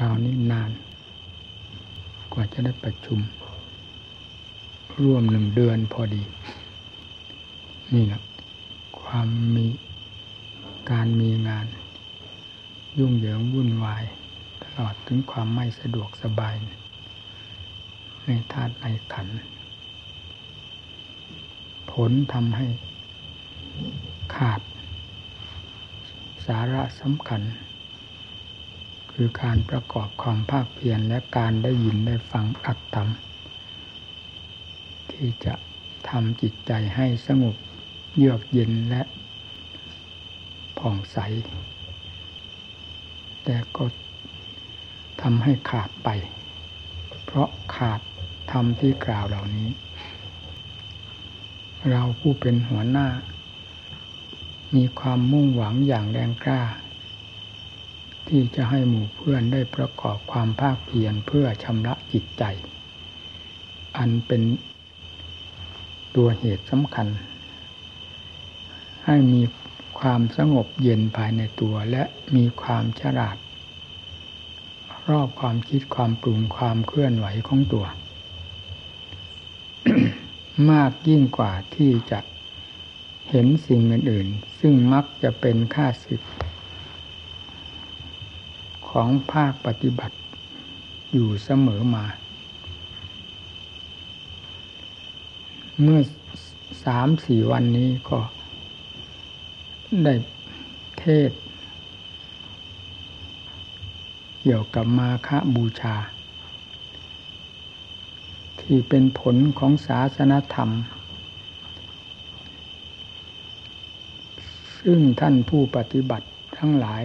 ราวนี้นาน กว่าจะได้ประชุม ร่วมหนึ่งเดือนพอดี นี่แหละความมีการมีงาน ยุ่งเหยิงวุ่นวาย ตลอดถึงความไม่สะดวกสบาย ในธาตุในขัน ผลทำให้ขาด สาระสำคัญ คือการประกอบความภาคเพียรและการได้ยินได้ฟังอัตธรรม ที่จะทำจิตใจให้สงบเยือกเย็นและผ่องใส แต่ก็ทำให้ขาดไป เพราะขาดธรรมที่กล่าวเหล่านี้ เราผู้เป็นหัวหน้า มีความมุ่งหวังอย่างแรงกล้า ที่จะให้หมู่เพื่อนได้ประกอบความภาคเพียรเพื่อชำระจิตใจ อันเป็นตัวเหตุสำคัญ ให้มีความสงบเย็นภายในตัวและมีความฉลาด รอบความคิดความปรุงความเคลื่อนไหวของตัว มากยิ่งกว่าที่จะเห็นสิ่งอื่นๆ ซึ่งมักจะเป็นค่าศึก ของภาคปฏิบัติอยู่เสมอมา เมื่อสามสี่วันนี้ก็ได้เทศ เกี่ยวกับมาคบูชา ที่เป็นผลของศาสนธรรม ซึ่งท่านผู้ปฏิบัติทั้งหลาย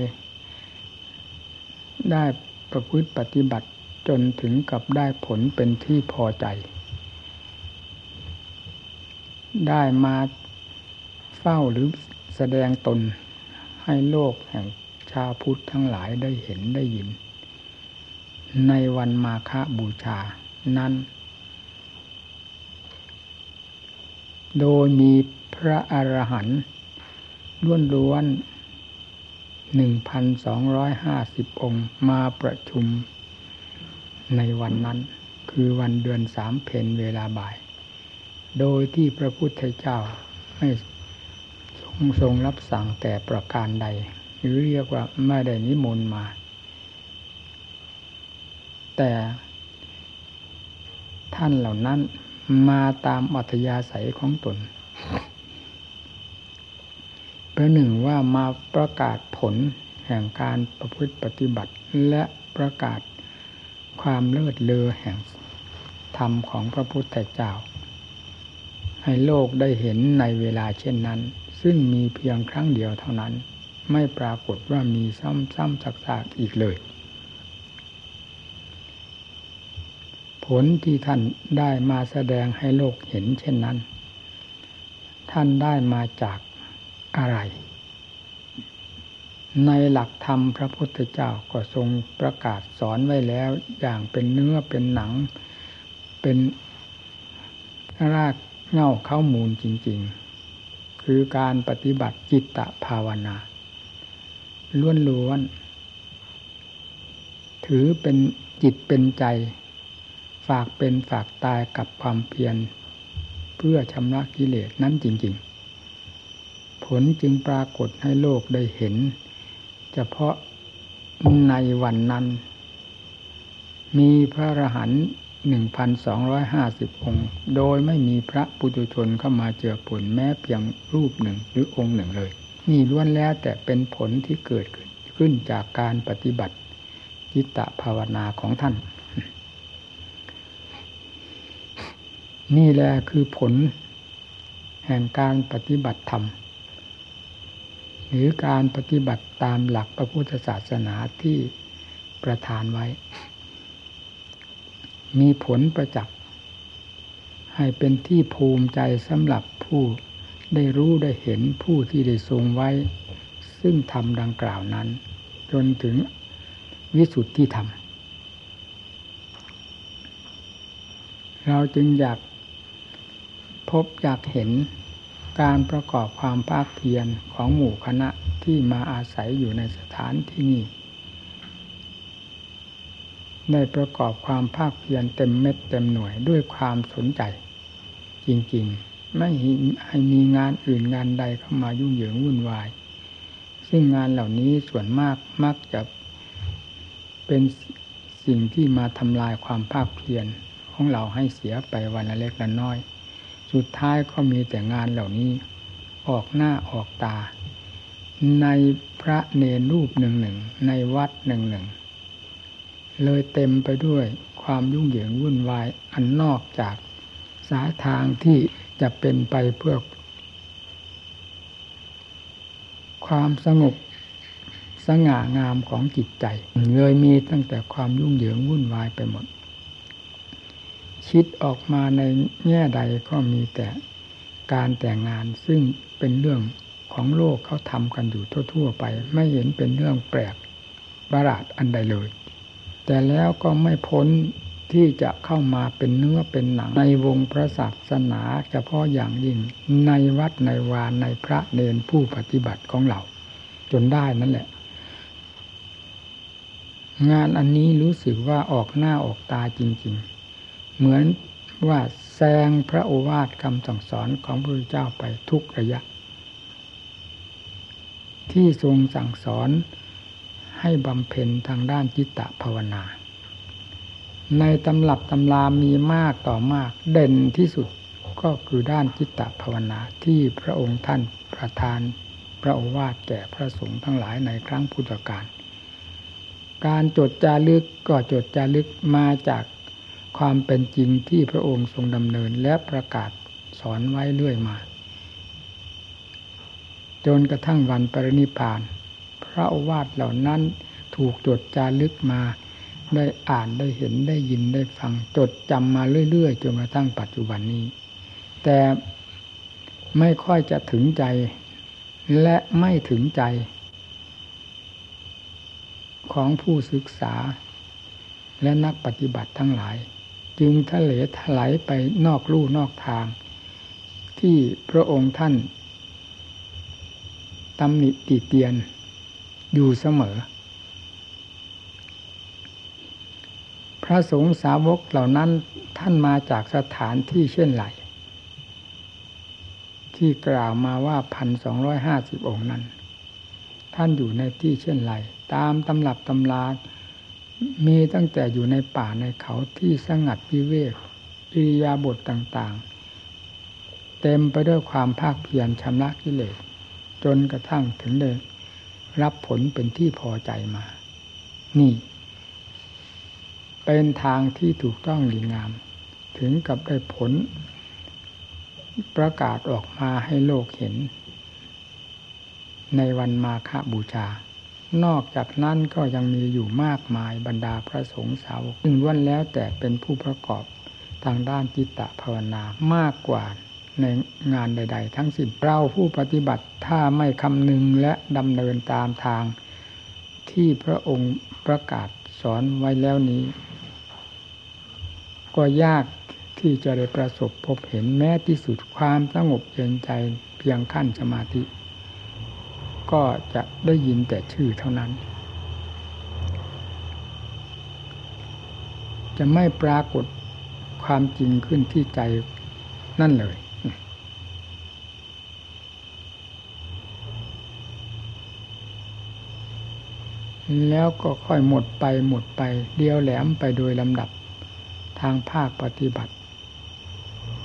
ได้ประพฤติปฏิบัติจนถึงกับได้ผลเป็นที่พอใจ ได้มาเฝ้าหรือแสดงตนให้โลกแห่งชาพุทธทั้งหลายได้เห็นได้ยิน ในวันมาฆบูชานั้น โดยมีพระอรหันต์ล้วนล้วน หนึ่งพันสองร้อยห้าสิบองค์มาประชุมในวันนั้น คือวันเดือนสามเพนเวลาบ่าย โดยที่พระพุทธเจ้าไม่ทรงรับสั่งแต่ประการใด หรือเรียกว่าไม่ได้นิมนต์มา แต่ท่านเหล่านั้นมาตามอัธยาศัยของตน ประหนึ่งว่ามาประกาศผลแห่งการประพฤติปฏิบัติและประกาศความเลิศเลอแห่งธรรมของพระพุทธเจ้า ให้โลกได้เห็นในเวลาเช่นนั้น ซึ่งมีเพียงครั้งเดียวเท่านั้น ไม่ปรากฏว่ามีซ้ำๆซักๆอีกเลย ผลที่ท่านได้มาแสดงให้โลกเห็นเช่นนั้น ท่านได้มาจาก อะไร ในหลักธรรมพระพุทธเจ้าก็ทรงประกาศสอนไว้แล้ว อย่างเป็นเนื้อเป็นหนัง เป็นรากเง่าเข้ามูลจริง ๆ คือการปฏิบัติจิตตภาวนาล้วนล้วนถือเป็นจิตเป็นใจ ฝากเป็นฝากตายกับความเพียรเพื่อชำระกิเลสนั้นจริง ๆ ผลจึงปรากฏให้โลกได้เห็น เฉพาะในวันนั้น มีพระอรหันต์หนึ่งพันสองร้อยห้าสิบองค์ โดยไม่มีพระปุถุชนเข้ามาเจือผลแม้เพียงรูปหนึ่งหรือองค์หนึ่งเลย นี่ล้วนแล้วแต่เป็นผลที่เกิดขึ้นจากการปฏิบัติจิตตภาวนาของท่าน นี่แหละคือผล แห่งการปฏิบัติธรรม หรือการปฏิบัติตามหลักพระพุทธศาสนาที่ประทานไว้ มีผลประจักษ์ให้เป็นที่ภูมิใจสำหรับผู้ได้รู้ได้เห็นผู้ที่ได้ทรงไว้ ซึ่งทำดังกล่าวนั้น จนถึงวิสุทธิธรรม เราจึงอยากพบอยากเห็น การประกอบความภาคเพียรของหมู่คณะที่มาอาศัยอยู่ในสถานที่นี้ได้ประกอบความภาคเพียรเต็มเม็ดเต็มหน่วยด้วยความสนใจ จริงๆ ไม่ให้มีงานอื่นงานใดเข้ามายุ่งเหยิงวุ่นวาย ซึ่งงานเหล่านี้ส่วนมากมักจะเป็นสิ่งที่มาทำลายความภาคเพียรของเราให้เสียไปวันละเล็กละน้อย สุดท้ายก็มีแต่งานเหล่านี้ ออกหน้าออกตา ในพระเนรรูปหนึ่งหนึ่งในวัดหนึ่งหนึ่งเลยเต็มไปด้วยความยุ่งเหยิงวุ่นวายอันนอกจากสายทางที่จะเป็นไปเพื่อ ความสงบสง่างามของจิตใจ เลยมีตั้งแต่ความยุ่งเหยิงวุ่นวายไปหมด คิดออกมาในแง่ใดก็มีแต่การแต่งงานซึ่งเป็นเรื่องของโลกเขาทำกันอยู่ทั่ว ๆ ไป ไม่เห็นเป็นเรื่องแปลกประหลาดอันใดเลย แต่แล้วก็ไม่พ้นที่จะเข้ามาเป็นเนื้อเป็นหนังในวงพระศาสนาเฉพาะอย่างยิ่งในวัดในวานในพระเนนผู้ปฏิบัติของเรา จนได้นั่นแหละ งานอันนี้รู้สึกว่าออกหน้าออกตาจริง ๆ เหมือนว่าแซงพระโอวาทคำสั่งสอนของพระพุทธเจ้าไปทุกระยะ ที่ทรงสั่งสอนให้บำเพ็ญทางด้านจิตตภาวนา ในตำรับตำรามีมากต่อมากเด่นที่สุดก็คือด้านจิตตภาวนาที่พระองค์ท่านประทานพระโอวาทแก่พระสงฆ์ทั้งหลายในครั้งพุทธกาลการจดจารึกก็จดจารึกมาจาก ความเป็นจริงที่พระองค์ทรงดำเนินและประกาศสอนไว้เรื่อยมา จนกระทั่งวันปรินิพาน พระโอวาทเหล่านั้นถูกจดจารึกมาได้อ่านได้เห็นได้ยินได้ฟังจดจำมาเรื่อยๆจนกระทั่งปัจจุบันนี้ แต่ไม่ค่อยจะถึงใจและไม่ถึงใจ ของผู้ศึกษาและนักปฏิบัติทั้งหลาย จึงทะเลถลายไปนอกลู่นอกทาง ที่พระองค์ท่านตำหนิติเตียนอยู่เสมอ พระสงฆ์สาวกเหล่านั้นท่านมาจากสถานที่เช่นไรที่กล่าวมาว่าพันสองร้อยห้าสิบองค์นั้น ท่านอยู่ในที่เช่นไรตามตำรับตำรา มีตั้งแต่อยู่ในป่าในเขาที่สงัดวิเวกอิริยาบถต่างๆ เต็มไปด้วยความภาคเพียรชำระกิเลส จนกระทั่งถึงได้รับผลเป็นที่พอใจมา นี่ เป็นทางที่ถูกต้องดีงาม ถึงกับได้ผล ประกาศออกมาให้โลกเห็น ในวันมาฆบูชา นอกจากนั้นก็ยังมีอยู่มากมายบรรดาพระสงฆ์สาวกซึ่งล้วนแล้วแต่เป็นผู้ประกอบทางด้านจิตตภาวนามากกว่าในงานใด ๆ ทั้งสิ้นเราผู้ปฏิบัติถ้าไม่คำนึงและดำเนินตามทาง ที่พระองค์ประกาศสอนไว้แล้วนี้ ก็ยากที่จะได้ประสบพบเห็นแม้ที่สุดความสงบเย็นใจเพียงขั้นสมาธิ ก็จะได้ยินแต่ชื่อเท่านั้น จะไม่ปรากฏความจริงขึ้นที่ใจนั่นเลย แล้วก็ค่อยหมดไปหมดไปเดียวแหลมไปโดยลำดับทางภาคปฏิบัติ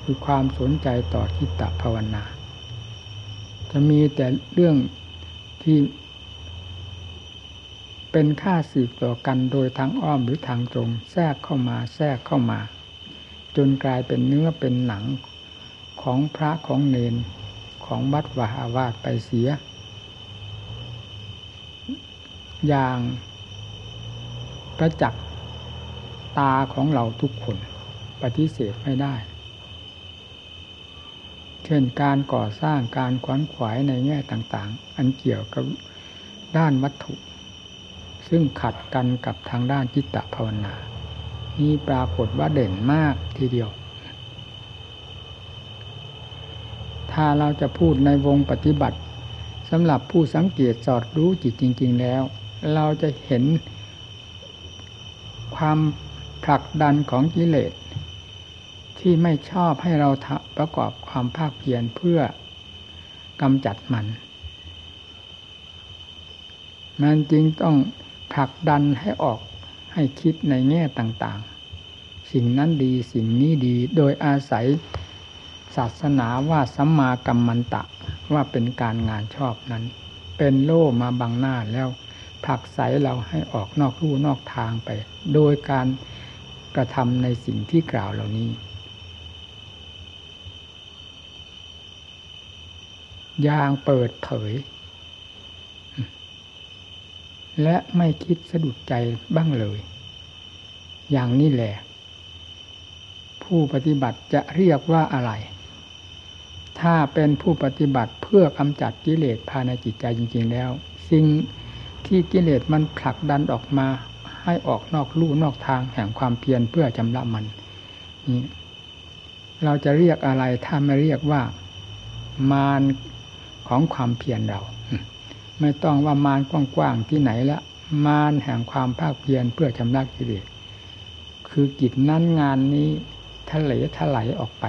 คือความสนใจต่อคิตตภาวนา จะมีแต่เรื่อง ที่ เป็นค่าสืบต่อกันโดยทางอ้อมหรือทางตรง แทรกเข้ามาแทรกเข้ามา จนกลายเป็นเนื้อเป็นหนังของพระของเนนของวัดวาอาวาสไปเสีย อย่างประจักษ์ตาของเราทุกคนปฏิเสธไม่ได้ ช่นการก่อสร้างการขวนขวายในแง่ต่างๆ อันเกี่ยวกับด้านวัตถุ ซึ่งขัดกันกับทางด้านจิตตภาวนา นี่ปรากฏว่าเด่นมากทีเดียว ถ้าเราจะพูดในวงปฏิบัติสำหรับผู้สังเกตสอดรู้จิตจริง ๆ แล้ว เราจะเห็นความผลักดันของกิเลส ที่ไม่ชอบให้เราประกอบความภาคเพียรเพื่อกำจัดมัน มันจึงต้องผลักดันให้ออกให้คิดในแง่ต่างๆ สิ่งนั้นดีสิ่งนี้ดีโดยอาศัยศาสนาว่าสัมมากัมมันตะว่าเป็นการงานชอบนั้น เป็นโล่มาบังหน้าแล้วผลักไสเราให้ออกนอกรูนอกทางไป โดยการกระทำในสิ่งที่กล่าวเหล่านี้ ยางเปิดเผย และไม่คิดสะดุดใจบ้างเลย อย่างนี้แหละ ผู้ปฏิบัติจะเรียกว่าอะไร ถ้าเป็นผู้ปฏิบัติเพื่อกำจัดกิเลสภายในจิตใจจริง ๆ แล้ว สิ่งที่กิเลสมันผลักดันออกมา ให้ออกนอกลู่นอกทางแห่งความเพียรเพื่อชำระมันนี่เราจะเรียกอะไรถ้าไม่เรียกว่ามาร ของความเพียรเรา ไม่ต้องว่ามารกว้างๆที่ไหนละ มารแห่งความภาคเพียรเพื่อชำระกิเลสคือกิจนั้นงานนี้ทะเลทลายออกไป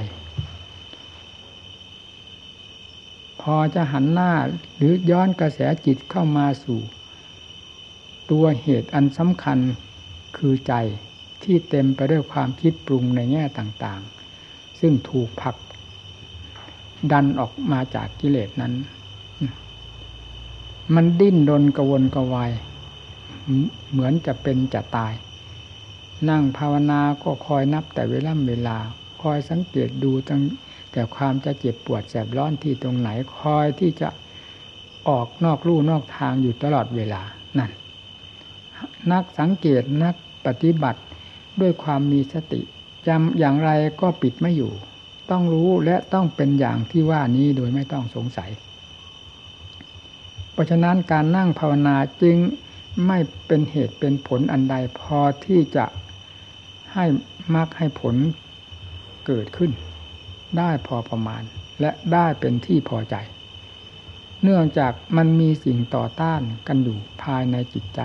พอจะหันหน้าหรือย้อนกระแสจิตเข้ามาสู่ ตัวเหตุอันสำคัญคือใจที่เต็มไปด้วยความคิดปรุงในแง่ต่างๆ ซึ่งถูกผลัก ดันออกมาจากกิเลสนั้น มันดิ้นรนกระวนกระวาย เหมือนจะเป็นจะตาย นั่งภาวนาก็คอยนับแต่เวลาเวลา คอยสังเกตดูตั้งแต่ความจะเจ็บปวดแสบร้อนที่ตรงไหน คอยที่จะออกนอกลู่นอกทางอยู่ตลอดเวลา นั่น นักสังเกตนักปฏิบัติด้วยความมีสติจำอย่างไรก็ปิดไม่อยู่ ต้องรู้และต้องเป็นอย่างที่ว่านี้โดยไม่ต้องสงสัย เพราะฉะนั้นการนั่งภาวนาจึงไม่เป็นเหตุเป็นผลอันใดพอที่จะให้มรรคให้ผลเกิดขึ้น ได้พอประมาณและได้เป็นที่พอใจ เนื่องจากมันมีสิ่งต่อต้านกันอยู่ภายในจิตใจ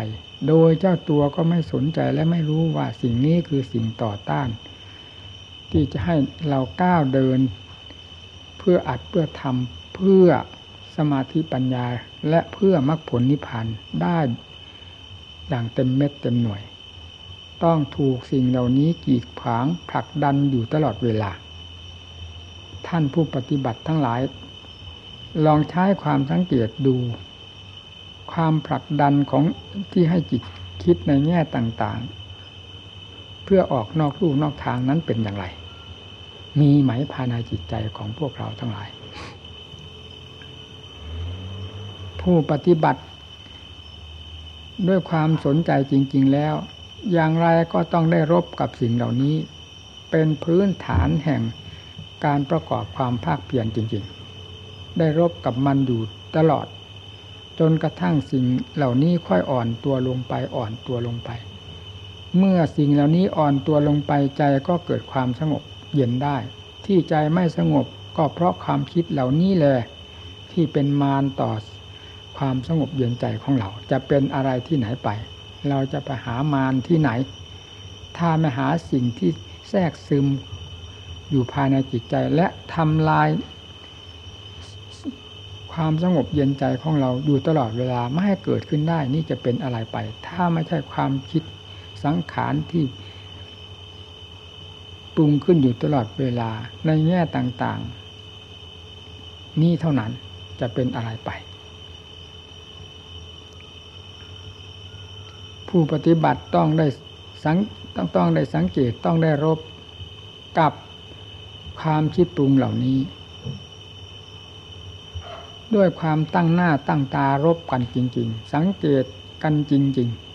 โดยเจ้าตัวก็ไม่สนใจและไม่รู้ว่าสิ่งนี้คือสิ่งต่อต้าน ที่จะให้เราก้าวเดิน เพื่ออัดเพื่อทำเพื่อสมาธิปัญญาและเพื่อมรรคผลนิพพานได้อย่างเต็มเม็ดเต็มหน่วย ต้องถูกสิ่งเหล่านี้กีดขวางผลักดันอยู่ตลอดเวลา ท่านผู้ปฏิบัติทั้งหลาย ลองใช้ความสังเกตดู ความผลักดันของที่ให้จิตคิดในแง่ต่าง เพื่อออกนอกลู่นอกทางนั้นเป็นอย่างไร มีไหมภายในจิตใจของพวกเราทั้งหลาย ผู้ปฏิบัติ ด้วยความสนใจจริง ๆแล้ว อย่างไรก็ต้องได้รบกับสิ่งเหล่านี้ เป็นพื้นฐานแห่งการประกอบความภาคเพียรจริง ๆ ได้รบกับมันอยู่ตลอด จนกระทั่งสิ่งเหล่านี้ค่อยอ่อนตัวลงไปอ่อนตัวลงไป เมื่อสิ่งเหล่านี้อ่อนตัวลงไปใจก็เกิดความสงบเย็นได้ ที่ใจไม่สงบก็เพราะความคิดเหล่านี้แหละที่เป็นมารต่อความสงบเย็นใจของเรา จะเป็นอะไรที่ไหนไป เราจะไปหามารที่ไหน ถ้าไม่หาสิ่งที่แทรกซึมอยู่ภายในจิตใจและทำลาย ความสงบเย็นใจของเราอยู่ตลอดเวลาไม่ให้เกิดขึ้นได้นี่จะเป็นอะไรไป ถ้าไม่ใช่ความคิด สังขารที่ปรุงขึ้นอยู่ตลอดเวลาในแง่ต่างๆ นี่เท่านั้นจะเป็นอะไรไป ผู้ปฏิบัติต้องได้สังต้องต้องได้สังเกตต้องได้รบกับความคิดปรุงเหล่านี้ ด้วยความตั้งหน้าตั้งตารบกันจริง ๆ สังเกตกันจริง ๆ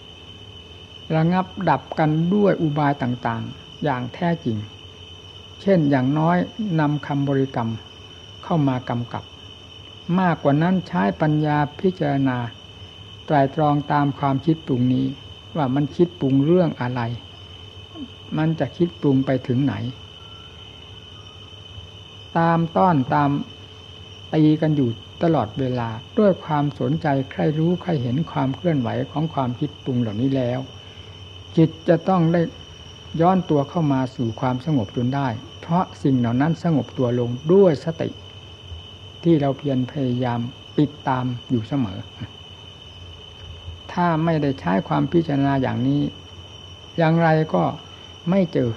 ระงับดับกันด้วยอุบายต่างๆ อย่างแท้จริง เช่นอย่างน้อยนำคำบริกรรมเข้ามากำกับ มากกว่านั้นใช้ปัญญาพิจารณาไตรตรองตามความคิดปรุงนี้ ว่ามันคิดปรุงเรื่องอะไร มันจะคิดปรุงไปถึงไหน ตามต้อนตามตีกันอยู่ตลอดเวลาด้วยความสนใจใครรู้ใครเห็นความเคลื่อนไหวของความคิดปรุงเหล่านี้แล้ว จิตจะต้องได้ย้อนตัวเข้ามาสู่ความสงบจนได้ เพราะสิ่งเหล่านั้นสงบตัวลงด้วยสติ ที่เราเพียรพยายามติดตามอยู่เสมอ ถ้าไม่ได้ใช้ความพิจารณาอย่างนี้ อย่างไรก็ไม่เจอ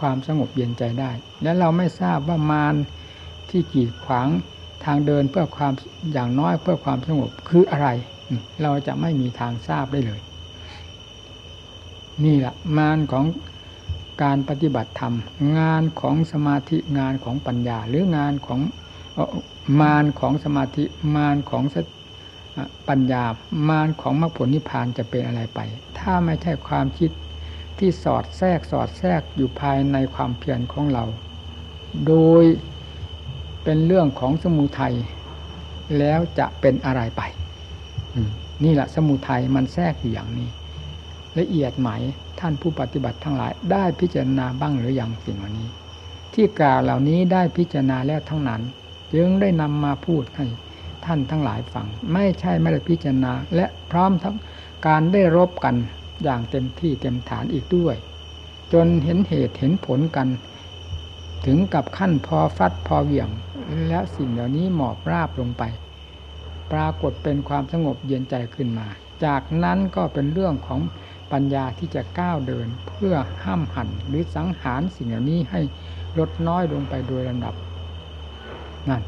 ความสงบเย็นใจได้ และเราไม่ทราบว่ามารที่กีดขวางทางเดินเพื่อความอย่างน้อยเพื่อความสงบคืออะไร เราจะไม่มีทางทราบได้เลย นี่แหละมารของการปฏิบัติธรรม งานของสมาธิงานของปัญญา หรืองานของมารของสมาธิมารของปัญญามารของมรรคผลนิพพานจะเป็นอะไรไป ถ้าไม่ใช่ความคิดที่สอดแทรกสอดแทรกอยู่ภายในความเพียรของเรา โดยเป็นเรื่องของสมุทัยแล้วจะเป็นอะไรไปนี่แหละสมุทัยมันแทรกอยู่อย่างนี้ ละเอียดไหมท่านผู้ปฏิบัติทั้งหลาย ได้พิจารณาบ้างหรืออยังสิ่งวันนี้ ที่กล่าวเหล่านี้ได้พิจารณาแล้วทั้งนั้น จึงได้นำมาพูดให้ท่านทั้งหลายฟัง ไม่ใช่ไม่ได้พิจารณา และพร้อมทั้งการได้รบกันอย่างเต็มที่เต็มฐานอีกด้วย จนเห็นเหตุเห็นผลกัน ถึงกับขั้นพอฟัดพอเหวี่ยง แล้วสิ่งเหล่านี้หมอบราบลงไป ปรากฏเป็นความสงบเย็นใจขึ้นมา จากนั้นก็เป็นเรื่องของ ปัญญาที่จะก้าวเดินเพื่อห้ามหันหรือสังหารสิ่งเหล่านี้ให้ลดน้อยลงไปโดยลำดับนั่น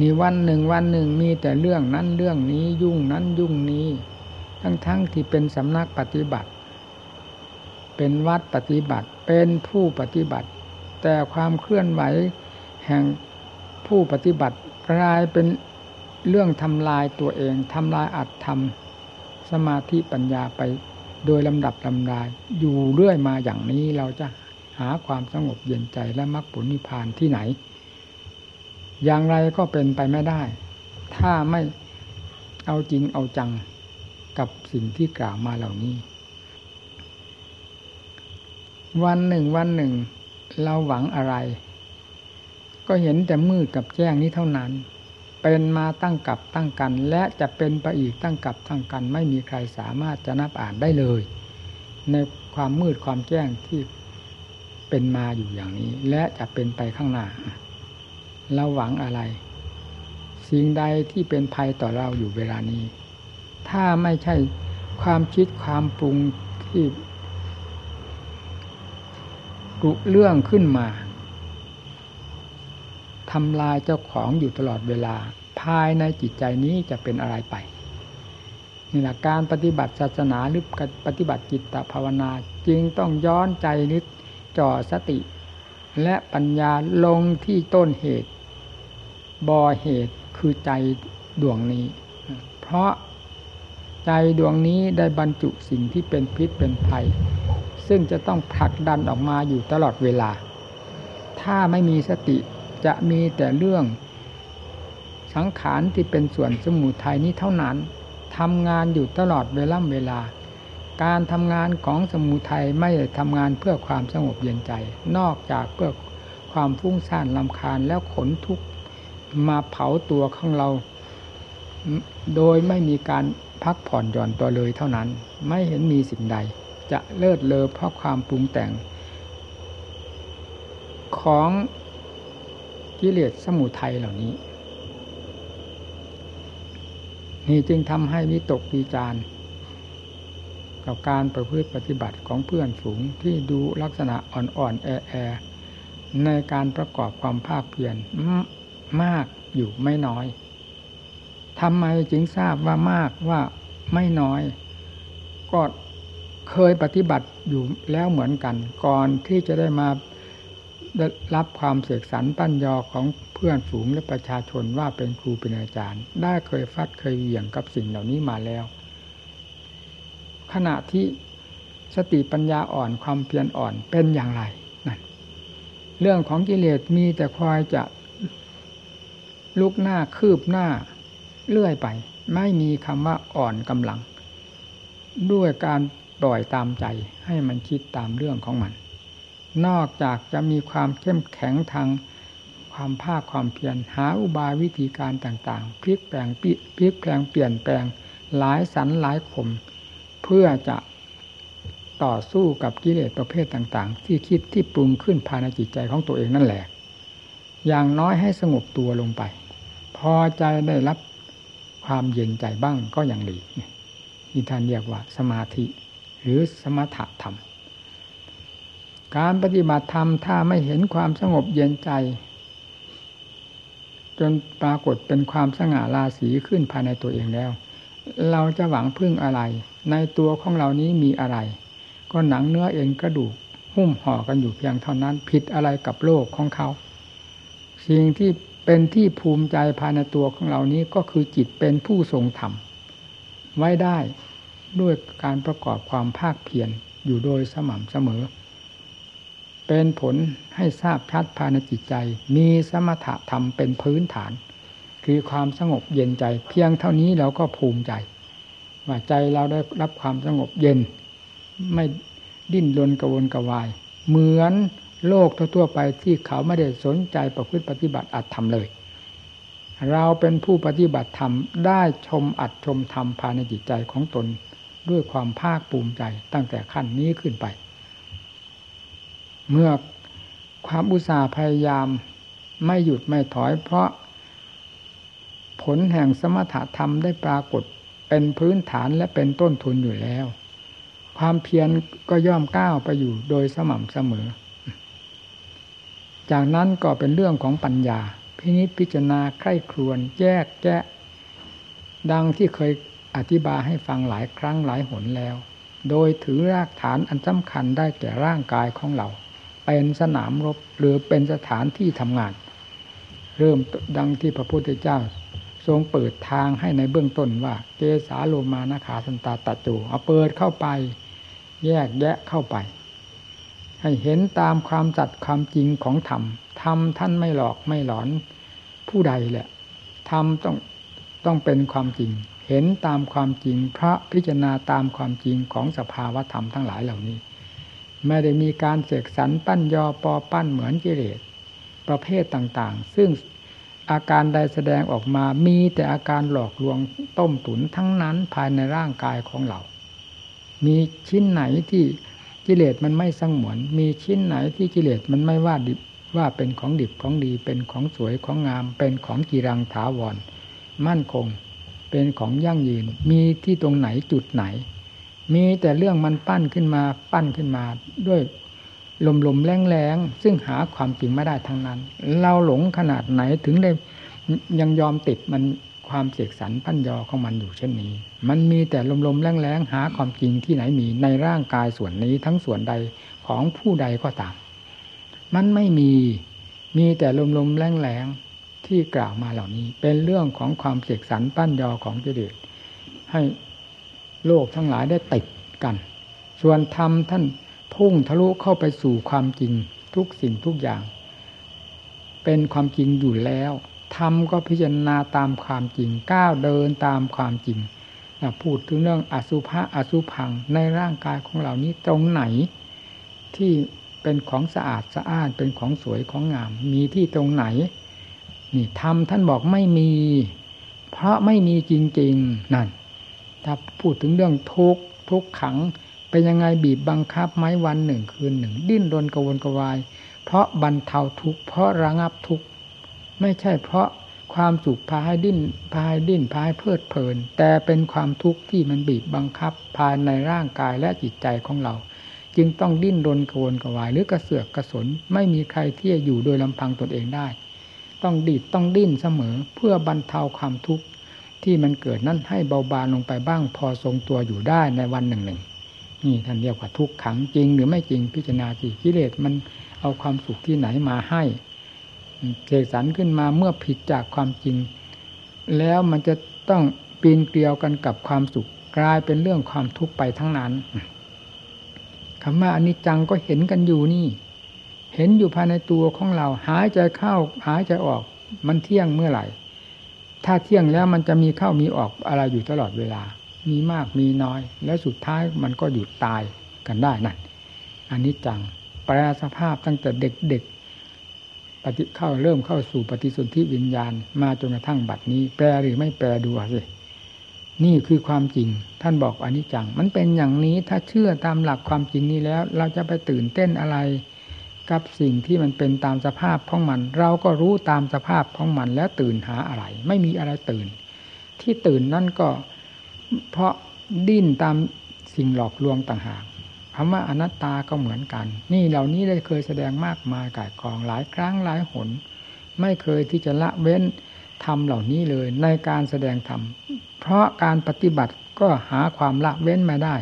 มีวันหนึ่งวันหนึ่งมีแต่เรื่องนั้นเรื่องนี้ยุ่งนั้นยุ่งนี้ ทั้งๆทที่เป็นสำนักปฏิบัติ เป็นวัดปฏิบัติเป็นผู้ปฏิบัติ แต่ความเคลื่อนไหวแห่งผู้ปฏิบัติกลายเป็นเรื่องทำลายตัวเองทำลายอัตธรรม สมาธิปัญญาไปโดยลำดับลำดายอยู่เรื่อยมาอย่างนี้เราจะหาความสงบเย็นใจและมรรคผลนิพพานที่ไหน อย่างไรก็เป็นไปไม่ได้ ถ้าไม่เอาจริงเอาจังกับสิ่งที่กล่าวมาเหล่านี้ วันหนึ่งวันหนึ่ง เราหวังอะไร ก็เห็นแต่มืดกับแจ้งนี้เท่านั้น เป็นมาตั้งกับตั้งกัน และจะเป็นไปอีกตั้งกับตั้งกัน ไม่มีใครสามารถจะนับอ่านได้เลย ในความมืดความแจ้งที่เป็นมาอยู่อย่างนี้ และจะเป็นไปข้างหน้าเราหวังอะไร สิ่งใดที่เป็นภัยต่อเราอยู่เวลานี้ ถ้าไม่ใช่ความคิดความปรุงที่รุเรื่องขึ้นมา ทำลายเจ้าของอยู่ตลอดเวลา ภายในจิตใจนี้จะเป็นอะไรไปนี่แหละการปฏิบัติศาสนาหรือปฏิบัติจิตภาวนาจึงต้องย้อนใจนิดจ่อสติ และปัญญาลงที่ต้นเหตุ บ่อเหตุคือใจดวงนี้ เพราะใจดวงนี้ได้บรรจุสิ่งที่เป็นพิษเป็นภัย ซึ่งจะต้องผลักดันออกมาอยู่ตลอดเวลา ถ้าไม่มีสติ จะมีแต่เรื่อง สังขารที่เป็นส่วนสมุทัยนี้เท่านั้นทำงานอยู่ตลอดเวลาเวลา การทำงานของสมุทัยไม่ทำงานเพื่อความสงบเย็นใจ นอกจากเพื่อความฟุ้งซ่านลำคาญแล้วขนทุกข์มาเผาตัวของเรา โดยไม่มีการพักผ่อนหย่อนตัวเลยเท่านั้น ไม่เห็นมีสิ่งใด จะเลิศเลอเพราะความปรุงแต่ง ของ กิเลสสมุทัยเหล่านี้ นี่จึงทำให้วิตกวิจารกับการประพฤติปฏิบัติของเพื่อนฝูงที่ดูลักษณะอ่อนๆแอๆในการประกอบความภาคเพียรมากอยู่ไม่น้อยทำไมจึงทราบว่ามากว่าไม่น้อย ก็เคยปฏิบัติอยู่แล้วเหมือนกัน ก่อนที่จะได้มา ได้รับความเสกสรรปั้นยอของเพื่อนฝูงและประชาชนว่าเป็นครูเป็นอาจารย์ ได้เคยฟัดเคยเหวี่ยงกับสิ่งเหล่านี้มาแล้ว ขณะที่สติปัญญาอ่อนความเพียรอ่อนเป็นอย่างไรนั่นเรื่องของกิเลสมีแต่คอยจะลุกหน้าคืบหน้าเลื่อยไป ไม่มีคำว่าอ่อนกำลัง ด้วยการปล่อยตามใจให้มันคิดตามเรื่องของมัน นอกจากจะมีความเข้มแข็งทางความภาคความเพียรหาอุบายวิธีการต่างๆพลิกแปลงพลิกแปลงเปลี่ยนแปลงหลายสันหลายขมเพื่อจะต่อสู้กับกิเลสประเภทต่าง ๆ ที่คิดที่ปรุงขึ้นภายในจิตใจของตัวเองนั่นแหละ อย่างน้อยให้สงบตัวลงไป พอใจได้รับความเย็นใจบ้างก็ยังดีนี่ท่านเรียกว่าสมาธิ หรือสมถะธรรม การปฏิบัติธรรมถ้าไม่เห็นความสงบเย็นใจ จนปรากฏเป็นความสง่าราศีขึ้นภายในตัวเองแล้ว เราจะหวังพึ่งอะไร ในตัวของเรานี้มีอะไร ก็หนังเนื้อเอ็นกระดูกหุ้มห่อกันอยู่เพียงเท่านั้นผิดอะไรกับโลกของเขา สิ่งที่เป็นที่ภูมิใจภายในตัวของเรานี้ก็คือจิตเป็นผู้ทรงธรรมไว้ได้ด้วยการประกอบความภาคเพียรอยู่โดยสม่ำเสมอ เป็นผลให้ทราบชัดภายในจิตใจ มีสมถะธรรมเป็นพื้นฐาน คือความสงบเย็นใจ เพียงเท่านี้เราก็ภูมิใจ ว่าใจเราได้รับความสงบเย็น ไม่ดิ้นรนกระวนกระวาย เหมือนโลกทั่วไปที่เขาไม่ได้สนใจประพฤติปฏิบัติอัตธรรมเลย เราเป็นผู้ปฏิบัติธรรมได้ชมอัดชมธรรมภายในจิตใจของตน ด้วยความภาคภูมิใจตั้งแต่ขั้นนี้ขึ้นไป เมื่อความอุตสาห์พยายามไม่หยุดไม่ถอย เพราะผลแห่งสมถะธรรมได้ปรากฏเป็นพื้นฐานและเป็นต้นทุนอยู่แล้ว ความเพียรก็ย่อมก้าวไปอยู่โดยสม่ำเสมอ จากนั้นก็เป็นเรื่องของปัญญา พินิจพิจารณาใคร่ครวนแยกแยะ ดังที่เคยอธิบายให้ฟังหลายครั้งหลายหนแล้ว โดยถือรากฐานอันสำคัญได้แก่ร่างกายของเรา เป็นสนามรบหรือเป็นสถานที่ทำงาน เริ่มดังที่พระพุทธเจ้า ทรงเปิดทางให้ในเบื้องต้นว่า เกสาโลมานาขาสันตาตะจูเอาเปิดเข้าไป แยกแยะเข้าไป ให้เห็นตามความจัดความจริงของธรรมธรรมท่านไม่หลอกไม่หลอนผู้ใดแหละธรรมต้องต้องเป็นความจริง เห็นตามความจริงพระพิจารณาตามความจริงของสภาวธรรมทั้งหลายเหล่านี้ ไม่ได้มีการเสกสรรปั้นยอปอปั้นเหมือนกิเลสประเภทต่างๆ ซึ่งอาการใดแสดงออกมามีแต่อาการหลอกลวงต้มตุนทั้งนั้นภายในร่างกายของเรา มีชิ้นไหนที่กิเลสมันไม่สงวน มีชิ้นไหนที่กิเลสมันไม่ว่าดิบว่าเป็นของดิบของดี เป็นของสวยของงาม เป็นของกีรังถาวร มั่นคง เป็นของยั่งยืน มีที่ตรงไหนจุดไหน มีแต่เรื่องมันปั้นขึ้นมาปั้นขึ้นมาด้วยลมลมแรงแรงซึ่งหาความจริงไม่ได้ทั้งนั้น เราหลงขนาดไหนถึงได้ยังยอมติดมันความเสกสรรพันยอของมันอยู่เช่นนี้ มันมีแต่ลมลมแรงแรงหาความจริงที่ไหนมีในร่างกายส่วนนี้ทั้งส่วนใดของผู้ใดก็ตาม มันไม่มีมีแต่ลมลมแรงแรงที่กล่าวมาเหล่านี้ เป็นเรื่องของความเสกสรรปั้นยอของกิเลสให้ โลกทั้งหลายได้ติดกัน ส่วนธรรมท่านพุ่งทะลุเข้าไปสู่ความจริงทุกสิ่งทุกอย่าง เป็นความจริงอยู่แล้วธรรมก็พิจารณาตามความจริงก้าวเดินตามความจริงพูดถึงเรื่องอสุภะอสุพังในร่างกายของเรานี้ตรงไหน ที่เป็นของสะอาดสะอ้านเป็นของสวยของงาม มีที่ตรงไหน นี่ธรรมท่านบอกไม่มี เพราะไม่มีจริง ๆ นั่น ถ้าพูดถึงเรื่องทุกทุกขังเป็นยังไงบีบบังคับไม้วันหนึ่งคืนหนึ่ง ดิ้นรนกระวนกระวาย เพราะบรรเทาทุกเพราะระงับทุกไม่ใช่เพราะความสุขพาให้ดิ้นพาให้ดิ้นพาให้เพลิดเพลิน แต่เป็นความทุกข์ที่มันบีบบังคับภายในร่างกายและจิตใจของเรา จึงต้องดิ้นรนกระวนกระวายหรือกระเสือกกระสนไม่มีใครที่จะอยู่โดยลำพังตนเองได้ ต้องดีดต้องดิ้นเสมอเพื่อบรรเทาความทุกข์ ที่มันเกิดนั่นให้เบาบางลงไปบ้างพอทรงตัวอยู่ได้ในวันหนึ่งหนึ่งนี่ท่านเรียกว่าทุกขังจริง หรือไม่จริงพิจารณาสิกิเลสมันเอาความสุขที่ไหนมาให้เสกสรรขึ้นมาเมื่อผิดจากความจริง แล้วมันจะต้องปีนเกลียวกันกับความสุขกลายเป็นเรื่องความทุกข์ไปทั้งนั้นคำว่าอนิจจังก็เห็นกันอยู่นี่ เห็นอยู่ภายในตัวของเรา หายใจเข้าหายใจออก มันเที่ยงเมื่อไหร่ ถ้าเที่ยงแล้วมันจะมีเข้ามีออกอะไรอยู่ตลอดเวลา มีมากมีน้อย แล้วสุดท้ายมันก็หยุดตายกันได้นั่นอันนี้จังแปลสภาพตั้งแต่เด็กๆปฏิเข้าเริ่มเข้าสู่ปฏิสนธิวิญญาณ มาจนกระทั่งบัดนี้ แปลหรือไม่แปลดูสินี่คือความจริง ท่านบอกอนิจจัง มันเป็นอย่างนี้ถ้าเชื่อตามหลักความจริงนี้แล้ว เราจะไปตื่นเต้นอะไร กับสิ่งที่มันเป็นตามสภาพของมัน เราก็รู้ตามสภาพของมันแล้วตื่นหาอะไร ไม่มีอะไรตื่น ที่ตื่นนั่นก็เพราะดิ้นตามสิ่งหลอกลวงต่างหากคำว่าอนัตตาก็เหมือนกัน นี่เหล่านี้ได้เคยแสดงมากมายกายกองหลายครั้งหลายหน ไม่เคยที่จะละเว้นทำเหล่านี้เลยในการแสดงธรรมเพราะการปฏิบัติก็หาความละเว้นมาได้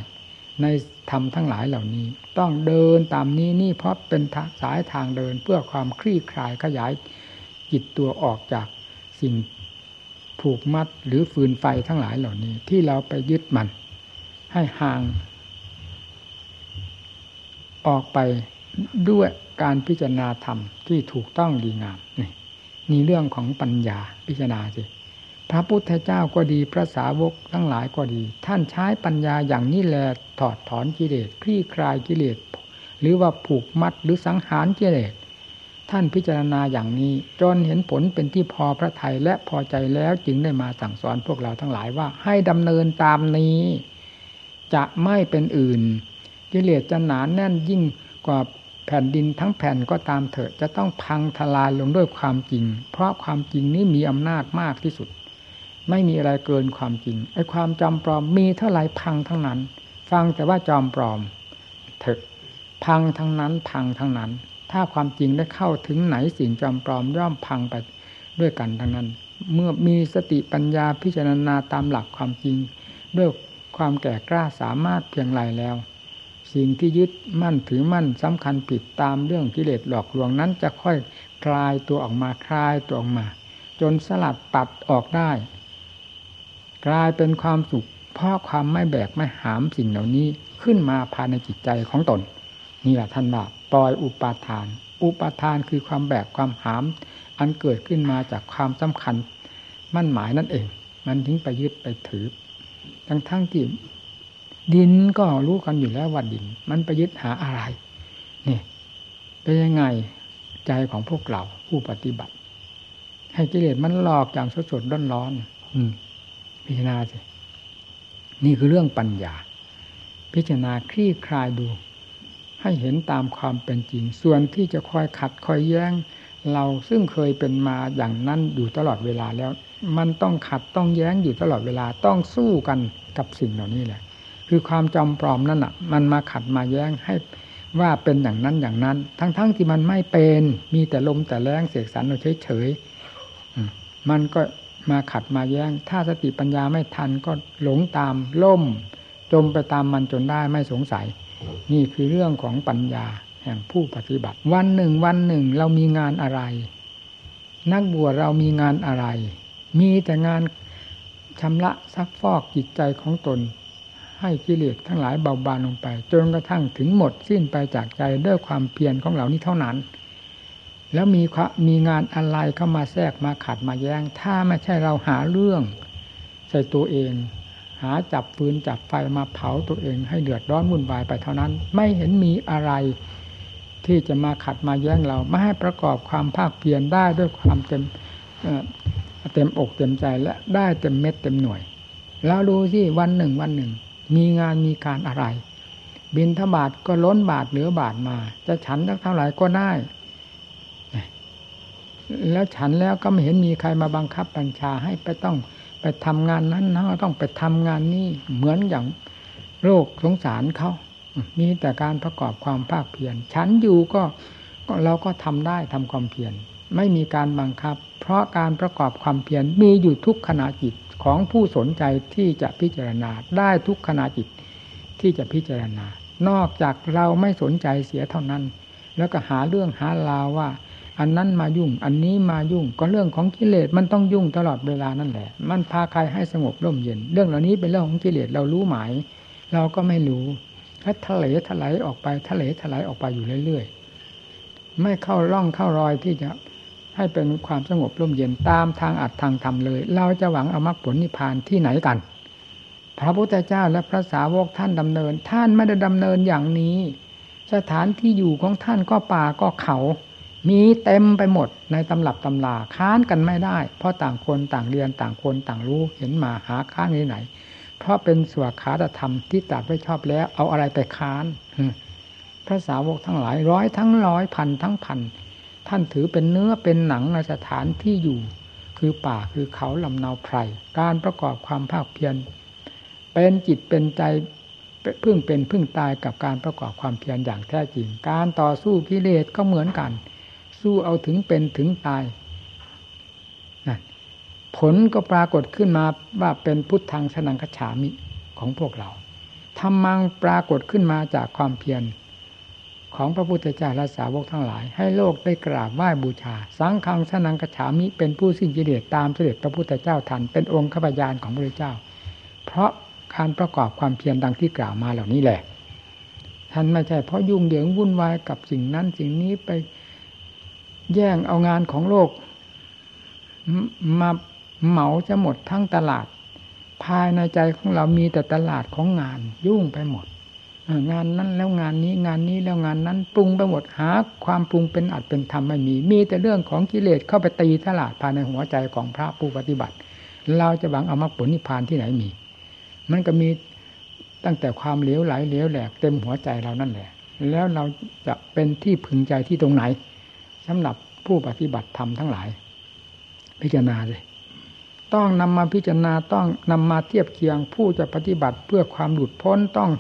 ในธรรมทั้งหลายเหล่านี้ ต้องเดินตามนี้นี่เพราะเป็นสายทางเดินเพื่อความคลี่คลายขยายจิตตัวออกจากสิ่งผูกมัดหรือฟืนไฟทั้งหลายเหล่านี้ ที่เราไปยึดมัน ให้ห่าง ออกไปด้วยการพิจารณาธรรมที่ถูกต้องดีงามนี่นี่เรื่องของปัญญาพิจารณาสิ พระพุทธเจ้าก็ดีพระสาวกทั้งหลายก็ดี ท่านใช้ปัญญาอย่างนี้แหละถอดถอนกิเลสคลี่คลายกิเลสหรือว่าผูกมัดหรือสังหารกิเลสท่านพิจารณาอย่างนี้ จนเห็นผลเป็นที่พอพระทัยและพอใจแล้วจึงได้มาสั่งสอนพวกเราทั้งหลายว่าให้ดำเนินตามนี้ จะไม่เป็นอื่น กิเลสจะหนานแน่นยิ่งกว่าแผ่นดินทั้งแผ่นก็ตามเถอะจะต้องพังทลายลงด้วยความจริง เพราะความจริงนี้มีอำนาจมากที่สุด ไม่มีอะไรเกินความจริงไอ้ความจำปลอมมีเท่าไรพังทั้งนั้น ฟังแต่ว่าจอมปลอมเถอะพังทั้งนั้นพังทั้งนั้น ถ้าความจริงได้เข้าถึงไหนสิ่งจอมปลอมย่อมพังไปด้วยกันทั้งนั้น เมื่อมีสติปัญญาพิจารณาตามหลักความจริง ด้วยความแก่กล้าสามารถเพียงไรแล้ว สิ่งที่ยึดมั่นถือมั่นสำคัญผิดตามเรื่องกิเลสหลอกลวงนั้นจะค่อยคลายตัวออกมาคลายตัวออกมา จนสลัดตัดออกได้ กลายเป็นความสุขเพราะความไม่แบกไม่หามสิ่งเหล่านี้ขึ้นมาภายในจิตใจของตน นี่แหละท่านว่าปล่อยอุปาทาน อุปาทานคือความแบกความหาม อันเกิดขึ้นมาจากความสำคัญ มั่นหมายนั่นเอง มันถึงไปยึดไปถือ ทั้งทั้งที่ดินก็รู้กันอยู่แล้วว่าดิน มันไปยึดหาอะไรนี่เป็นยังไงใจของพวกเราผู้ปฏิบัติ ให้กิเลสมันหลอกอย่างสดสดร้อนร้อน พิจารณาสินี่คือเรื่องปัญญา พิจารณาคลี่คลายดู ให้เห็นตามความเป็นจริง ส่วนที่จะคอยขัดคอยแย้ง เราซึ่งเคยเป็นมาอย่างนั้นอยู่ตลอดเวลาแล้ว มันต้องขัดต้องแย้งอยู่ตลอดเวลาต้องสู้กันกับสิ่งเหล่านี้แหละ คือความจำปลอมนั่นอะ มันมาขัดมาแย้งให้ว่าเป็นอย่างนั้นอย่างนั้น ทั้งๆทที่มันไม่เป็น มีแต่ลมแต่แรงเสกสรรเราเฉยๆมันก็ มาขัดมาแย้ง ถ้าสติปัญญาไม่ทันก็หลงตามล่ม จมไปตามมันจนได้ไม่สงสัย นี่คือเรื่องของปัญญาแห่งผู้ปฏิบัติ วันหนึ่งวันหนึ่งเรามีงานอะไร นักบวชเรามีงานอะไร มีแต่งานชำระซักฟอกจิตใจของตน ให้กิเลสทั้งหลายเบาบางลงไป จนกระทั่งถึงหมดสิ้นไปจากใจด้วยความเพียรของเหล่านี้เท่านั้น แล้วมีมีงานอะไรเข้ามาแทรกมาขัดมาแย้ง ถ้าไม่ใช่เราหาเรื่องใส่ตัวเอง หาจับฟืนจับไฟมาเผาตัวเองให้เดือดร้อนวุ่นวายไปเท่านั้น ไม่เห็นมีอะไรที่จะมาขัดมาแย้งเราไม่ให้ประกอบความภาคเพียรได้ด้วยความเต็มเต็มอกเต็มใจและได้เต็มเม็ดเต็มหน่วย แล้วดูสิวันหนึ่งวันหนึ่ง มีงานมีการอะไร บินทบาทก็ล้นบาทเหลือบาทมา จะฉันสักเท่าไหร่ก็ได้ แล้วฉันแล้วก็ไม่เห็นมีใครมาบังคับบัญชาให้ไปต้องไปทำงานนั้นนะต้องไปทำงานนี้เหมือนอย่างโรคสงสารเขามีแต่การประกอบความภาคเพียรฉันอยู่ก็เราก็ทำได้ทำความเพียรไม่มีการบังคับ เพราะการประกอบความเพียรมีอยู่ทุกขณะจิตของผู้สนใจที่จะพิจารณาได้ทุกขณะจิตที่จะพิจารณา นอกจากเราไม่สนใจเสียเท่านั้น แล้วก็หาเรื่องหาราวว่า อันนั้นมายุ่ง อันนี้มายุ่ง ก็เรื่องของกิเลสมันต้องยุ่งตลอดเวลานั่นแหละ มันพาใครให้สงบร่มเย็น เรื่องเหล่านี้เป็นเรื่องของกิเลสเรารู้ไหมเราก็ไม่รู้ถ้าทะเลถลายออกไปทะเลถลายออกไปอยู่เรื่อยๆ ไม่เข้าร่องเข้ารอยที่จะให้เป็นความสงบร่มเย็นตามทางอัดทางธรรมเลย เราจะหวังเอามรรคผลนิพพานที่ไหนกัน พระพุทธเจ้าและพระสาวกท่านดำเนิน ท่านไม่ได้ดำเนินอย่างนี้ สถานที่อยู่ของท่านก็ป่าก็เขา มีเต็มไปหมดในตำรับตำลาค้านกันไม่ได้ เพราะต่างคนต่างเรียนต่างคนต่างรู้เห็นมาหาค้านที่ไหน เพราะเป็นสวขาตธรรมที่ตัดไว้ชอบแล้ว เอาอะไรไปค้านพระสาวกทั้งหลายร้อยทั้งร้อยพันทั้งพันท่านถือเป็นเนื้อเป็นหนังในสถานที่อยู่ คือป่าคือเขาลำนาไพรการประกอบความภาคเพียรเป็นจิตเป็นใจพึ่งเป็นพึ่งตายกับการประกอบความเพียรอย่างแท้จริง การต่อสู้กิเลสก็เหมือนกัน สู้เอาถึงเป็นถึงตายนะผลก็ปรากฏขึ้นมาว่าเป็นพุทธังสนังคฉามิของพวกเราธรรมังปรากฏขึ้นมาจากความเพียรของพระพุทธเจ้าและสาวกทั้งหลาย ให้โลกได้กราบไหว้บูชา สังฆังสนังกฉามิเป็นผู้สิ้นกิเลสตามเสด็จพระพุทธเจ้าทันเป็นองค์ขบยานของพระเจ้า เพราะการประกอบความเพียรดังที่กล่าวมาเหล่านี้แหละท่านไม่ใช่เพราะยุ่งเหยิงวุ่นวายกับสิ่งนั้นสิ่งนี้ไป แย่งเอางานของโลก มาเหมาจะหมดทั้งตลาด ภายในใจของเรามีแต่ตลาดของงานยุ่งไปหมด งานนั้นแล้วงานนี้งานนี้แล้วงานนั้นปรุงไปหมดหาความปรุงเป็นอัดเป็นธรรมไม่มี มีแต่เรื่องของกิเลสเข้าไปตีตลาดภายในหัวใจของพระผู้ปฏิบัติ เราจะหวังเอามาผลนิพพานที่ไหนมี มันก็มีตั้งแต่ความเหลวไหลเหลวแหลกเต็มหัวใจเรานั่นแหละ แล้วเราจะเป็นที่พึงใจที่ตรงไหน สำหรับผู้ปฏิบัติธรรมทั้งหลาย พิจารณาเลยต้องนำมาพิจารณาต้องนำมาเทียบเคียงผู้จะปฏิบัติเพื่อความหลุดพ้นต้อง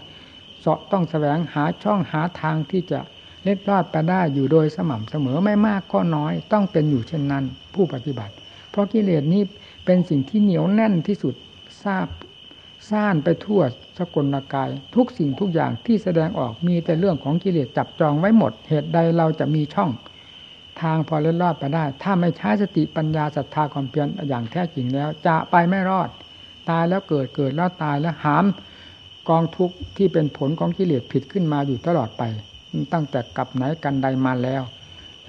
เสาะต้องแสวงหาช่องหาทางที่จะเล็ดรอดไปได้อยู่โดยสม่ำเสมอไม่มากก็น้อยต้องเป็นอยู่เช่นนั้น ผู้ปฏิบัติ เพราะกิเลสนี้เป็นสิ่งที่เหนียวแน่นที่สุดทราบซ่านไปทั่วสกลกาย ทุกสิ่งทุกอย่างที่แสดงออกมีแต่เรื่องของกิเลสจับจองไว้หมด เหตุใดเราจะมีช่อง ทางพอเล็ดรอดไปได้ ถ้าไม่ใช้สติปัญญาศรัทธาความเพียรอย่างแท้จริงแล้ว จะไปไม่รอด ตายแล้วเกิดเกิดแล้วตายแล้วหามกองทุกข์ที่เป็นผลของกิเลสผิดขึ้นมาอยู่ตลอดไป ตั้งแต่กับไหนกันใดมาแล้ว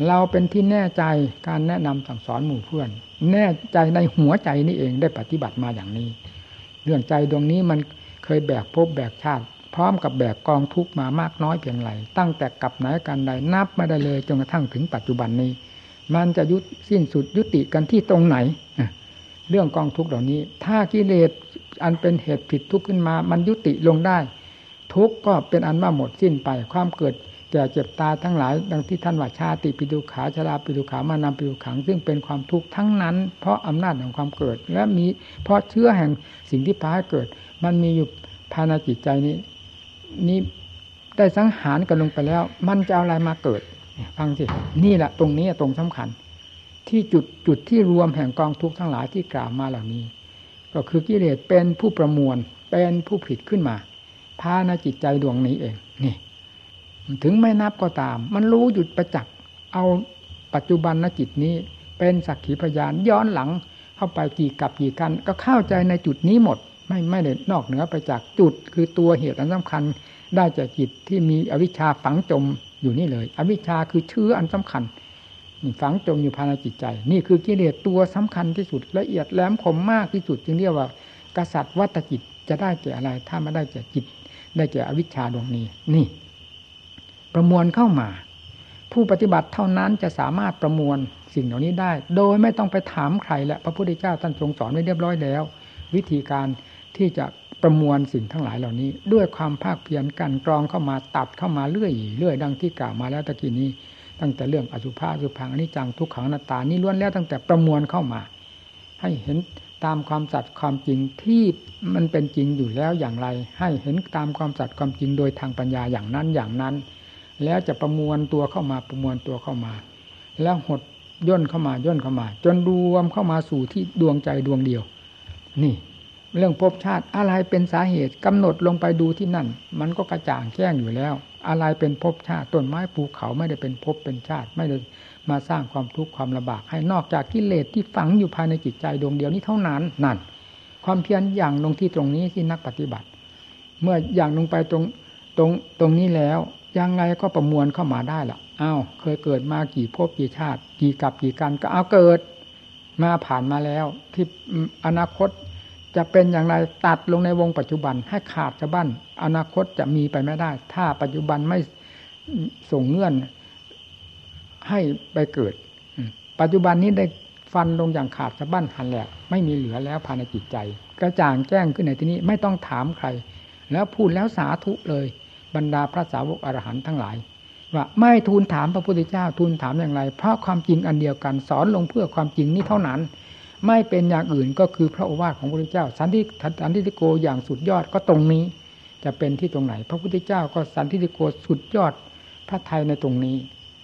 เราเป็นที่แน่ใจการแนะนำสั่งสอนหมู่เพื่อน แน่ใจในหัวใจนี่เองได้ปฏิบัติมาอย่างนี้ เรื่องใจดวงนี้มันเคยแบกภพแบกชาติ พร้อมกับแบกกองทุกมามากน้อยเพียงไรตั้งแต่กับไหนกันใดนับไม่ได้เลยจนกระทั่งถึงปัจจุบันนี้ มันจะยุสิ้นสุดยุติกันที่ตรงไหน เรื่องกองทุกเหล่านี้ ถ้ากิเลสอันเป็นเหตุผิดทุกข์ขึ้นมา มันยุติลงได้ ทุกข์ก็เป็นอันว่าหมดสิ้นไป ความเกิดแก่เจ็บตาทั้งหลาย ดังที่ท่านว่าชาติปิดุขาชราปิดุขามานำปิดุขัง ซึ่งเป็นความทุกข์ทั้งนั้น เพราะอำนาจของความเกิด และมีเพราะเชื้อแห่งสิ่งที่พาให้เกิด มันมีอยู่ภายในจิตใจนี้ นี้ได้สังหารกันลงไปแล้ว มันจะเอาอะไรมาเกิด ฟังสิ นี่แหละตรงนี้ตรงสำคัญ ที่จุดจุดที่รวมแห่งกองทุกข์ทั้งหลายที่กล่าวมาเหล่านี้ ก็คือกิเลสเป็นผู้ประมวล เป็นผู้ผิดขึ้นมาพาในจิตใจดวงนี้เอง นี่ ถึงไม่นับก็ตาม มันรู้หยุดประจักษ์เอาปัจจุบันนจิตนี้ เป็นสักขีพยานย้อนหลังเข้าไปกี่กับกี่กัน ก็เข้าใจในจุดนี้หมด ไม่ไม่ได้นอกเหนือไปจากจุด คือตัวเหตุอันสำคัญ ได้จากจิตที่มีอวิชชาฝังจมอยู่นี่เลย อวิชชาคือเชื้ออันสำคัญฝังจมอยู่ภายในจิตใจ นี่คือกิเลสตัวสำคัญที่สุดละเอียดแหลมคมมากที่สุด จึงเรียกว่า กษัตริย์วัตจิตจะได้แก่อะไร ถ้าไม่ได้แก่จิต ได้แก่อวิชชาดวงนี้ นี่ ประมวลเข้ามา ผู้ปฏิบัติเท่านั้นจะสามารถประมวลสิ่งเหล่านี้ได้ โดยไม่ต้องไปถามใครและพระพุทธเจ้าท่านทรงสอนไว้เรียบร้อยแล้ว วิธีการ ที่จะประมวลสิ่งทั้งหลายเหล่านี้ ด้วยความภาคเพียรกันกรองเข้ามาตัดเข้ามาเรื่อยเรื่อยดังที่กล่าวมาแล้วตะกี้นี้ ตั้งแต่เรื่องอสุภะสุพังอนิจจังทุกขังนาตานี่ล้วนแล้วตั้งแต่ประมวลเข้ามา ให้เห็นตามความสัตย์ความจริงที่มันเป็นจริงอยู่แล้วอย่างไร ให้เห็นตามความสัตย์ความจริงโดยทางปัญญาอย่างนั้นอย่างนั้น แล้วจะประมวลตัวเข้ามาประมวลตัวเข้ามา แล้วหดย่นเข้ามาย่นเข้ามา จนรวมเข้ามาสู่ที่ดวงใจดวงเดียว นี่ เรื่องภพชาติอะไรเป็นสาเหตุกำหนดลงไปดูที่นั่น มันก็กระจ่างแจ้งอยู่แล้ว อะไรเป็นภพชาติต้นไม้ภูเขาไม่ได้เป็นภพเป็นชาติ ไม่ได้มาสร้างความทุกข์ความลำบากให้นอกจากกิเลสที่ฝังอยู่ภายในจิตใจดวงเดียวนี้เท่านั้นนั่น ความเพียรอย่างลงที่ตรงนี้ที่นักปฏิบัติ เมื่ออย่างลงไปตรงตรงตรงนี้แล้วยังไงก็ประมวลเข้ามาได้ละอ้าวเคยเกิดมากี่ภพกี่ชาติ กี่กับกี่กันก็เอาเกิด มาผ่านมาแล้ว ที่อนาคต จะเป็นอย่างไรตัดลงในวงปัจจุบันให้ขาดจะบั้นอนาคตจะมีไปไม่ได้ ถ้าปัจจุบันไม่ส่งเงื่อนให้ไปเกิด ปัจจุบันนี้ได้ฟันลงอย่างขาดสะบั้นหันแหลกไม่มีเหลือแล้วภายในจิตใจ กระจ่างแจ้งขึ้นในที่นี้ไม่ต้องถามใคร แล้วพูดแล้วสาธุเลย บรรดาพระสาวกอรหันต์ทั้งหลาย ว่าไม่ทูลถามพระพุทธเจ้าทูลถามอย่างไร เพราะความจริงอันเดียวกันสอนลงเพื่อความจริงนี้เท่านั้น ไม่เป็นอย่างอื่นก็คือพระโอวาทของพระพุทธเจ้า สันติสันติโกอย่างสุดยอดก็ตรงนี้จะเป็นที่ตรงไหน พระพุทธเจ้าก็สันติโกสุดยอดพระไทยในตรงนี้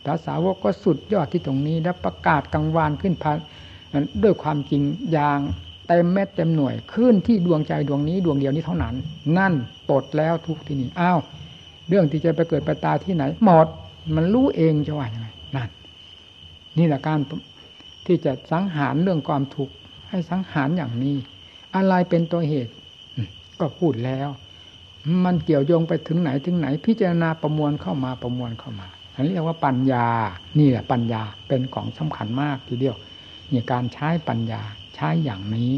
พระสาวกก็สุดยอดที่ตรงนี้ และประกาศกังวานขึ้นพันด้วยความจริงอย่างเต็มเม็ดเต็มหน่วยขึ้นที่ดวงใจดวงนี้ดวงเดียวนี้เท่านั้น นั่นปลดแล้วทุกที่นี่อ้าวเรื่องที่จะไปเกิดไปตายที่ไหนหมดมันรู้เองจะว่ายังไงนั่นนี่แหละการ ที่จะสังหารเรื่องความทุกข์ให้สังหารอย่างนี้ อะไรเป็นตัวเหตุ ก็พูดแล้ว มันเกี่ยวโยงไปถึงไหนถึงไหน พิจารณาประมวลเข้ามาประมวลเข้ามาอันนี้เรียกว่าปัญญา นี่แหละปัญญาเป็นของสำคัญมากทีเดียวนี่การใช้ปัญญาใช้อย่างนี้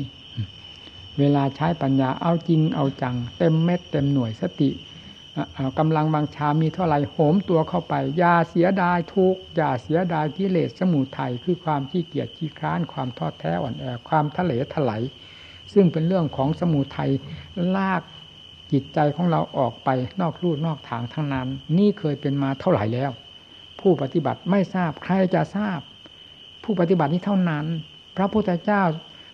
เวลาใช้ปัญญาเอาจริงเอาจัง เต็มเม็ดเต็มหน่วยสติ กำลังบางชามีเท่าไหร่โหมตัวเข้าไปอย่าเสียดายทุกอย่าเสียดายกิเลสสมุทัยคือความขี้เกียจขี้คร้านความทอดแท้อ่อนแอความทะเลถลายซึ่งเป็นเรื่องของสมุทัยลากจิตใจของเราออกไปนอกรูนอกทางทั้งนั้น นี่เคยเป็นมาเท่าไหร่แล้ว ผู้ปฏิบัติไม่ทราบใครจะทราบ ผู้ปฏิบัตินี้เท่านั้น พระพุทธเจ้า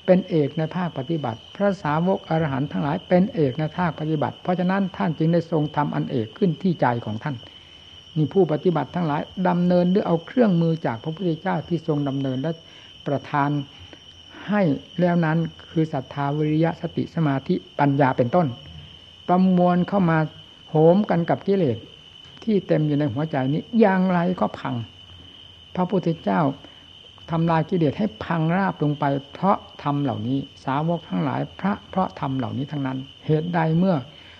เป็นเอกในภาคปฏิบัติ พระสาวกอรหันต์ทั้งหลายเป็นเอกในภาคปฏิบัติ เพราะฉะนั้นท่านจึงได้ทรงทำอันเอกขึ้นที่ใจของท่านนี่ผู้ปฏิบัติทั้งหลายดำเนินด้วยเอาเครื่องมือจากพระพุทธเจ้าที่ทรงดำเนินและประทานให้แล้วนั้นคือศรัทธาวิริยะสติสมาธิปัญญาเป็นต้น ประมวลเข้ามาโหมกันกับกิเลสที่เต็มอยู่ในหัวใจนี้อย่างไรก็พัง พระพุทธเจ้า ทำลายกิเลสให้พังราบลงไป เพราะทำเหล่านี้ สาวกทั้งหลายพระเพราะทำเหล่านี้ทั้งนั้น เหตุใดเมื่อ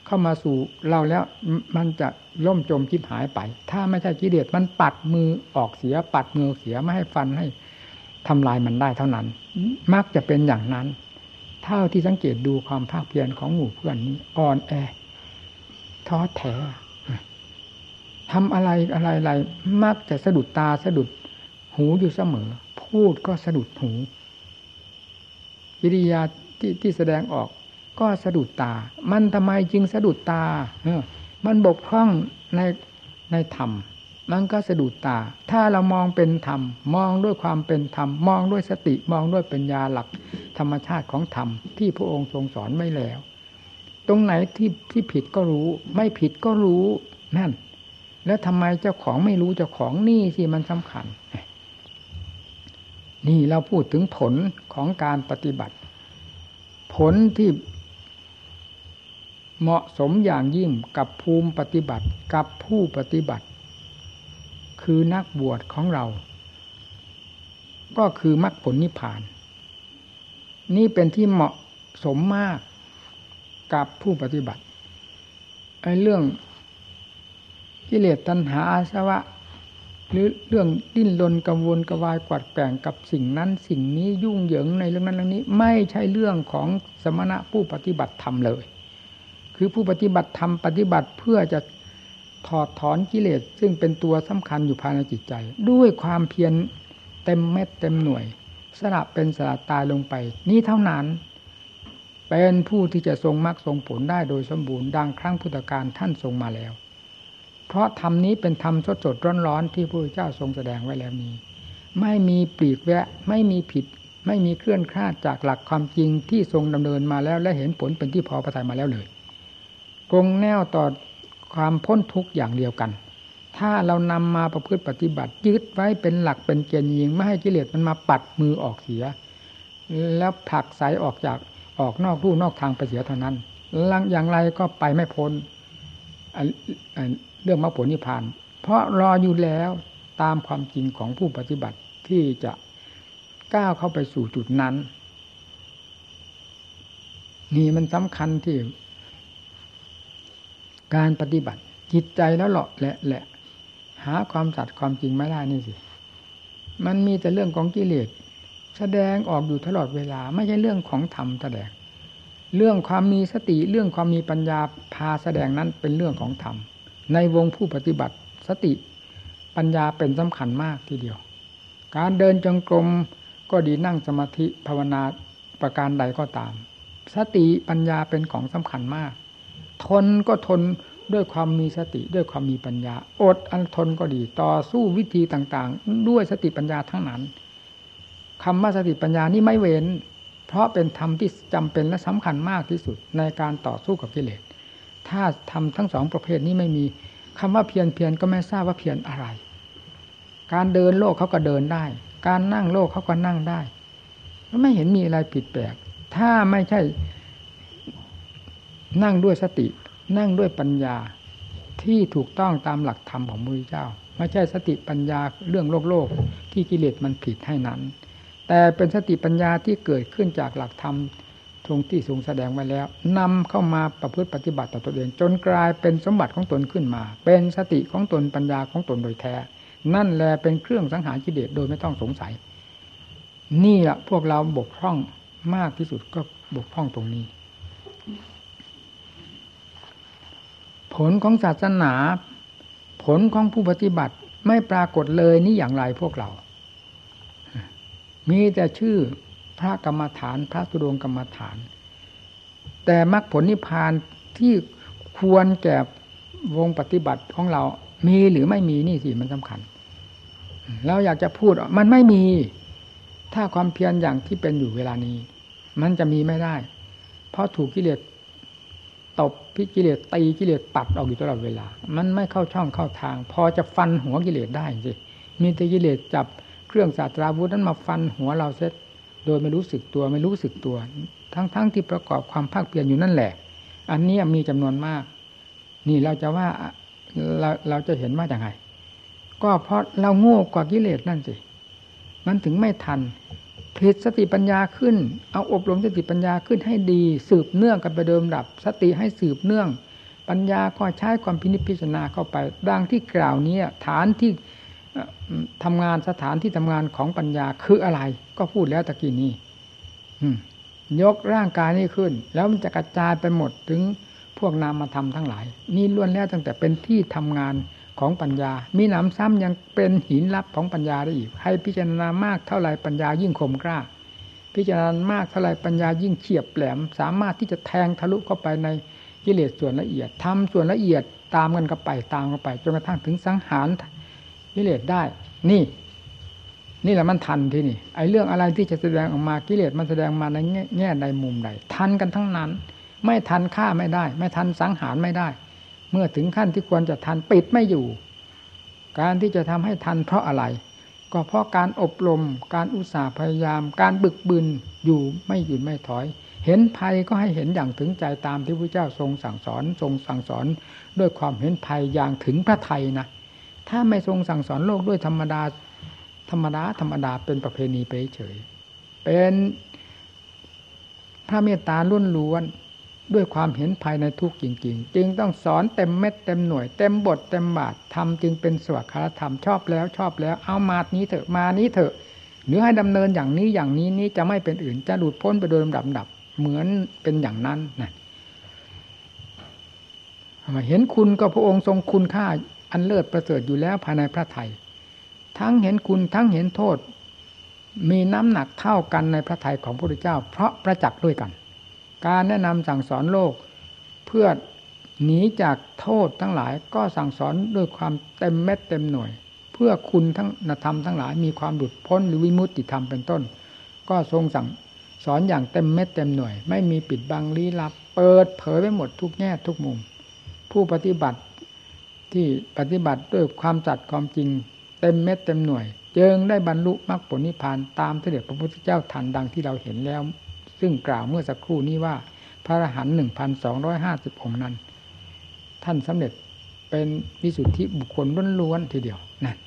เข้ามาสู่เราแล้วมันจะล่มจมจิบหายไป ถ้าไม่ใช่กิเลสมันปัดมือออกเสีย ปัดมือเสียไม่ให้ฟันให้ทำลายมันได้เท่านั้น มักจะเป็นอย่างนั้นเท่าที่สังเกตดูความภาคเพียรของหมู่เพื่อนนี้อ่อนแอท้อแท้ทำอะไรอะไรอะไรมักจะสะดุดตาสะดุดหูอยู่เสมอ พูดก็สะดุดหูกิริยาที่ที่แสดงออกก็สะดุดตา มันทำไมจึงสะดุดตาเออมันบกพร่องในในธรรม มันก็สะดุดตา ถ้าเรามองเป็นธรรม มองด้วยความเป็นธรรม มองด้วยสติ มองด้วยปัญญาหลักธรรมชาติของธรรม ที่พระองค์ทรงสอนไม่แล้ว ตรงไหนที่ที่ผิดก็รู้ ไม่ผิดก็รู้นั่น แล้วทำไมเจ้าของไม่รู้เจ้าของนี่สิมันสำคัญ นี่เราพูดถึงผลของการปฏิบัติ ผลที่เหมาะสมอย่างยิ่งกับภูมิปฏิบัติกับผู้ปฏิบัติ คือนักบวชของเรา ก็คือมรรคผลนิพพาน นี่เป็นที่เหมาะสมมากกับผู้ปฏิบัติไอ้เรื่องกิเลสตัณหาอาสวะ หรือเรื่องดิ้นรนกังวลกวายกวัดแกงกับสิ่งนั้น สิ่งนี้ยุ่งเหยิงในเรื่องนั้นเรื่องนี้ ไม่ใช่เรื่องของสมณะผู้ปฏิบัติธรรมเลย คือผู้ปฏิบัติธรรมปฏิบัติเพื่อจะถอดถอนกิเลสซึ่งเป็นตัวสำคัญอยู่ภายในจิตใจ ด้วยความเพียรเต็มเม็ดเต็มหน่วย สละเป็นสละตายลงไป นี้เท่านั้นเป็นผู้ที่จะทรงมรรคทรงผลได้โดยสมบูรณ์ดังครั้งพุทธการท่านทรงมาแล้ว เพราะธรรมนี้เป็นธรรมสดสดร้อนร้อนที่พระพุทธเจ้าทรงแสดงไว้แล้วนี้ ไม่มีปลีกแวะไม่มีผิด ไม่มีเคลื่อนคลาดจากหลักความจริงที่ทรงดำเนินมาแล้วและเห็นผลเป็นที่พอประทัยมาแล้วเลยกงแนวต่อความพ้นทุกข์อย่างเดียวกัน ถ้าเรานำมาประพฤติปฏิบัติยึดไว้เป็นหลักเป็นเกณฑ์ยิง ไม่ให้กิเลสมันมาปัดมือออกเสีย แล้วผลักสายออกจากออกนอกรูนอกทางไปเสียเท่านั้นลังอย่างไรก็ไปไม่พ้น เรื่องมรรคผลนิพพาน เพราะรออยู่แล้วตามความจริงของผู้ปฏิบัติที่จะก้าวเข้าไปสู่จุดนั้น นี่มันสำคัญที่การปฏิบัติจิตใจแล้วหลาะแหละแหละ หาความสัตย์ความจริงไม่ได้นี่สิ มันมีแต่เรื่องของกิเลสแสดงออกอยู่ตลอดเวลา ไม่ใช่เรื่องของธรรมแสดง เรื่องความมีสติเรื่องความมีปัญญาพาแสดงนั้นเป็นเรื่องของธรรม ในวงผู้ปฏิบัติสติปัญญาเป็นสำคัญมากทีเดียว การเดินจงกรมก็ดีนั่งสมาธิภาวนาประการใดก็ตาม สติปัญญาเป็นของสำคัญมาก ทนก็ทนด้วยความมีสติด้วยความมีปัญญา อดอันทนก็ดีต่อสู้วิธีต่างๆ ด้วยสติปัญญาทั้งนั้นคำว่าสติปัญญานี่ไม่เว้น เพราะเป็นธรรมที่จำเป็นและสำคัญมากที่สุดในการต่อสู้กับกิเลส ถ้าทำทั้งสองประเภทนี้ไม่มีคำว่าเพียรเพียรก็ไม่ทราบว่าเพียรอะไร การเดินโลกเขาก็เดินได้ การนั่งโลกเขาก็นั่งได้ไม่เห็นมีอะไรผิดแปลก ถ้าไม่ใช่นั่งด้วยสติ นั่งด้วยปัญญาที่ถูกต้องตามหลักธรรมของมือเจ้า ไม่ใช่สติปัญญาเรื่องโลกโลกที่กิเลสมันผิดให้นั้น แต่เป็นสติปัญญาที่เกิดขึ้นจากหลักธรรม ทรงที่ทรงแสดงไว้แล้วนำเข้ามาประพฤติปฏิบัติต่อตัวเอง จนกลายเป็นสมบัติของตนขึ้นมา เป็นสติของตนปัญญาของตนโดยแท้ นั่นแหละเป็นเครื่องสังหารกิเลสโดยไม่ต้องสงสัย นี่แหละพวกเราบกพร่องมากที่สุดก็บกพร่องตรงนี้ ผลของศาสนา ผลของผู้ปฏิบัติไม่ปรากฏเลยนี่อย่างไรพวกเรา มีแต่ชื่อ พระกรรมฐาน พระสุดงกรรมฐาน แต่มรรคผลนิพพานที่ควรแก่วงปฏิบัติของเรา มีหรือไม่มีนี่สิมันสำคัญ เราอยากจะพูดมันไม่มี ถ้าความเพียรอย่างที่เป็นอยู่เวลานี้ มันจะมีไม่ได้ เพราะถูกกิเลสตบพิกิเลสตีกิเลสปัดออกอยู่ตลอดเวลา มันไม่เข้าช่องเข้าทาง พอจะฟันหัวกิเลสได้สิมีแต่กิเลสจับเครื่องศาสตราวุธนั้นมาฟันหัวเราเสร็จ โดยไม่รู้สึกตัวไม่รู้สึกตัว ทั้งๆทที่ประกอบความภาคเพียรอยู่นั่นแหละ อันนี้มีจำนวนมาก นี่เราจะว่าเราเราจะเห็นว่าอย่างไรก็เพราะเราโง่กว่ากิเลสนั่นสิมันถึงไม่ทันผิดสติปัญญาขึ้น เอาอบรมสติปัญญาขึ้นให้ดี สืบเนื่องกันไปเดิมดับ สติให้สืบเนื่อง ปัญญาก็ใช้ความพินิจพิจารณาเข้าไป ดังที่กล่าวนี้ฐานที่ ทำงานสถานที่ทำงานของปัญญาคืออะไร ก็พูดแล้วตะกี้นี้ยกร่างกายนี้ขึ้น แล้วมันจะกระจายไปหมดถึงพวกนามธรรมทั้งหลาย นี่ล้วนแล้วตั้งแต่เป็นที่ทำงานของปัญญา มีหนำซ้ำยังเป็นหินลับของปัญญาได้อีก ให้พิจารณามากเท่าไรปัญญายิ่งคมกล้า พิจารณามากเท่าไรปัญญายิ่งเฉียบแหลม สามารถที่จะแทงทะลุเข้าไปในกิเลสส่วนละเอียดทำส่วนละเอียดตามกันกไปตามกันไปจนกระทั่งถึงสังหาร กิเลสได้ นี่ นี่แหละมันทันที่นี่ไอ้เรื่องอะไรที่จะแสดงออกมากิเลสมันแสดงมาในแง่ใดมุมใดทันกันทั้งนั้น ไม่ทันฆ่าไม่ได้ ไม่ทันสังหารไม่ได้ เมื่อถึงขั้นที่ควรจะทันปิดไม่อยู่ การที่จะทำให้ทันเพราะอะไร ก็เพราะการอบรม การอุตสาห์พยายาม การบึกบึนอยู่ไม่หยุดไม่ถอยเห็นภัยก็ให้เห็นอย่างถึงใจตามที่พระเจ้าทรงสั่งสอน ทรงสั่งสอน ด้วยความเห็นภัยอย่างถึงพระไทยนะ ถ้าไม่ทรงสั่งสอนโลกด้วยธรรมดา ธรรมดา ธรรมดาเป็นประเพณีไปเฉย เป็นพระเมตตาล้วนล้วนด้วยความเห็นภายในทุกจริง ๆ จึงต้องสอนเต็มเม็ดเต็มหน่วย เต็มบทเต็มบาททำจึงเป็นสวัสดิธรรมชอบแล้วชอบแล้วเอามานี้เถอะมานี้เถอะหรือให้ดำเนินอย่างนี้อย่างนี้นี้จะไม่เป็นอื่นจะหลุดพ้นไปโดยลำดับดับเหมือนเป็นอย่างนั้นนะเห็นคุณก็พระองค์ทรงคุณค่า อันเลิศประเสริฐอยู่แล้วภายในพระไทยทั้งเห็นคุณทั้งเห็นโทษ มีน้ำหนักเท่ากันในพระไทยของพระพุทธเจ้า เพราะประจักษ์ด้วยกัน การแนะนำสั่งสอนโลก เพื่อหนีจากโทษทั้งหลายก็สั่งสอนด้วยความเต็มเม็ดเต็มหน่วย เพื่อคุณทั้งนธรรมทั้งหลายมีความหลุดพ้นหรือวิมุตติธรรมเป็นต้น ก็ทรงสั่งสอนอย่างเต็มเม็ดเต็มหน่วย ไม่มีปิดบังลี้ลับ เปิดเผยไปหมดทุกแง่ทุกมุม ผู้ปฏิบัติ ที่ปฏิบัติด้วยความจัดความจริง เต็มเม็ดเต็มหน่วย เจิงได้บรรลุมรรคผลนิพพานตามเสด็จพระพุทธเจ้าทันดังที่เราเห็นแล้ว ซึ่งกล่าวเมื่อสักครู่นี้ว่า พระอรหันต์หนึ่งพันสองร้อยห้าสิบองค์นั้น ท่านสำเร็จเป็นวิสุทธิบุคคลล้วนๆทีเดียวนั่น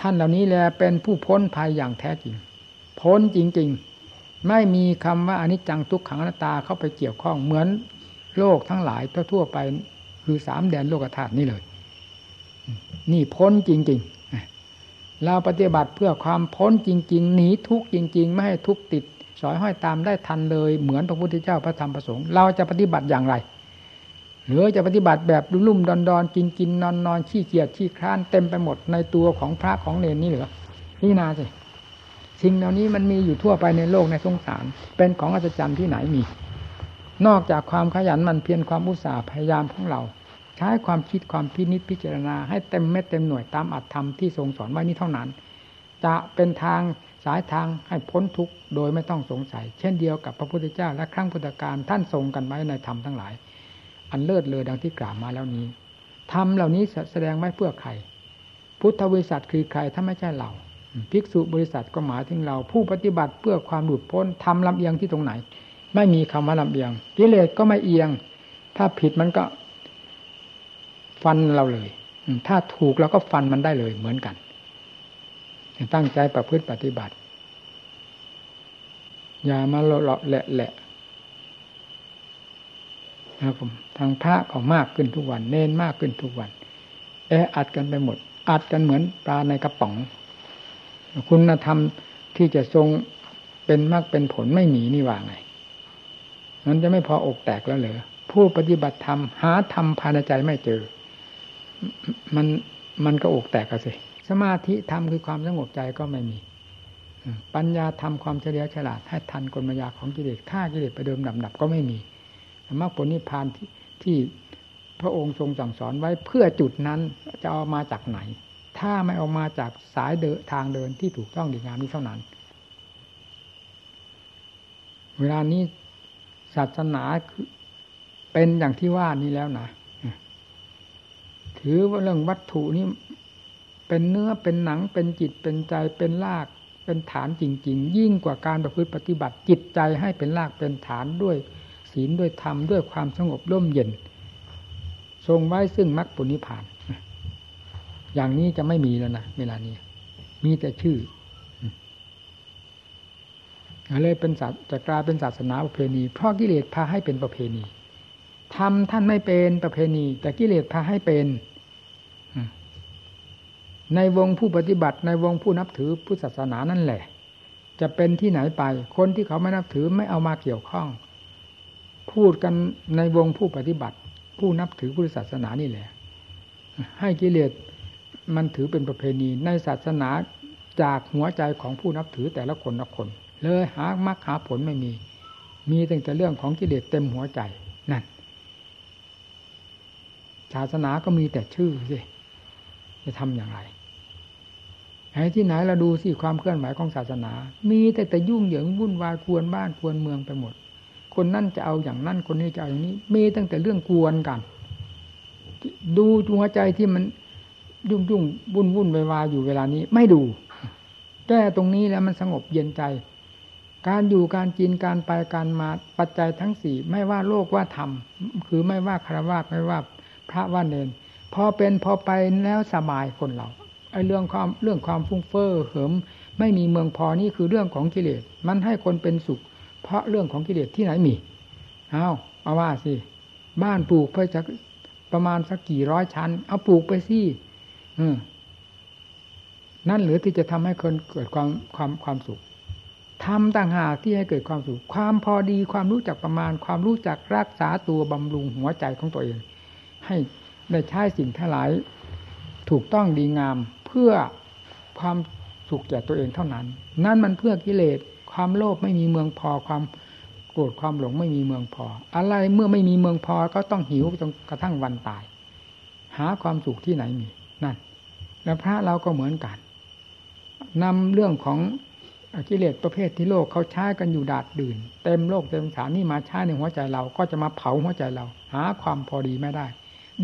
ท่านเหล่านี้แลเป็นผู้พ้นภัยอย่างแท้จริง พ้นจริงๆ ไม่มีคำว่าอนิจจังทุกขังอนัตตาเข้าไปเกี่ยวข้องเหมือนโลกทั้งหลายทั่วๆไปคือสามแดนโลกธาตุนี่เลย นี่พ้นจริงๆเราปฏิบัติเพื่อความพ้นจริง ๆ หนีทุกจริง ๆ ไม่ให้ทุกติด สอยห้อยตามได้ทันเลย เหมือนพระพุทธเจ้าพระธรรมพระสงฆ์เราจะปฏิบัติอย่างไร หรือจะปฏิบัติแบบลุ่มๆดอนๆกินกินนอนนอนขี้เกียจขี้คร้านเต็มไปหมดในตัวของพระของเนรนี่เหรอนี่นาสิสิ่งเหล่านี้มันมีอยู่ทั่วไปในโลกในสงสาร เป็นของอัศจรรย์ที่ไหนมี นอกจากความขยันมันเพียรความอุตสาห์พยายามของเรา ช้ความคิดความพินิจพิจารณา ให้เต็มเม็ดเต็มหน่วยตามอัตธรรมที่ทรงสอนไว้นี้เท่านั้น จะเป็นทางสายทางให้พ้นทุกข์โดยไม่ต้องสงสัย เช่นเดียวกับพระพุทธเจ้าและครั้งพุทธการท่านทรงกันไว้ในธรรมทั้งหลาย อันเลิศเลยดังที่กล่าวมาแล้วนี้ธรรมเหล่านี้แสดงไว้เพื่อใคร พุทธบริษัทคือใครถ้าไม่ใช่เราภิกษุบริษัทก็หมายถึงเรา ผู้ปฏิบัติเพื่อความหลุดพ้นทำลำเอียงที่ตรงไหน ไม่มีคำว่าลำเอียงกิเลสก็ไม่เอียง ถ้าผิดมันก็ ฟันเราเลยถ้าถูกเราก็ฟันมันได้เลยเหมือนกันตั้งใจประพฤติปฏิบัติ อย่ามาเลาะแหละแหละนะครับผมทางพระก็มากขึ้นทุกวัน เน้นมากขึ้นทุกวัน แออัดกันไปหมด อัดกันเหมือนปลาในกระป๋อง คุณธรรมที่จะทรงเป็นมากเป็นผลไม่หนีนี่ว่าไงมันจะไม่พออกแตกแล้วเหรอผู้ปฏิบัติธรรมหาธรรมภายในใจไม่เจอ มันมันก็อกแตกกันสิสมาธิธรรมคือความสงบใจก็ไม่มี ปัญญาธรรมความเฉลียวฉลาด ให้ทันกลมายาของกิเลสฆ่ากิเลสไปเดิมดับดับก็ไม่มีมรรคผลนิพพานที่ที่พระองค์ทรงสั่งสอนไว้เพื่อจุดนั้นจะเอามาจากไหน ถ้าไม่เอามาจากสายเดินทางเดินที่ถูกต้องดีงามนี้เท่านั้น เวลานี้ศาสนาเป็นอย่างที่ว่านี้แล้วนะ ถือว่าเรื่องวัตถุนี้เป็นเนื้อเป็นหนังเป็นจิตเป็นใจเป็นรากเป็นฐานจริง ๆ ยิ่งกว่าการประพฤติปฏิบัติจิตใจให้เป็นรากเป็นฐานด้วยศีลด้วยธรรมด้วยความสงบร่มเย็น ทรงไว้ซึ่งมรรคผลนิพพาน อย่างนี้จะไม่มีแล้วนะเวลานี้ มีแต่ชื่อเลยเป็นศาสจะกลายเป็นศาสนาประเพณีเพราะกิเลสพาให้เป็นประเพณีทำท่านไม่เป็นประเพณี แต่กิเลสพาให้เป็น ในวงผู้ปฏิบัติในวงผู้นับถือพุทธศาสนานั่นแหละ จะเป็นที่ไหนไป คนที่เขาไม่นับถือไม่เอามาเกี่ยวข้อง พูดกันในวงผู้ปฏิบัติ ผู้นับถือพุทธศาสนานี่แหละ ให้กิเลสมันถือเป็นประเพณีในศาสนาจากหัวใจของผู้นับถือแต่ละคนละคน เลยหามรรคหาผลไม่มี มีแต่เรื่องของกิเลสเต็มหัวใจนั่นศาสนาก็มีแต่ชื่อสิจะทำอย่างไร ไหนที่ไหนเราดูสิความเคลื่อนไหวของศาสนา มีแต่แต่ยุ่งเหยิงวุ่นวายกวนบ้านกวนเมืองไปหมด คนนั่นจะเอาอย่างนั้นคนนี้จะเอาอย่างนี้ มีตั้งแต่เรื่องกวนกัน ดูหัวใจที่มันยุ่งยุ่งวุ่นวุ่นวายวายอยู่เวลานี้ ไม่ดู แก้ตรงนี้แล้วมันสงบเย็นใจ การอยู่การกินการไปการมาปัจจัยทั้งสี่ไม่ว่าโลกว่าธรรมคือไม่ว่าคารวะไม่ว่าพระว่าเนนพอเป็นพอไปแล้วสบายคนเรา ไอ้เรื่องความเรื่องความฟุ้งเฟ้อเหิม ไม่มีเมืองพอนี่คือเรื่องของกิเลส มันให้คนเป็นสุข เพราะเรื่องของกิเลสที่ไหนมีเอาเอาว่าสิบ้านปลูกเพื่อจะประมาณสักกี่ร้อยชั้น เอาปลูกไปสิอืนั่นหรือที่จะทำให้คนเกิดความความความสุขทำต่างหากที่ให้เกิดความสุข ความพอดีความรู้จักประมาณ ความรู้จักรักษาตัวบำรุงหัวใจของตัวเอง ให้ได้ใช้สิ่งทั้งหลายถูกต้องดีงาม พื่อความสุขแก่ตัวเองเท่านั้น นั่นมันเพื่อกิเลสความโลภไม่มีเมืองพอความโกรธความหลงไม่มีเมืองพอ อะไรเมื่อไม่มีเมืองพอก็ต้องหิวจนกระทั่งวันตาย หาความสุขที่ไหนมีนั่น แล้วพระเราก็เหมือนกันนำเรื่องของกิเลสประเภทที่โลกเขาใช้กันอยู่ดาดดื่น เต็มโลกเต็มฐานนี่มาใช้ในหัวใจเราก็จะมาเผาหัวใจเรา หาความพอดีไม่ได้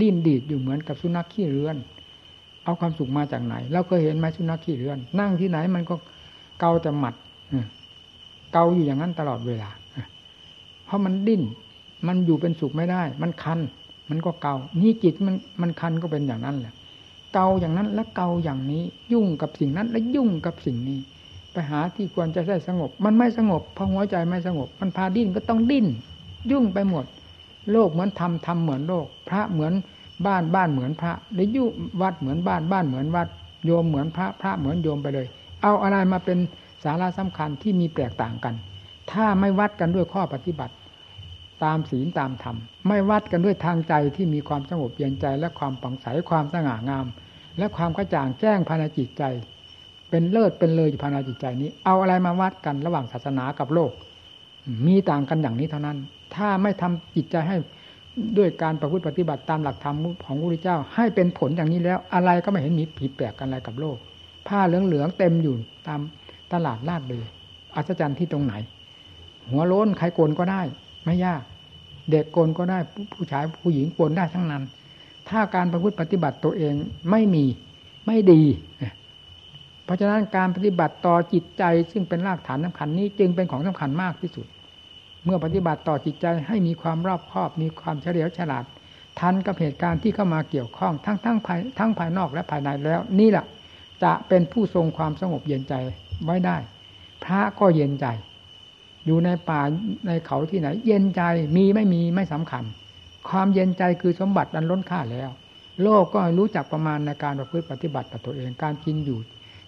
ดิ้นดีดอยู่เหมือนกับสุนัขขี้เรือน เอาความสุขมาจากไหน เราเคยเห็นไหมสุนัขขี้เรือน นั่งที่ไหนมันก็เกาแต่หมัดเกาอยู่อย่างนั้นตลอดเวลาเพราะมันดิ้น มันอยู่เป็นสุขไม่ได้ มันคัน มันก็เกา นี่จิตมันมันคันก็เป็นอย่างนั้นแหละ เกาอย่างนั้นแล้วเกาอย่างนี้ ยุ่งกับสิ่งนั้น และยุ่งกับสิ่งนี้ ไปหาที่ควรจะได้สงบ มันไม่สงบเพราะหัวใจไม่สงบ มันพาดิ้นก็ต้องดิ้น ยุ่งไปหมด โลกเหมือนทำทำเหมือนโลก พระเหมือน บ้านบ้านเหมือนพระหรือยุวัดเหมือนบ้านบ้านเหมือนวัด โยมเหมือนพระพระเหมือนโยมไปเลย เอาอะไรมาเป็นสาระสำคัญที่มีแตกต่างกัน ถ้าไม่วัดกันด้วยข้อปฏิบัติ ตามศีลตามธรรม ไม่วัดกันด้วยทางใจที่มีความสงบเย็นใจ และความปังใสความสง่างาม และความกระจ่างแจ้งภายในจิตใจ เป็นเลิศเป็นเลยอยู่ภายในจิตใจนี้ เอาอะไรมาวัดกันระหว่างศาสนากับโลก มีต่างกันอย่างนี้เท่านั้น ถ้าไม่ทำจิตใจให้ ด้วยการประพฤติปฏิบัติตามหลักธรรมของพระพุทธเจ้า ให้เป็นผลอย่างนี้แล้ว อะไรก็ไม่เห็นมีผิดแปลกกันอะไรกับโลก ผ้าเหลืองๆเต็มอยู่ตามตลาดลาดเลยอัศจรรย์ที่ตรงไหน หัวโล้นใครโกนก็ได้ ไม่ยาก เด็กโกนก็ได้ผู้ชายผู้หญิงโกนได้ทั้งนั้น ถ้าการประพฤติปฏิบัติตัวเองไม่มีไม่ดี เพราะฉะนั้นการปฏิบัติต่อจิตใจซึ่งเป็นรากฐานสาคัญนี้จึงเป็นของสำคัญมากที่สุด เมื่อปฏิบัติต่อจิตใจให้มีความรอบคอบ มีความเฉลียวฉลาด ทันกับเหตุการณ์ที่เข้ามาเกี่ยวข้องทั้งทั้งภายทั้งภายนอกและภายในแล้ว นี่แหละจะเป็นผู้ทรงความสงบเย็นใจไว้ได้ พระก็เย็นใจ อยู่ในป่าในเขาที่ไหน เย็นใจมีไม่มีไม่สำคัญ ความเย็นใจคือสมบัติอันล้นค่าแล้ว โลกก็รู้จักประมาณในการประพฤติปฏิบัติต่อตัวเองการกินอยู่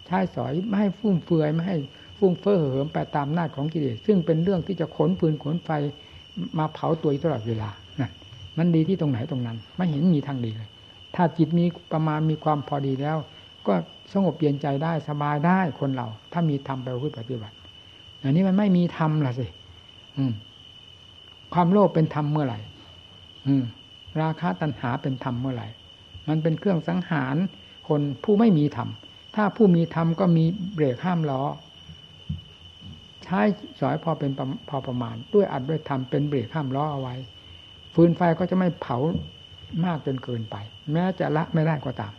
ใช้สอยไม่ให้ฟุ่มเฟือยไม่ให้ ฟุ้งเฟ้อเหิมไปตามหน้าของกิเลสซึ่งเป็นเรื่องที่จะขนปืนขนไฟมาเผาตัวตลอดเวลานั่นมันดีที่ตรงไหนตรงนั้น ไม่เห็นมีทางดีเลย ถ้าจิตมีประมาณมีความพอดีแล้ว ก็สงบเย็นใจได้สบายได้คนเรา ถ้ามีธรรมไปพูดปฏิบัติ อันนี้มันไม่มีธรรมล่ะสิความโลภเป็นธรรมเมื่อไหร่อืมราคะตัณหาเป็นธรรมเมื่อไหร่ มันเป็นเครื่องสังหารคนผู้ไม่มีธรรม ถ้าผู้มีธรรมก็มีเบรกห้ามล้อ ช้สอยพอเป็นพอประมาณ ด้วยอัดด้วยธรรมเป็นเบรกห้ามล้อเอาไว้ ฟืนไฟก็จะไม่เผามากจนเกินไป แม้จะละไม่ได้ก็ตาม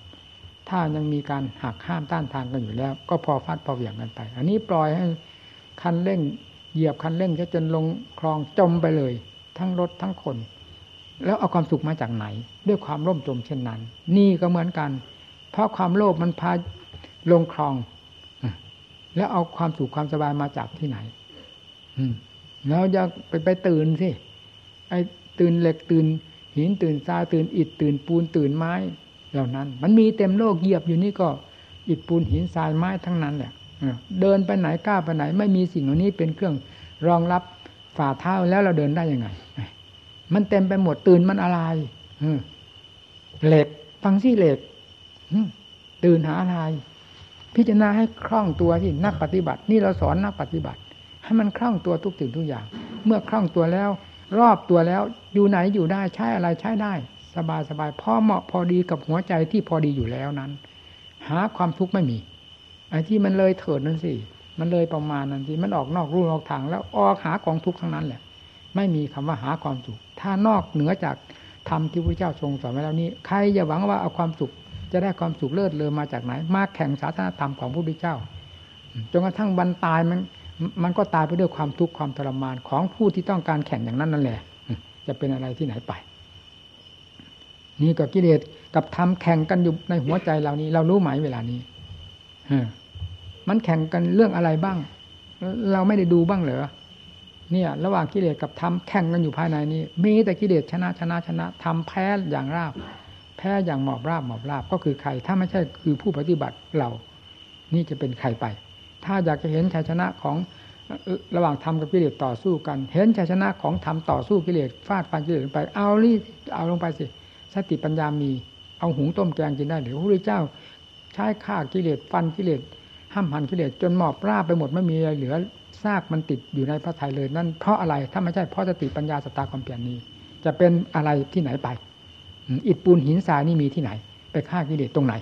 ถ้ายังมีการหักห้ามต้านทานกันอยู่แล้ว ก็พอฟาดพอเหวี่ยงกันไป อันนี้ปล่อยให้คันเร่งเหยียบคันเร่งจนลงคลองจมไปเลย ทั้งรถทั้งคน แล้วเอาความสุขมาจากไหน ด้วยความร่มจมเช่นนั้น นี่ก็เหมือนกัน เพราะความโลภมันพาลงคลอง แล้วเอาความสุขความสบายมาจากที่ไหนแล้วจะไปไปตื่นสิไอ้ตื่นเหล็กตื่น หินตื่นทรายตื่นอิฐตื่นปูนตื่นไม้ เหล่านั้น มันมีเต็มโลกเหยียบอยู่นี่ก็ อิฐปูนหินทรายไม้ทั้งนั้นแหละเดินไปไหนกล้าไปไหน ไม่มีสิ่งเหล่านี้เป็นเครื่องรองรับฝ่าเท้าแล้วเราเดินได้ยังไง มันเต็มไปหมดตื่นมันอะไรเหล็ก ฟังซี่เหล็กตื่นหาอะไร พิจารณาให้คล่องตัวที่นักปฏิบัติ นี่เราสอนนักปฏิบัติ ให้มันคล่องตัวทุกสิ่งทุกอย่าง เมื่อคล่องตัวแล้ว รอบตัวแล้วอยู่ไหนอยู่ได้ใช้อะไรใช้ได้ สบายสบายพอเหมาะพอดีกับหัวใจที่พอดีอยู่แล้วนั้น หาความทุกข์ไม่มีไอ้ที่มันเลยเถิดนั่นสิมันเลยประมาณนั้นสิมันออกนอกรูนอกทางแล้วออกหากองทุกข์ทั้งนั้นแหละ ไม่มีคำว่าหาความสุข ถ้านอกเหนือจากธรรมที่พระเจ้าทรงสอนไว้แล้วนี้ ใครอย่าหวังว่าเอาความสุข จะได้ความสุขเลิศเลอมาจากไหน มาแข่งศาสนาธรรมของพระพุทธเจ้าจนกระทั่งบรรตายมันมันก็ตายไปด้วยความทุกข์ความทรมานของผู้ที่ต้องการแข่งอย่างนั้นนั่นแหละ จะเป็นอะไรที่ไหนไป นี่ก็กิเลสกับธรรมแข่งกันอยู่ในหัวใจเรานี้ เรารู้ไหมเวลานี้มันแข่งกันเรื่องอะไรบ้าง เราไม่ได้ดูบ้างเหรอเนี่ย ระหว่างกิเลสกับธรรมแข่งกันอยู่ภายในนี้ มีแต่กิเลสชนะชนะชนะทำแพ้อย่างราบ แพ้อย่างหมอบราบหมอบราบก็คือใคร ถ้าไม่ใช่คือผู้ปฏิบัติเรา นี่จะเป็นใครไป ถ้าอยากจะเห็นชัยชนะของระหว่างธรรมกับกิเลสต่อสู้กัน เห็นชัยชนะของธรรมต่อสู้กิเลสฟาดฟันกิเลสไป เอาลี่เอาลงไปสิ สติปัญญามี เอาหุงต้มแกงกินได้หรือพระพุทธเจ้า ใช้ฆ่ากิเลสฟันกิเลสห้ามหันกิเลสจนหมอบราบไปหมดไม่มีอะไรเหลือซากมันติดอยู่ในพระทัยเลยนั่นเพราะอะไรถ้าไม่ใช่เพราะสติปัญญาสตาความเปลี่ยนนี้ จะเป็นอะไรที่ไหนไป อิฐปูนหินทรายนี่มีที่ไหน ไปฆ่ากิเลสตรงไหน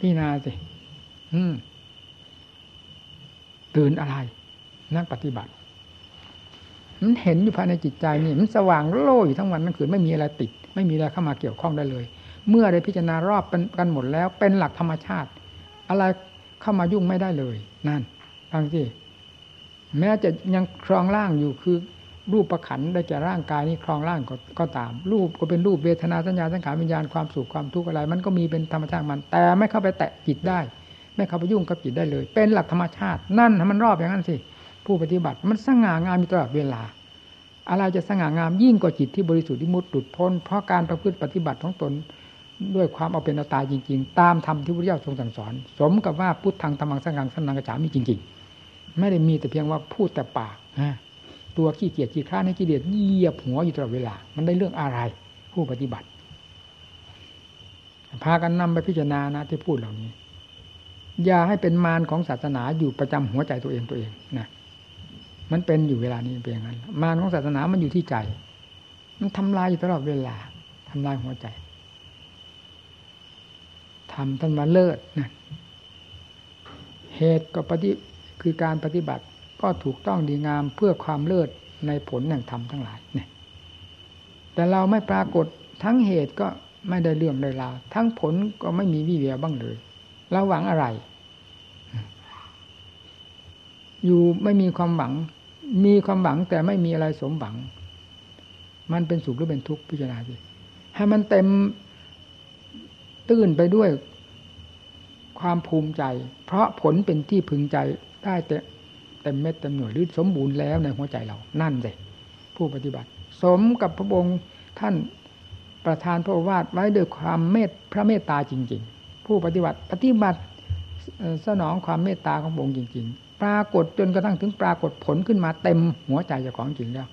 พี่นาสิตื่นอะไร นักปฏิบัติ มันเห็นอยู่ภายในจิตใจนี่มันสว่างโล่อยู่ทั้งวันทั้งคืนไม่มีอะไรติด ไม่มีอะไรเข้ามาเกี่ยวข้องได้เลย เมื่อได้พิจารณารอบกันหมดแล้ว เป็นหลักธรรมชาติ อะไรเข้ามายุ่งไม่ได้เลย นั่นฟังสิแม้จะยังครองร่างอยู่คือ รูปประขันได้แก่ร่างกายนี้ครองร่างก็ก็ตาม รูปก็เป็นรูปเวทนาสัญญาสังขารวิญญาณความสุขความทุกข์อะไร มันก็มีเป็นธรรมชาติมัน แต่ไม่เข้าไปแตะจิตได้ ไม่เข้าไปยุ่งกับจิตได้เลย เป็นหลักธรรมชาติ นั่นมันรอบอย่างนั้นสิผู้ปฏิบัติมันสง่างามมีตลอดเวลา อะไรจะสง่างามยิ่งกว่าจิตที่บริสุทธิ์ที่มุดหลุดพ้นเพราะการประพฤติปฏิบัติของตนด้วยความเอาเป็นเอาตายจริง ๆ ตามธรรมที่พระเจ้าทรงสั่งสอน สมกับว่าพุทธังธรรมังสังฆังสันนังกระฉามีจริง ๆ ไม่ได้มีแต่เพียงว่าพูดแต่ปากนะ ตัวขี้เกียจขี้ข้าในกิเลสเหยียบหัวอยู่ตลอดเวลา มันได้เรื่องอะไร ผู้ปฏิบัติ พากันนำไปพิจารณานะที่พูดเหล่านี้ อย่าให้เป็นมารของศาสนาอยู่ประจำหัวใจตัวเองตัวเองนะมันเป็นอยู่เวลานี้เป็นอย่างนั้น มารของศาสนามันอยู่ที่ใจ มันทำลายอยู่ตลอดเวลาทำลายหัวใจทำท่านมาเลิศนะเหตุก็ปฏิคือการปฏิบัติ ก็ถูกต้องดีงามเพื่อความเลิศในผลแห่งธรรมทั้งหลายเนี่ยแต่เราไม่ปรากฏทั้งเหตุก็ไม่ได้เรื่องเลยราทั้งผลก็ไม่มีวิเวียบ้างเลยเราหวังอะไร อยู่ไม่มีความหวัง มีความหวังแต่ไม่มีอะไรสมหวัง มันเป็นสุขหรือเป็นทุกข์พิจารณาดิให้มันเต็มตื้นไปด้วยความภูมิใจ เพราะผลเป็นที่พึงใจได้แต่ เต็มเม็ดเต็มหน่วยหรือสมบูรณ์แล้วในหัวใจเรานั่นเลยผู้ปฏิบัติ สมกับพระองค์ท่านประธานพระวาทไว้ด้วยความเมตพระเมตตาจริง ๆ ผู้ปฏิบัติปฏิบัติสนองความเมตตาของพระองค์จริง ๆ ปรากฏจนกระทั่งถึงปรากฏผลขึ้นมาเต็มหัวใจเจ้าของจริงแล้ว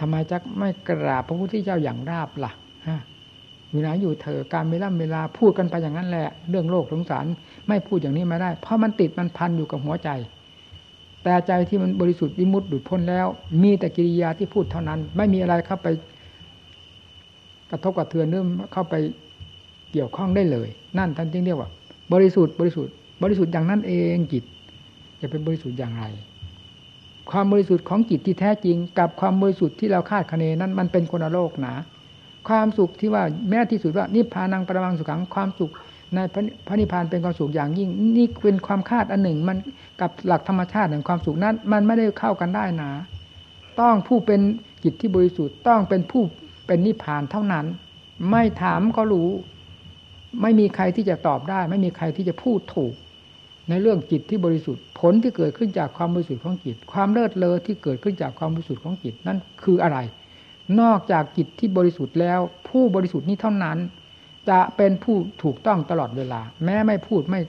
ทำไมจักไม่กราบพระพุทธเจ้าอย่างราบละ่ะฮะอยู่ไหนอยู่เถอการเวลาเวลาพูดกันไปอย่างนั้นแหละ เรื่องโลกสงสารไม่พูดอย่างนี้ไม่ได้ เพราะมันติดมันพันอยู่กับหัวใจ แต่ใจที่มันบริสุทธิ์วิมุตติดุจพ้นแล้ว มีแต่กิริยาที่พูดเท่านั้น ไม่มีอะไรเข้าไป กระทบกระเทือนหรือเข้าไปเกี่ยวข้องได้เลย นั่นท่านจึงเรียกว่า บริสุทธิ์บริสุทธิ์บริสุทธิ์อย่างนั้นเองจิตจะเป็นบริสุทธิ์อย่างไร ความบริสุทธิ์ของจิตที่แท้จริง กับความบริสุทธิ์ที่เราคาดคะเนนั้น มันเป็นคนละโลกนะความสุขที่ว่าแม้ที่สุดว่านิพพานังประมังสุขังความสุข ในพระนิพพานเป็นความสุขอย่างยิ่ง นี่เป็นความคาดอันหนึ่ง มันกับหลักธรรมชาติแห่งความสุขนั้น มันไม่ได้เข้ากันได้นะ ต้องผู้เป็นจิตที่บริสุทธิ์ต้องเป็นผู้เป็นนิพพานเท่านั้น ไม่ถามก็รู้ ไม่มีใครที่จะตอบได้ ไม่มีใครที่จะพูดถูก ในเรื่องจิตที่บริสุทธิ์ผลที่เกิดขึ้นจากความบริสุทธิ์ของจิต ความเลิศเลอที่เกิดขึ้นจากความบริสุทธิ์ของจิตนั่นคืออะไร นอกจากจิตที่บริสุทธิ์แล้ว ผู้บริสุทธิ์นี้เท่านั้น จะเป็นผู้ถูกต้องตลอดเวลา แม้ไม่พูดไม่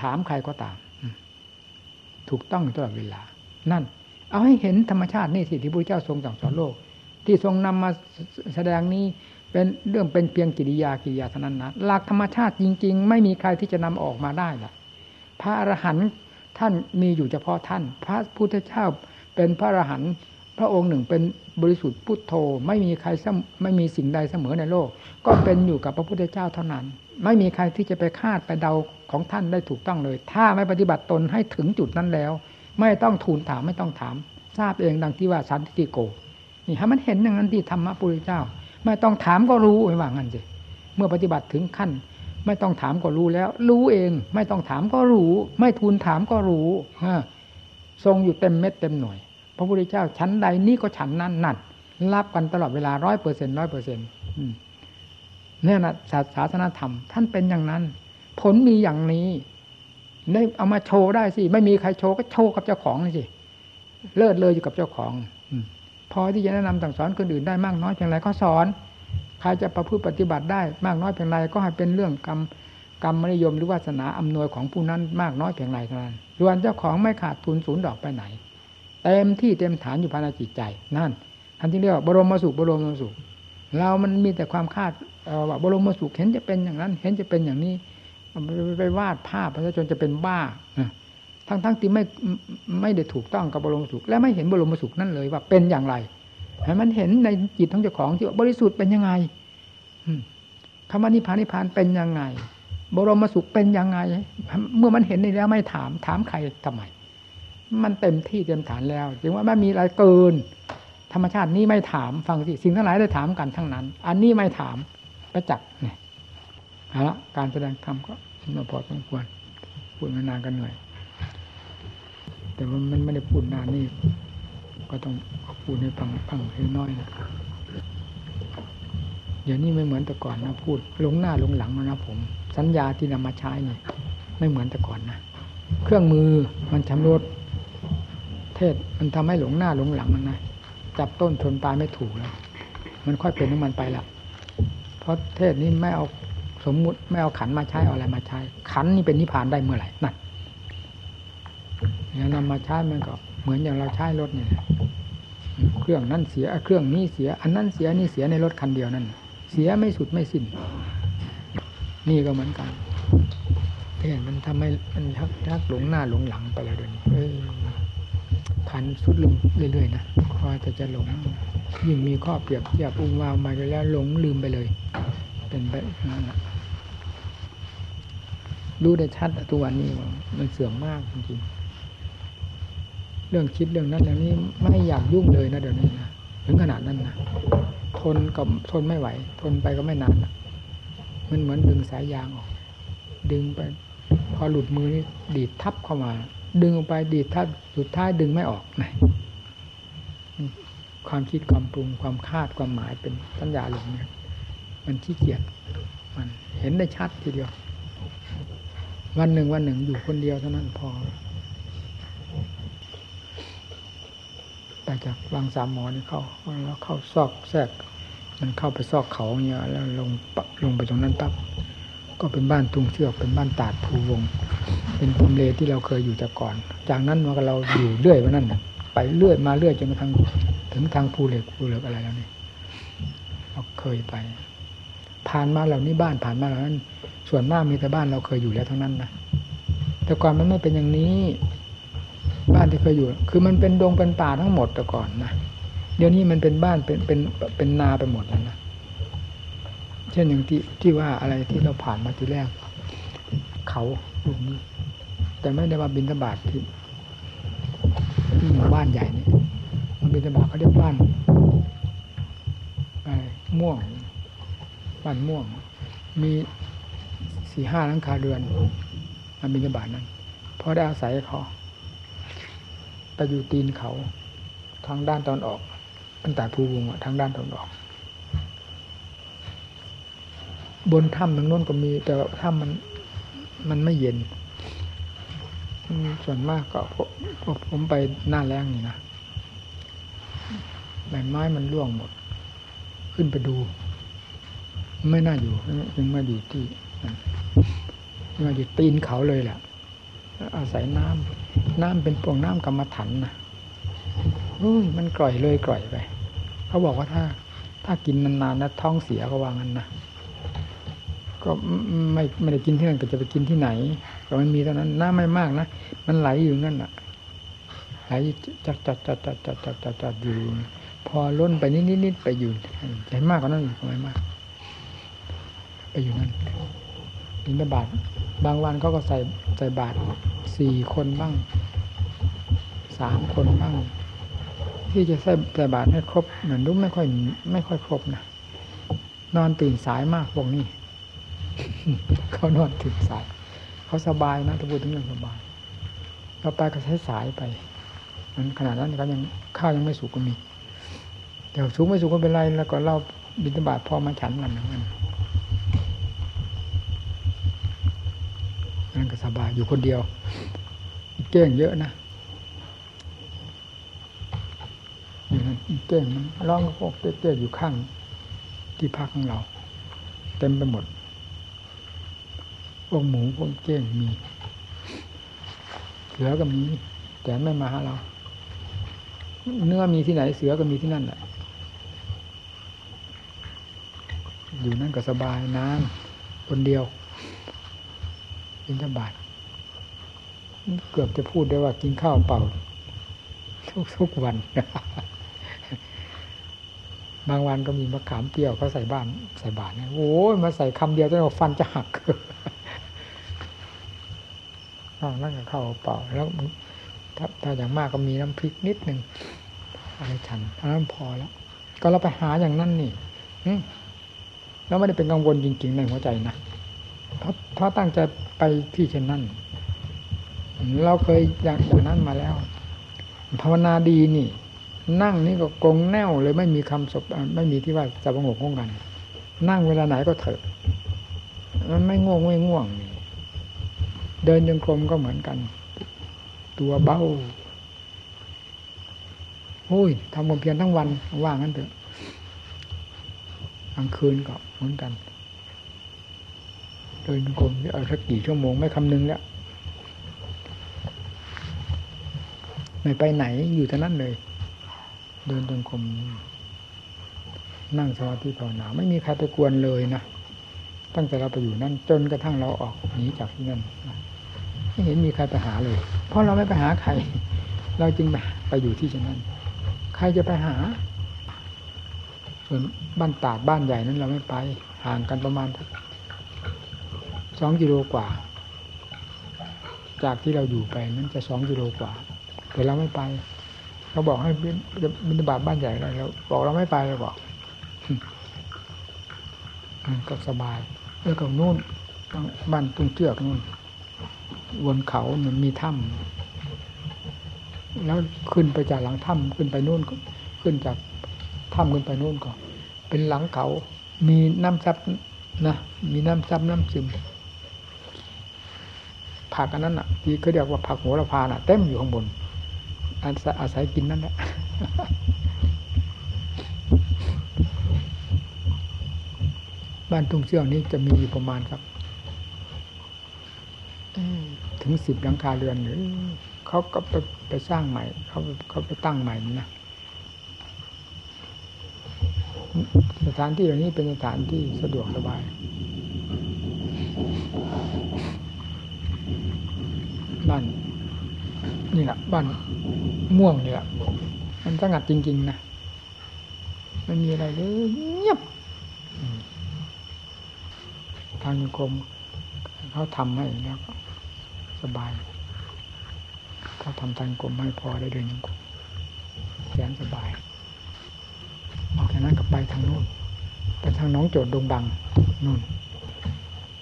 ถามใครก็ตาม ถูกต้องตลอดเวลา นั่น เอาให้เห็นธรรมชาตินี่สิที่พระเจ้าทรงสั่งสอนโลก ที่ทรงนำมาแสดงนี้เป็นเรื่องเป็นเพียงกิริยากิริยาเท่านั้นนะหลักธรรมชาติจริง ๆ ไม่มีใครที่จะนำออกมาได้ละพระอรหันต์ท่านมีอยู่เฉพาะท่าน พระพุทธเจ้าเป็นพระอรหันต์ พระองค์หนึ่งเป็นบริสุทธิ์พุทโธ ไม่มีใครไม่มีสิ่งใดเสมอในโลก ก็เป็นอยู่กับพระพุทธเจ้าเท่านั้น ไม่มีใครที่จะไปคาดไปเดาของท่านได้ถูกต้องเลย ถ้าไม่ปฏิบัติตนให้ถึงจุดนั้นแล้ว ไม่ต้องทูลถามไม่ต้องถาม ทราบเองดังที่ว่าสันติโกนี่ฮะมันเห็นอย่างนั้นที่ธรรมะพุทธเจ้า ไม่ต้องถามก็รู้ไม่ว่างั้นสิเมื่อปฏิบัติถึงขั้น ไม่ต้องถามก็รู้แล้ว รู้เอง ไม่ต้องถามก็รู้ ไม่ทูลถามก็รู้ทรงอยู่เต็มเม็ดเต็มหน่วย ระพุทธเจ้าชั้นใดนี่ก็ฉันนั้นนั่นรับกันตลอดเวลาร้อยเปอร์เซ็นร้อยเปอร์เซ็นต์เนี่ยนะศาสนาธรรม ท่านเป็นอย่างนั้น ผลมีอย่างนี้ ได้เอามาโชว์ได้สิ ไม่มีใครโชว์ก็โชว์กับเจ้าของสิ เลิศเลยอยู่กับเจ้าของพอที่จะแนะนำสั่งสอนคนอื่นได้มากน้อยเพียงไรก็สอน ใครจะประพฤติปฏิบัติได้มากน้อยเพียงไรก็ให้เป็นเรื่องกรรมกรรมมนิยมหรือวาสนาอำนวยของผู้นั้นมากน้อยเพียงไรเท่านั้นส่วนเจ้าของไม่ขาดทุนศูนย์ดอกไปไหน เต็มที่เต็มฐานอยู่ภายในจิตใจนั่นท่านที่เรียกว่าบรมสุขบรมสุขเรามันมีแต่ความคาดว่าบรมสุขเห็นจะเป็นอย่างนั้น เห็นจะเป็นอย่างนี้ไปวาดภาพประชาชนจะเป็นบ้าทั้งทั้งที่ไม่ไม่ได้ถูกต้องกับบรมสุข และไม่เห็นบรมสุขนั่นเลยว่าเป็นอย่างไรให้มันเห็นในจิตของเจ้าของที่ว่าบริสุทธิ์เป็นยังไงคำว่านิพพานนิพพานเป็นยังไง บรมสุขเป็นยังไง เมื่อมันเห็นนี่แล้วไม่ถาม ถามใครทำไม มันเต็มที่เต็มฐานแล้ว จึงว่าไม่มีอะไรเกิน ธรรมชาตินี้ไม่ถามฟังสิสิ่งทั้งหลายได้ถามกันทั้งนั้น อันนี้ไม่ถามประจักษ์เนี่ยเอาละการแสดงธรรมก็มาพอสมควรพูดมานานกันเหนื่อย แต่ว่ามันไม่ได้พูดนานนี่ก็ต้องพูดในฟังฟังให้น้อยนะเดี๋ยวนี้ไม่เหมือนแต่ก่อนนะพูดลงหน้าลงหลังนะผม สัญญาที่นำมาใช้เนี่ยไม่เหมือนแต่ก่อนนะเครื่องมือมันชำรุด เทศมันทำให้หลงหน้าหลงหลังมันนะจับต้นชนปลายไม่ถูกแล้วมันค่อยเป็นน้ำมันไปละเพราะเทศนี้ไม่เอาสมมุติไม่เอาขันมาใช้เอาอะไรมาใช้ ขันนี่เป็นนิพพานได้เมื่อไหร่นั่นเนี่ยนำมาใช้มันก็เหมือนอย่างเราใช้รถเนี่ยเครื่องนั่นเสียเครื่องนี้เสีย อันนั้นเสียนี่เสียในรถคันเดียวนั่นเสียไม่สุดไม่สิ้น นี่ก็เหมือนกันเห็นมันทำให้มันทักทักหลงหน้าหลงหลังไปแล้วเดี๋ยวนี้ พันสุดลงเรื่อยๆนะพอจะจะหลง ยิ่งมีข้อเปรียบเทียบอุ้งวาวมาแล้วหลงลืมไปเลย เป็นไปนั่นแหละดูได้ชัดตัววันนี้มันเสื่อมมากจริงๆเรื่องคิดเรื่องนั้นเรื่องนี้ไม่อยากยุ่งเลยนะเดี๋ยวนี้นะถึงขนาดนั้นนะทนกับทนไม่ไหว ทนไปก็ไม่นานนะมันเหมือนดึงสายยางออก ดึงไป พอหลุดมือนี่ดีดทับเข้ามา ดึงออกไปดีดทับสุดท้ายดึงไม่ออกนะความคิดความปรุงความคาดความหมายเป็นสัญญาหลงเนี่ยมันขี้เกียจมันเห็นได้ชัดทีเดียว วันหนึ่งวันหนึ่งอยู่คนเดียวเท่านั้นพอแต่จากวางสามหมอนี่เข้าแล้วเข้าซอกแทรก มันเข้าไปซอกเขาเนี่ยแล้วลงปะลงไปตรงนั้นปั๊บ ก็เป็นบ้านตุงเชือกเป็นบ้านตาดภูวง เป็นภูมิเลที่เราเคยอยู่แต่ก่อน จากนั้นมาเราอยู่เรื่อยมานั่นไปเรื่อยมาเรื่อยจนกระทั่งถึงทางภูเหล็กภูเหล็กอะไรแล้วนี่เราเคยไป ผ่านมาเหล่านี้บ้านผ่านมาเหล่านั้น ส่วนมากมีแต่บ้านเราเคยอยู่แล้วทั้งนั้นนะแต่ก่อนมันไม่เป็นอย่างนี้ บ้านที่เคยอยู่ คือมันเป็นดงเป็นป่าทั้งหมดแต่ก่อนนะเดี๋ยวนี้มันเป็นบ้านเป็นเป็นเป็นนาไปหมดแล้วนะ เช่นอย่างที่ที่ว่าอะไรที่เราผ่านมาทีแรก เขาลูกนี้ แต่ไม่ได้มาบินทบาทที่ที่หมู่บ้านใหญ่นี่มันบินทบาทเขาเรียกบ้านอะไรม่วง บ้านม่วง มีสี่ห้าหลังคาเรือนมาบินบาทนั้นเพอได้อาศัยเขาไปอยู่ตีนเขาทางด้านตอนออกตั้งแต่ภูวงทางด้านตอนออก บนถ้ำทางโน้นก็มี แต่ถ้ำมันมันไม่เย็น ส่วนมากก็ผมไปหน้าแรงนี่นะใบไม้มันร่วงหมด ขึ้นไปดู ไม่น่าอยู่ยังมาอยู่ที่มาอยู่ตีนเขาเลยแหละอาศัยน้ำน้ำเป็นพวงน้ำกรรมฐานนะมันกร่อยเลยกร่อยไป เขาบอกว่าถ้า ถ้ากินนานๆนะท้องเสียก็ว่างั้นนะ ก็ไม่ไม่ได้กินที่นั่นก็จะไปกินที่ไหน ก็มันมีเท่านั้นน้ำไม่มากนะมันไหลอยู่นั่นอะ ไหลจัดจัดจัดจัดจัดจัดจัดจัดอยู่ พอล้นไปนิดนิดนิดไปอยู่ใจมากกว่านั้นอีกไม่มาก ไปอยู่นั่นบินบาทบางวันเขาก็ใส่ใส่บาทสี่คนบ้างสามคนบ้าง ที่จะใส่ใส่บาทให้ครบเหมือนรู้ไม่ค่อยไม่ค่อยครบนะนอนตื่นสายมากพวกนี้ เขานอนตื่นสาย เขาสบายนะถ้าพูดถึงเรื่องสบายเราไปก็ใช้สายไปมันขนาดนั้นก็ยังข้าวยังไม่สุกก็มีแต่สุกไม่สุกก็เป็นไรแล้วก็เราบินบาทพอมาฉันกันนั้นนั่นก็สบายอยู่คนเดียวเก้งเยอะนะอยู่นั่นเก้งมันร้องพวกเก้งอยู่ข้างที่พักของเรา เต็มไปหมด พวกหมูพวกเก้งมีเสือก็มีแต่ไม่มาหาเรา เนื้อมีที่ไหนเสือก็มีที่นั่นแหละ อยู่นั่นก็สบายนานคนเดียวบินทบาทเกือบจะพูดได้ว่ากินข้าวเปล่า ทุกทุกวัน บางวันก็มีมะขามเปรี้ยวเขาใส่บ้าน ใส่บาทเนี่ยโอ้ยมาใส่คำเดียวจนฟันจะหัก นั่นก็เข้าเปล่า แล้วถ้าถ้าอย่างมากก็มีน้ำพริกนิดหนึ่งอะไรฉันเท่านั้นพอแล้ว ก็เราไปหาอย่างนั้นนี่แล้วไม่ได้เป็นกังวลจริง ๆ ในหัวใจนะเพราะเพราะตั้งใจไปที่เช่นนั้น เราเคยอย่างอย่างนั้นมาแล้วภาวนาดีนี่ นั่งนี่ก็กงแน่วเลยไม่มีคำสบไม่มีที่ว่าจะประงกง่วงกัน นั่งเวลาไหนก็เถอะมันไม่ง่วงไม่ง่วง เดินยังกลมก็เหมือนกัน ตัวเบ้าโอ้ยทำความเพียรทั้งวันว่างั้นเถอะกลางคืนก็เหมือนกันเดินกลมเอาสักกี่ชั่วโมงไม่คำนึงแล้วไม่ไปไหนอยู่ท่านั้นเลย เดินจงกรมนั่งสมาธิภาวนาไม่มีใครไปกวนเลยนะตั้งแต่เราไปอยู่นั่นจนกระทั่งเราออกหนีจากที่นั่น ไม่เห็นมีใครไปหาเลย เพราะเราไม่ไปหาใคร เราจึงไปอยู่ที่ฉนั่นใครจะไปหา ส่วนบ้านตาดบ้านใหญ่นั้นเราไม่ไป ห่างกันประมาณสองกิโลกว่า จากที่เราอยู่ไปนั้นจะสองกิโลกว่า แต่เราไม่ไปเขาบอกให้บินบาตบ้านใหญ่อะไรเราบอกเราไม่ไปเราบอกก็สบายแล้วก็นู่นบ้านตุ้งเจือกนู่น บนเขามันมีถ้ำแล้วขึ้นไปจากหลังถ้ำขึ้นไปนู่นขึ้นจากถ้ำขึ้นไปนู่นก็เป็นหลังเขา มีน้ำซับนะมีน้ำซับน้ำซึมผักอันนั้นอะที่เขาเรียกว่าผักโหระพาน่ะ เต็มอยู่ข้างบนอาศัยกินนั่นแหละบ้านทุ่งเชื่องนี้จะมีอยู่ประมาณครับ ถึงสิบหลังคาเรือนหรือเขาก็ไปไปสร้างใหม่เขาเขาไปตั้งใหม่นะสถานที่เหล่านี้เป็นสถานที่สะดวกสบาย บ้านนี่แหละบ้านม่วงเนี่ยมันสงัดจริง ๆ นะมันมีอะไรเลยเงียบทางกรม เขาทำให้แล้วก็สบายเขาทำทางกรมให้พอได้เดินยังกรมแสนสบาย ออกจากนั้นก็ไปทางโน้นไปทางน้องโจดดงบังนู่น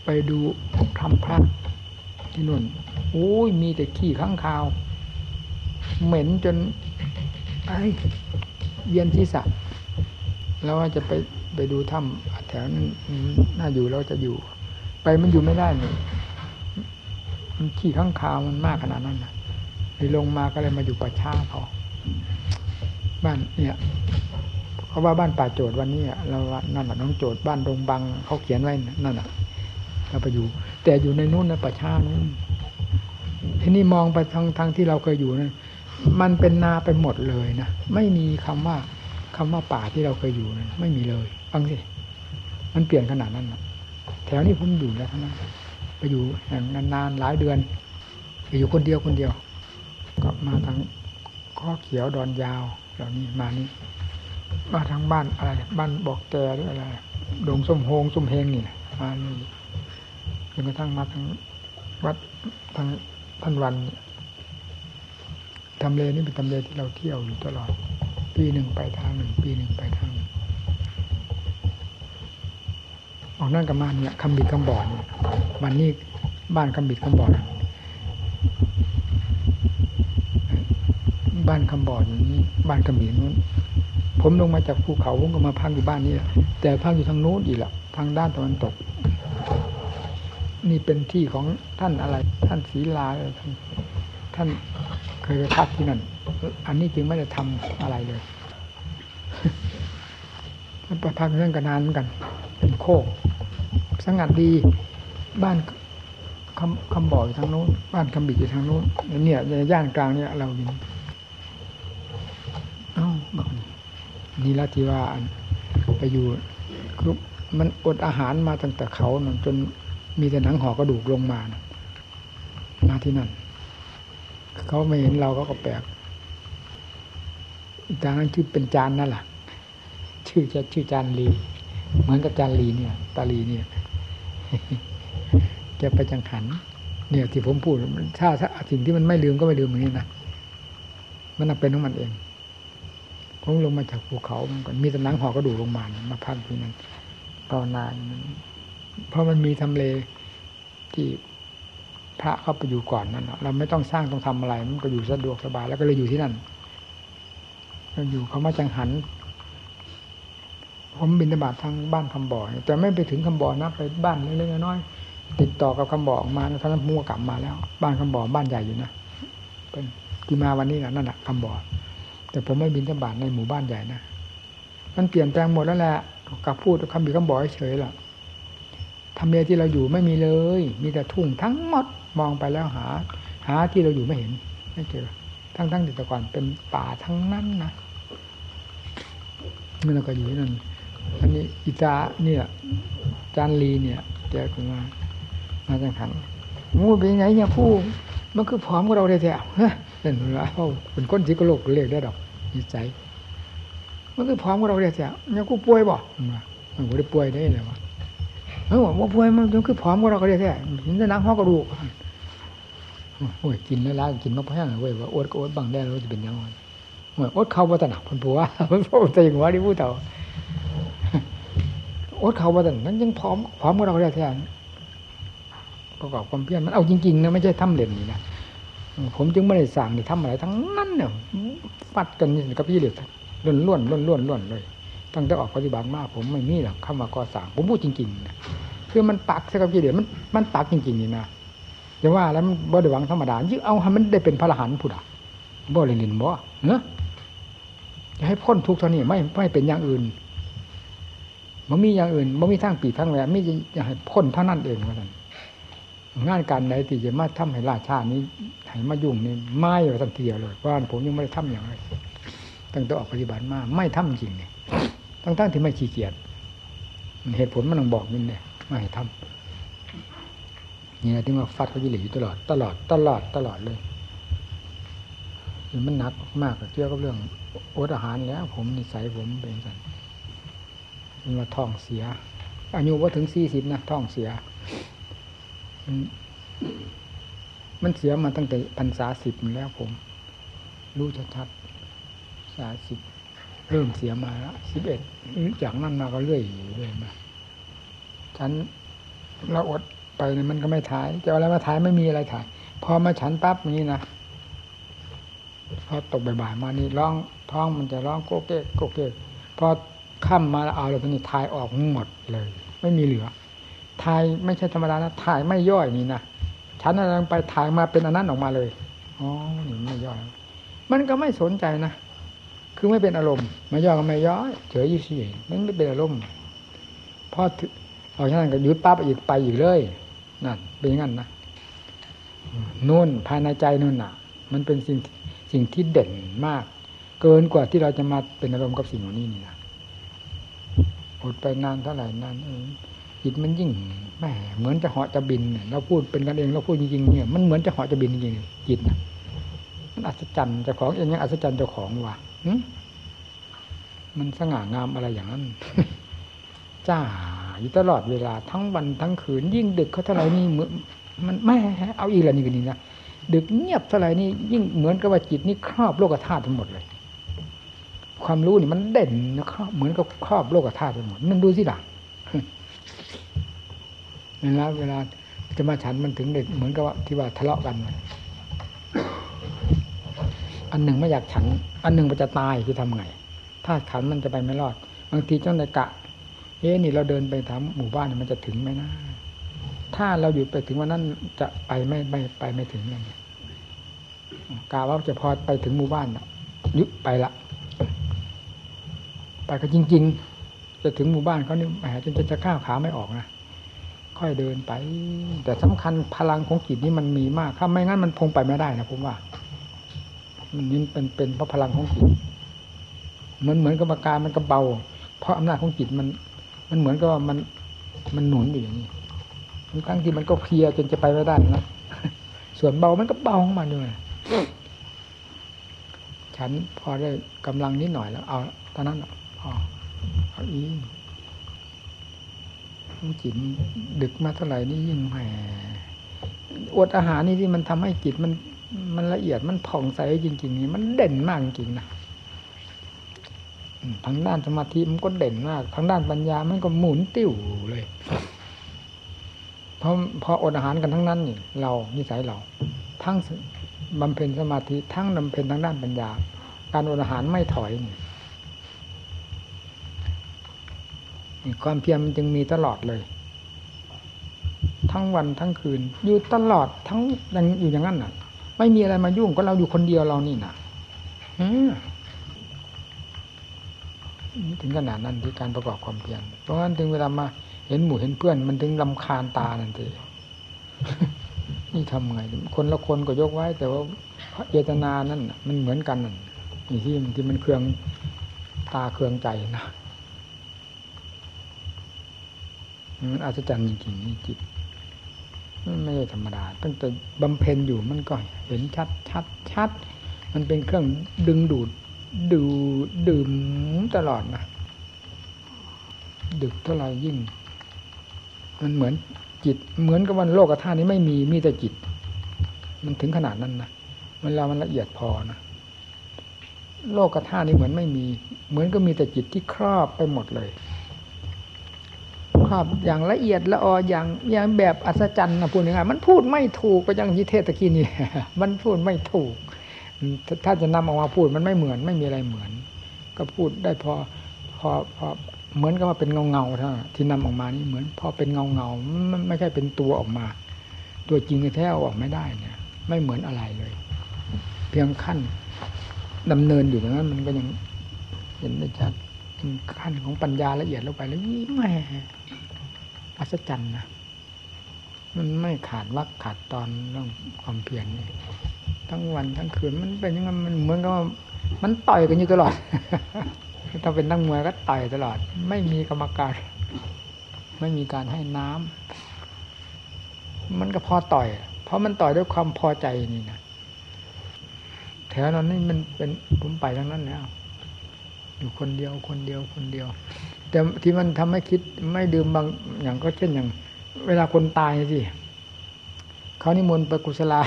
ไปดูทำพระที่นู่นโอ้ยมีแต่ขี้ข้างคาว เหม็นจนไอเยียนที่สัตว์แล้วว่าจะไปไปดูถ้ำแถวนั้นน่าอยู่เราจะอยู่ ไปมันอยู่ไม่ได้เนี่ยมันขี้ข้างคาวมันมากขนาดนั้นนะเลยลงมาก็เลยมาอยู่ป่าช้าเขาบ้านเนี่ยเขาว่าบ้านป่าโจดวันนี้เรานั่นแหละน้องโจดบ้านดงบังเขาเขียนไว้นั่นแหละเราไปอยู่ แต่อยู่ในนู้นนะป่าช้านู้นทีนี้มองไปทางทางที่เราเคยอยู่นั้นมันเป็นนาไปหมดเลยนะไม่มีคำว่าคำว่าป่าที่เราเคยอยู่นั้นไม่มีเลย ฟังสิมันเปลี่ยนขนาดนั้นนะ แถวนี้ผมอยู่แล้วทั้งนั้นไปอยู่อย่งนานๆหลายเดือนไปอยู่คนเดียวคนเดียว ก็มาทางข้อเขียวดอนยาวเหล่านี้มานี้มาทางบ้านอะไร บ้านบอกแกหรืออะไรดงส้มโฮงส้มเฮงนี่มานี่จนกระทั่งมาทางวัดทางพันวันทำเลนี่เป็นทำเลที่เราเที่ยวอยู่ตลอด ปีหนึ่งไปทางหนึ่ง ปีหนึ่งไปทางหนึ่ง ออกนั่นกับมาเนี่ยคำบิดคำบอดเนี่ยวันนี้บ้านคำบิดคำบอดบ้านคำบอดอย่างนี้บ้านคำบิดนู้นผมลงมาจากภูเขาผมก็มาพักอยู่บ้านนี้แต่พักอยู่ทางโน้นอีกแหละทางด้านตะวันตก นี่เป็นที่ของท่านอะไร ท่านศรีลาท่านท่านเคยไปพักที่นั่นอันนี้จึงไม่ได้ทำอะไรเลยไปพักเรื่องกันนานเหมือนกัน เป็นโคก สงัดดี บ้านคำคำบอกอยู่ทางโน้น บ้านคำบิดอยู่ทางโน้นเนี่ยในย่านกลางเนี่ยเราอยู่เอ้าบอกนี่ละที่ว่าไปอยู่คือมันอดอาหารมาตั้งแต่เขานจนมีแต่หนังห่อกระดูกลงมานะมาที่นั่น เขาไม่เห็นเราก็ก็แปลกจานนั้นชื่อเป็นจานนั่นแหละชื่อจะชื่อจานลี เหมือนกับจานลีเนี่ย ตาลีเนี่ย จะไปจังหัน เนี่ยที่ผมพูดถ้าถ้าสิ่งที่มันไม่ลืมก็ไม่ลืมอย่างนี้นะมันเป็นของมันเองผมลงมาจากภูเขามันก่อนมีต่หนังหอกระดูกลงมามาพักที่นั้นภาวนานเพราะมันมีทำเลที่พระเข้าไปอยู่ก่อนนั่นเราไม่ต้องสร้างต้องทำอะไร มันก็อยู่สะดวกสบายแล้วก็เลยอยู่ที่นั่นเราอยู่เขามาจังหัน ผมบินบาตทางบ้านคำบ่อแต่ไม่ไปถึงคำบ่อนะไปบ้านเล็กๆน้อยๆติดต่อกับคำบ่อมาท่านมัวกลับมาแล้ว บ้านคำบ่อบ้านใหญ่อยู่นะเป็นที่มาวันนี้นะนั่นแหะคำบ่อแต่ผมไม่บินบาตในหมู่บ้านใหญ่นะมันเปลี่ยนแปลงหมดแล้วแหละกับพูดคำบีคำบ่อเฉยๆล่ะทำเลที่เราอยู่ไม่มีเลย มีแต่ทุ่งทั้งหมดมองไปแล้วหา หาที่เราอยู่ไม่เห็น ไม่เจอ ทั้งทั้งแต่ก่อนเป็นป่าทั้งนั้นนะเมื่อเราก็อยู่นั่น อันนี้อิตาเนี่ยจานลีเนี่ยแกก็มามาจังหันมูเป็นไงเนี่ยผู้มันคือผอมกว่าเราได้แท้เฮ้ยเป็นว่าเขาเป็นก้นสีกระโหลกเรียกได้ดอกนิสัยมันคือผอมกว่าเราได้แท้เนี่ยกูป่วยบ่มามันบ่ได้ป่วยได้เลยวะเออว่าป่วยมันคือผอมกว่าเราก็ได้แท้เห็นแต่นังหัวกระดูกโอ้ยกินแล้วล้ากินมะพร้าวเว้ยว่าอดก็อดบังได้เราจะเป็นยังไงโอ้ยอดเข้าบ่ตระหนักพันผัวพันผัวใจหัวที่พูดเต่า อดเขาบ่ตระหนักนั้นยังผอมผอมกว่าเราได้แท้ประกอบความเพียรมันเอาจริงๆนะไม่ใช่ทำเล่นนี่นะผมจึงไม่ได้สั่งนี่ทำอะไรทั้งนั้นเนี่ยฟัดกันกับพี่เหลือล้วนล้วนล้วนล้วนล้วนเลยตั้งแต่ออกปฏิบัติมาผมไม่มีหรอกเข้ามาก่อสั่งผมพูดจริงๆนะคือมันปักใช่กับพี่เหลือมันมันปักจริงๆนี่นะจะว่าแล้วมันบ่ได้หวังธรรมดายิ่งเอาให้มันได้เป็นพระอรหันต์ผู้ใดบ่เลยลินบ่เนอะจะให้พ้นทุกข์เท่านี้ไม่ไม่เป็นอย่างอื่น มันมีอย่างอื่นมันมีทางปีทางแหวนไม่จะให้พ้นเท่านั้นเองว่าท่านงานการใดที่จะมาทำให้ราชานี้ให้มายุ่งนี่ไม่ว่าทันทีเลยเพราะผมยังไม่ได้ทำอย่างไรตั้งแต่ออกปฏิบัติมาไม่ทำจริงเนี่ยทั้งทั้งที่ไม่ขี้เกียจเหตุผลมันต้องบอกนี่เนี่ยไม่ให้ทำนี่นะที่ว่าฟัดเขายิเหลอยู่ตลอดตลอดตลอดตลอดเลยมันหนักมากเกี่ยวกับเรื่องอดอาหารแล้ว ผมนิสัยผมเป็นสัน มันว่าท้องเสีย อายุว่าถึงสี่สิบนะท้องเสีย มันเสียมาตั้งแต่พรรษาสิบแล้วผม รู้ชัดๆสาสิบเริ่มเสียมาแล้วสิบเอ็ดจากนั้นมาก็เรื่อยเรื่อยมาฉันเราอดไปมันก็ไม่ถ่ายจะอะไรมาถ่ายไม่มีอะไรถ่าย พอมาฉันปั๊บนี้นะพอตกบ่ายๆมานี่ร้องท้องมันจะร้องโกเกกโกเกกพอ ค่ำมาเอาเราตอนนี้ถ่ายออกหมดเลย ไม่มีเหลือถ่ายไม่ใช่ธรรมดานะถ่ายไม่ย่อยนี่นะฉันอะไรไปถ่ายมาเป็นอันนั้นออกมาเลยอ๋อนี่ไม่ย่อย มันก็ไม่สนใจนะคือไม่เป็นอารมณ์ไม่ย่อก็ไม่ย่อยเฉยอยู่เฉยมันไม่เป็นอารมณ์พอออกจากนั้นก็ยุดปั๊บอีกไปอีกเลยนั่นเป็นอย่างนั้นนะนู่นภายในใจนู่นน่ะ มันเป็นสิ่งสิ่งที่เด่นมาก เกินกว่าที่เราจะมาเป็นอารมณ์กับสิ่งเหล่านี้นี่นะ อดไปนานเท่าไหร่นานจิตมันยิ่งแหมเหมือนจะเหาะจะบินเราพูดเป็นกันเองเราพูดจริงๆเนี่ยมันเหมือนจะเหาะจะบินจริงๆจิตนะมันอัศจรรย์เจ้าของเองยังอัศจรรย์เจ้าของว่ะมันสง่างามอะไรอย่างนั้นจ้าอยู่ตลอดเวลาทั้งวันทั้งคืน ยิ่งดึกเขาเท่าไหร่นี่เหมือนมันไม่เอาอีกแล้วนี่ก็นี่นะดึกเงียบเท่าไหร่นี่ยิ่งเหมือนกับว่าจิตนี่ครอบโลกธาตุทั้งหมดเลย ความรู้นี่มันเด่นนะครับเหมือนกับครอบโลกธาตุทั้งหมดนั่นดูสิล่ะเวลาเวลาจะมาฉันมันถึงเด็ดเหมือนกับว่าที่ว่าทะเลาะกัน อันหนึ่งไม่อยากฉัน อันหนึ่งมันจะตายคือทำไงถ้าขันมันจะไปไม่รอด บางทีเจ้าในกะเอ๊นี่เราเดินไปทำหมู่บ้านมันจะถึงไหมนะถ้าเราหยุดไปถึงวันนั้นจะไปไม่ไม่ไปไม่ถึงนั่นกาว่าจะพอไปถึงหมู่บ้านยุบไปละ ไปก็จริง ๆ จะถึงหมู่บ้านเขานี่แหมจนจะข้าวขาไม่ออกนะค่อยเดินไป แต่สำคัญพลังของจิตนี่มันมีมากถ้าไม่งั้นมันคงไปไม่ได้นะผมว่า มันนี่เป็นเป็นเพราะพลังของจิตเหมือนเหมือนกับปากกามันก็เบา เพราะอำนาจของจิตมัน มันเหมือนกับมันมันหนุนอยู่อย่างนี้บางครั้งที่มันก็เพลียจนจะไปไม่ได้นะส่วนเบามันก็เบาของมันด้วยฉันพอได้กำลังนิดหน่อยแล้ว เอาตอนนั้น พอเอาอีจิตดึกมาเท่าไหร่นี่ยิ่งแหมอดอาหารนี่ที่มันทำให้จิตมันมันละเอียดมันผ่องใสจริงๆนี่มันเด่นมากจริงๆนะทางด้านสมาธิมันก็เด่นมากทางด้านปัญญามันก็หมุนติ้วเลยเพราะพออดอาหารกันทั้งนั้นนี่เรานิสัยเรา ทั้งบำเพ็ญสมาธิทั้งบำเพ็ญทางด้านปัญญา การอดอาหารไม่ถอยนี่ ความเพียรมันจึงมีตลอดเลย ทั้งวันทั้งคืน อยู่ตลอดทั้งยังอยู่อย่างนั้นน่ะ ไม่มีอะไรมายุ่งก็เราอยู่คนเดียวเรานี่น่ะถึงขนาดนั้นที่การประกอบความเพียรเพราะฉะนั้นถึงเวลามาเห็นหมู่เห็นเพื่อน มันถึงลำคาญตานั่นเองนี่ทำไง คนละคนก็ยกไว้ แต่ว่าพเจตนานั่นมันเหมือนกันนั่นนี่ที่ที่มันเครืองตาเครืองใจนะ มันอัศจรรย์จริงๆนี่จิตมันไม่ใช่ธรรมดา ตั้งแต่บำเพ็ญอยู่มันก็เห็นชัดชัดชัดมันเป็นเครื่องดึงดูดดูดื่มตลอดนะดึกเท่าไหร่ยิ่ง มันเหมือนจิต เหมือนกับวันโลกธาตุนี้ไม่มีมีแต่จิต มันถึงขนาดนั้นนะมันเรามันละเอียดพอนะโลกธาตุนี้เหมือนไม่มี เหมือนก็มีแต่จิตที่ครอบไปหมดเลย ครอบอย่างละเอียดละอออย่างอย่างแบบอัศจรรย์นะพูดง่ายๆมันพูดไม่ถูกไปอย่างที่เทศตะกี้นี่มันพูดไม่ถูก ถ้าจะนำออกมาพูดมันไม่เหมือนไม่มีอะไรเหมือน ก็พูดได้พอพอพอเหมือนกับว่าเป็นเงาเงาเท่านั้นที่นำออกมานี่เหมือน พอเป็นเงาเงามันไม่ใช่เป็นตัวออกมา ตัวจริงแท้เอาออกไม่ได้เนี่ย ไม่เหมือนอะไรเลย เพียงขั้นดำเนินอยู่อย่างนั้น มันก็ยังเห็นได้ชัดเป็นขั้นของปัญญาละเอียดลงไปแล้วยิ่งแหม อัศจรรย์นะมันไม่ขาดวักขาดตอนเรื่องความเพียรนี่ทั้งวันทั้งคืนมันเป็นยังไงมันเหมือนกับมันต่อยกันอยู่ตลอดถ้าเป็นนักมวยก็ต่อยตลอด ไม่มีกรรมการ ไม่มีการให้น้ำมันก็พอต่อย เพราะมันต่อยด้วยความพอใจนี่นะแถวนั้นนี่มันเป็นผมไปทั้งนั้นแล้วอยู่คนเดียวคนเดียวคนเดียว แต่ที่มันทำให้คิดไม่ดื่มบางอย่างก็เช่นอย่าง เวลาคนตายสิเขานิมนต์ไปกุศลา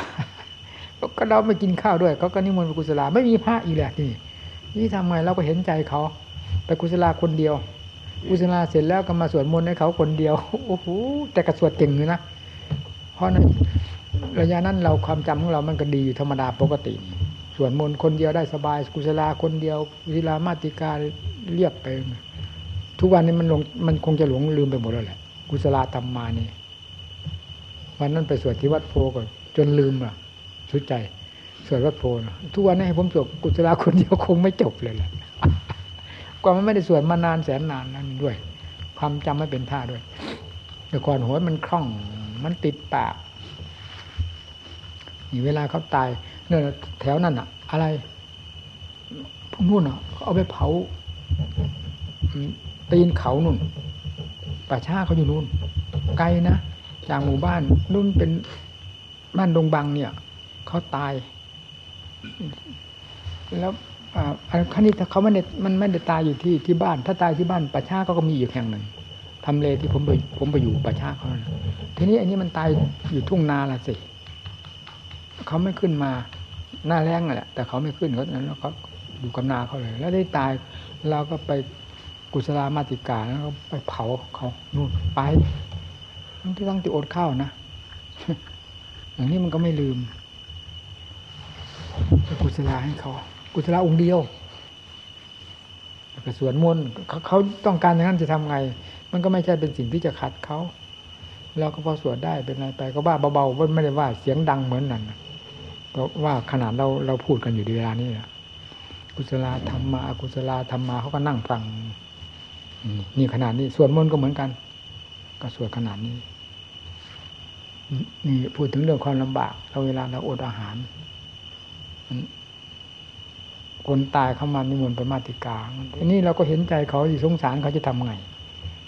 ก็เราไม่กินข้าวด้วยเขาก็นิมนต์ไปกุศลา ไม่มีพระอีกแหละนี่นี่ทำไงเราก็เห็นใจเขาไปกุศลาคนเดียว กุศลาเสร็จแล้วก็มาสวดมนต์ให้เขาคนเดียวโอ้โหแต่กระสวดเก่งเลยนะเพราะนั้นระยะนั้นเราความจำของเรามันก็ดีอยู่ธรรมดาปกติสวดมนต์คนเดียวได้สบาย กุศลาคนเดียววิลามาติกาเรียบไป ทุกวันนี้มันลงมันคงจะหลงลืมไปหมดแล้วแหละ กุศลธรรมมานี่ วันนั้นไปสวดที่วัดโพก่อนจนลืมอะชุดใจสวดวัดโพนะทุกวันนี้ให้ผมสวดกุศลคนเดียวคงไม่จบเลยแหละกว่ามันไม่ได้สวดมานานแสนนานนั่นด้วย ความจำไม่เป็นท่าด้วยแต่ก่อนหัวมันคล่อง มันติดปากนี่เวลาเขาตายเนี่ยแถวนั้นอะอะไรพวกนู่นอะเขาเอาไปเผา ตีนเขานุ่นป่าช้าเขาอยู่นู่น ไกลนะจากหมู่บ้านนู่นเป็นบ้านดงบังเนี่ยเขาตาย แล้วอันนี้เขาไม่ได้มันไม่ได้ตายอยู่ที่ที่บ้าน ถ้าตายที่บ้านป่าช้าเขาก็มีอีกแห่งหนึ่งทำเลที่ผมไปผมไปอยู่ป่าช้าเขาทีนี้อันนี้มันตายอยู่ทุ่งนาละสิเขาไม่ขึ้นมาหน้าแรงแหละแต่เขาไม่ขึ้นเขานั้นแล้วเขาอยู่กับนาเขาเลย แล้วได้ตายเราก็ไป กุศลามาติกาแล้วก็ไปเผาเขานู่นไปทั้งที่ต้องติอดข้าวนะ อย่างนี้มันก็ไม่ลืมกุศลาให้เขา กุศลาองค์เดียวกระสวนมนเขาเขาต้องการอย่างนั้นจะทำไง มันก็ไม่ใช่เป็นสิ่งที่จะขัดเขาเราก็พอสวดได้เป็นอะไรไป ก็ว่าเบาๆไม่ได้ว่าเสียงดังเหมือนนั่นก็ว่าขนาดเราเราพูดกันอยู่ดีเวลานี้กุศลาธรรมากุศลาธรรมาเขาก็นั่งฟัง นี่ขนาดนี้สวดมนต์ก็เหมือนกัน ก็สวดขนาดนี้ นี่พูดถึงเรื่องความลำบากเราเวลาเราอดอาหารคนตายเข้ามานิมนต์ไปมาติกาทีนี้เราก็เห็นใจเขาสงสารเขาจะทำไง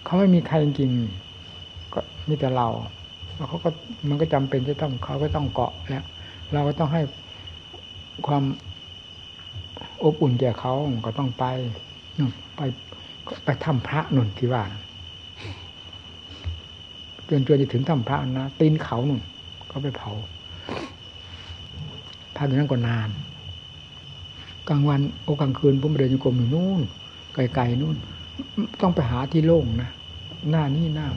เขาไม่มีใครจริงก็มีแต่เราแล้วเขาก็มันก็จำเป็นจะต้องเขาก็ต้องเกาะแล้วเราก็ต้องให้ความอบอุ่นแก่เขาก็ต้องไป ไป ไปทำพระนุ่นที่ว่าจนจนจะถึงทำพระนะตีนเขาหนุ่นก็ไปเผาพระอยู่นั้นก็นาน กลางวันโอกลางคืนผมเดินโยกมอยู่นู่นไกลๆนู่น ต้องไปหาที่โล่งนะหน้านี่หน้า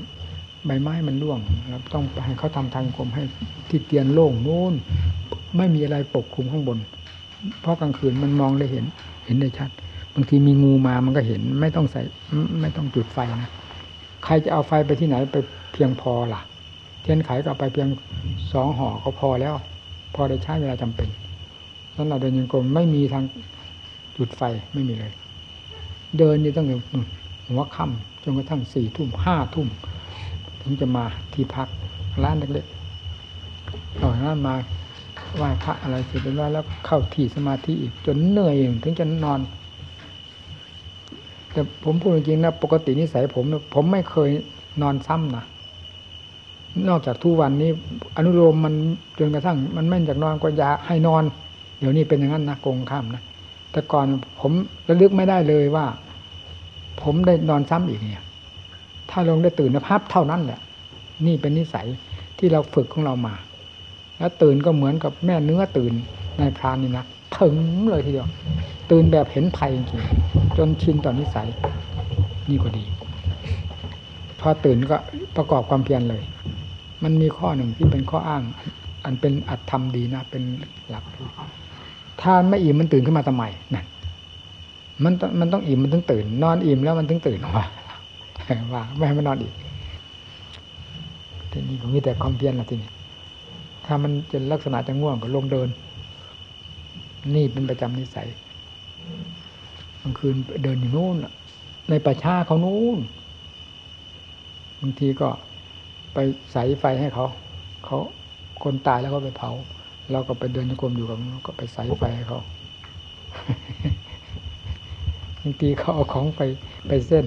ใบไม้มันร่วงเราต้องให้เขาทำทางกรมให้ที่เตียนโล่งนู่น ไม่มีอะไรปกคลุมข้างบน เพราะกลางคืนมันมองได้เห็น เห็นได้ชัด บางทีมีงูมามันก็เห็น ไม่ต้องใส่ไม่ต้องจุดไฟนะใครจะเอาไฟไปที่ไหนไปเพียงพอล่ะ เทียนไขก็ไปเพียงสองห่อก็พอแล้ว พอได้ใช้เวลาจำเป็นสำหรับเดินยังกรมไม่มีทางจุดไฟไม่มีเลย เดินนี่ต้องหัวค่ำจนกระทั่งสี่ทุ่มห้าทุ่มถึงจะมาที่พักร้านเล็กๆต่อนั้นมาไหว้พระอะไรเสร็จเป็นว่าแล้วเข้าที่สมาธิอีกจนเหนื่อยถึงจะนอน แต่ผมพูดจริงๆนะปกตินิสัยผมผมไม่เคยนอนซ้ำนะนอกจากทุกวันนี้ อนุโลมมันจนกระทั่ง มันไม่อยากนอนก็ยาให้นอน เดี๋ยวนี้เป็นอย่างนั้นนะโกงข้ามนะแต่ก่อนผมระลึกไม่ได้เลยว่า ผมได้นอนซ้ำอีกเนี่ย ถ้าลงได้ตื่นนะภาพเท่านั้นแหละ นี่เป็นนิสัยที่เราฝึกของเรามา แล้วตื่นก็เหมือนกับแม่เนื้อตื่นในพรานนี่นะ ถึงเลยทีเดียวตื่นแบบเห็นภัยจริงๆจนชินต่อนนิสัย นี่ก็ดี พอตื่นก็ประกอบความเพียรเลย มันมีข้อหนึ่งที่เป็นข้ออ้าง อันเป็นอัตธรรมดีนะ เป็นหลักถ้าไม่อิ่มมันตื่นขึ้นมาทำไมนั่นมันมันต้องอิ่มมันถึงตื่น นอนอิ่มแล้วมันถึงตื่นว่าว่าไม่ให้มันนอนอีกทีนี้ผมมีแต่ความเพียรละทีนี้ถ้ามันจะลักษณะจะง่วงก็ลงเดิน นี่เป็นประจำนิสัยกลางคืนเดินอยู่นู่นในป่าช้าเขานู่นบางทีก็ไปใส่ไฟให้เขา เขาคนตายแล้วก็ไปเผา เราก็ไปเดินโยกมอยู่กับก็ไปใส่ไฟให้เขาบางทีเขาเอาของไปไปเส้น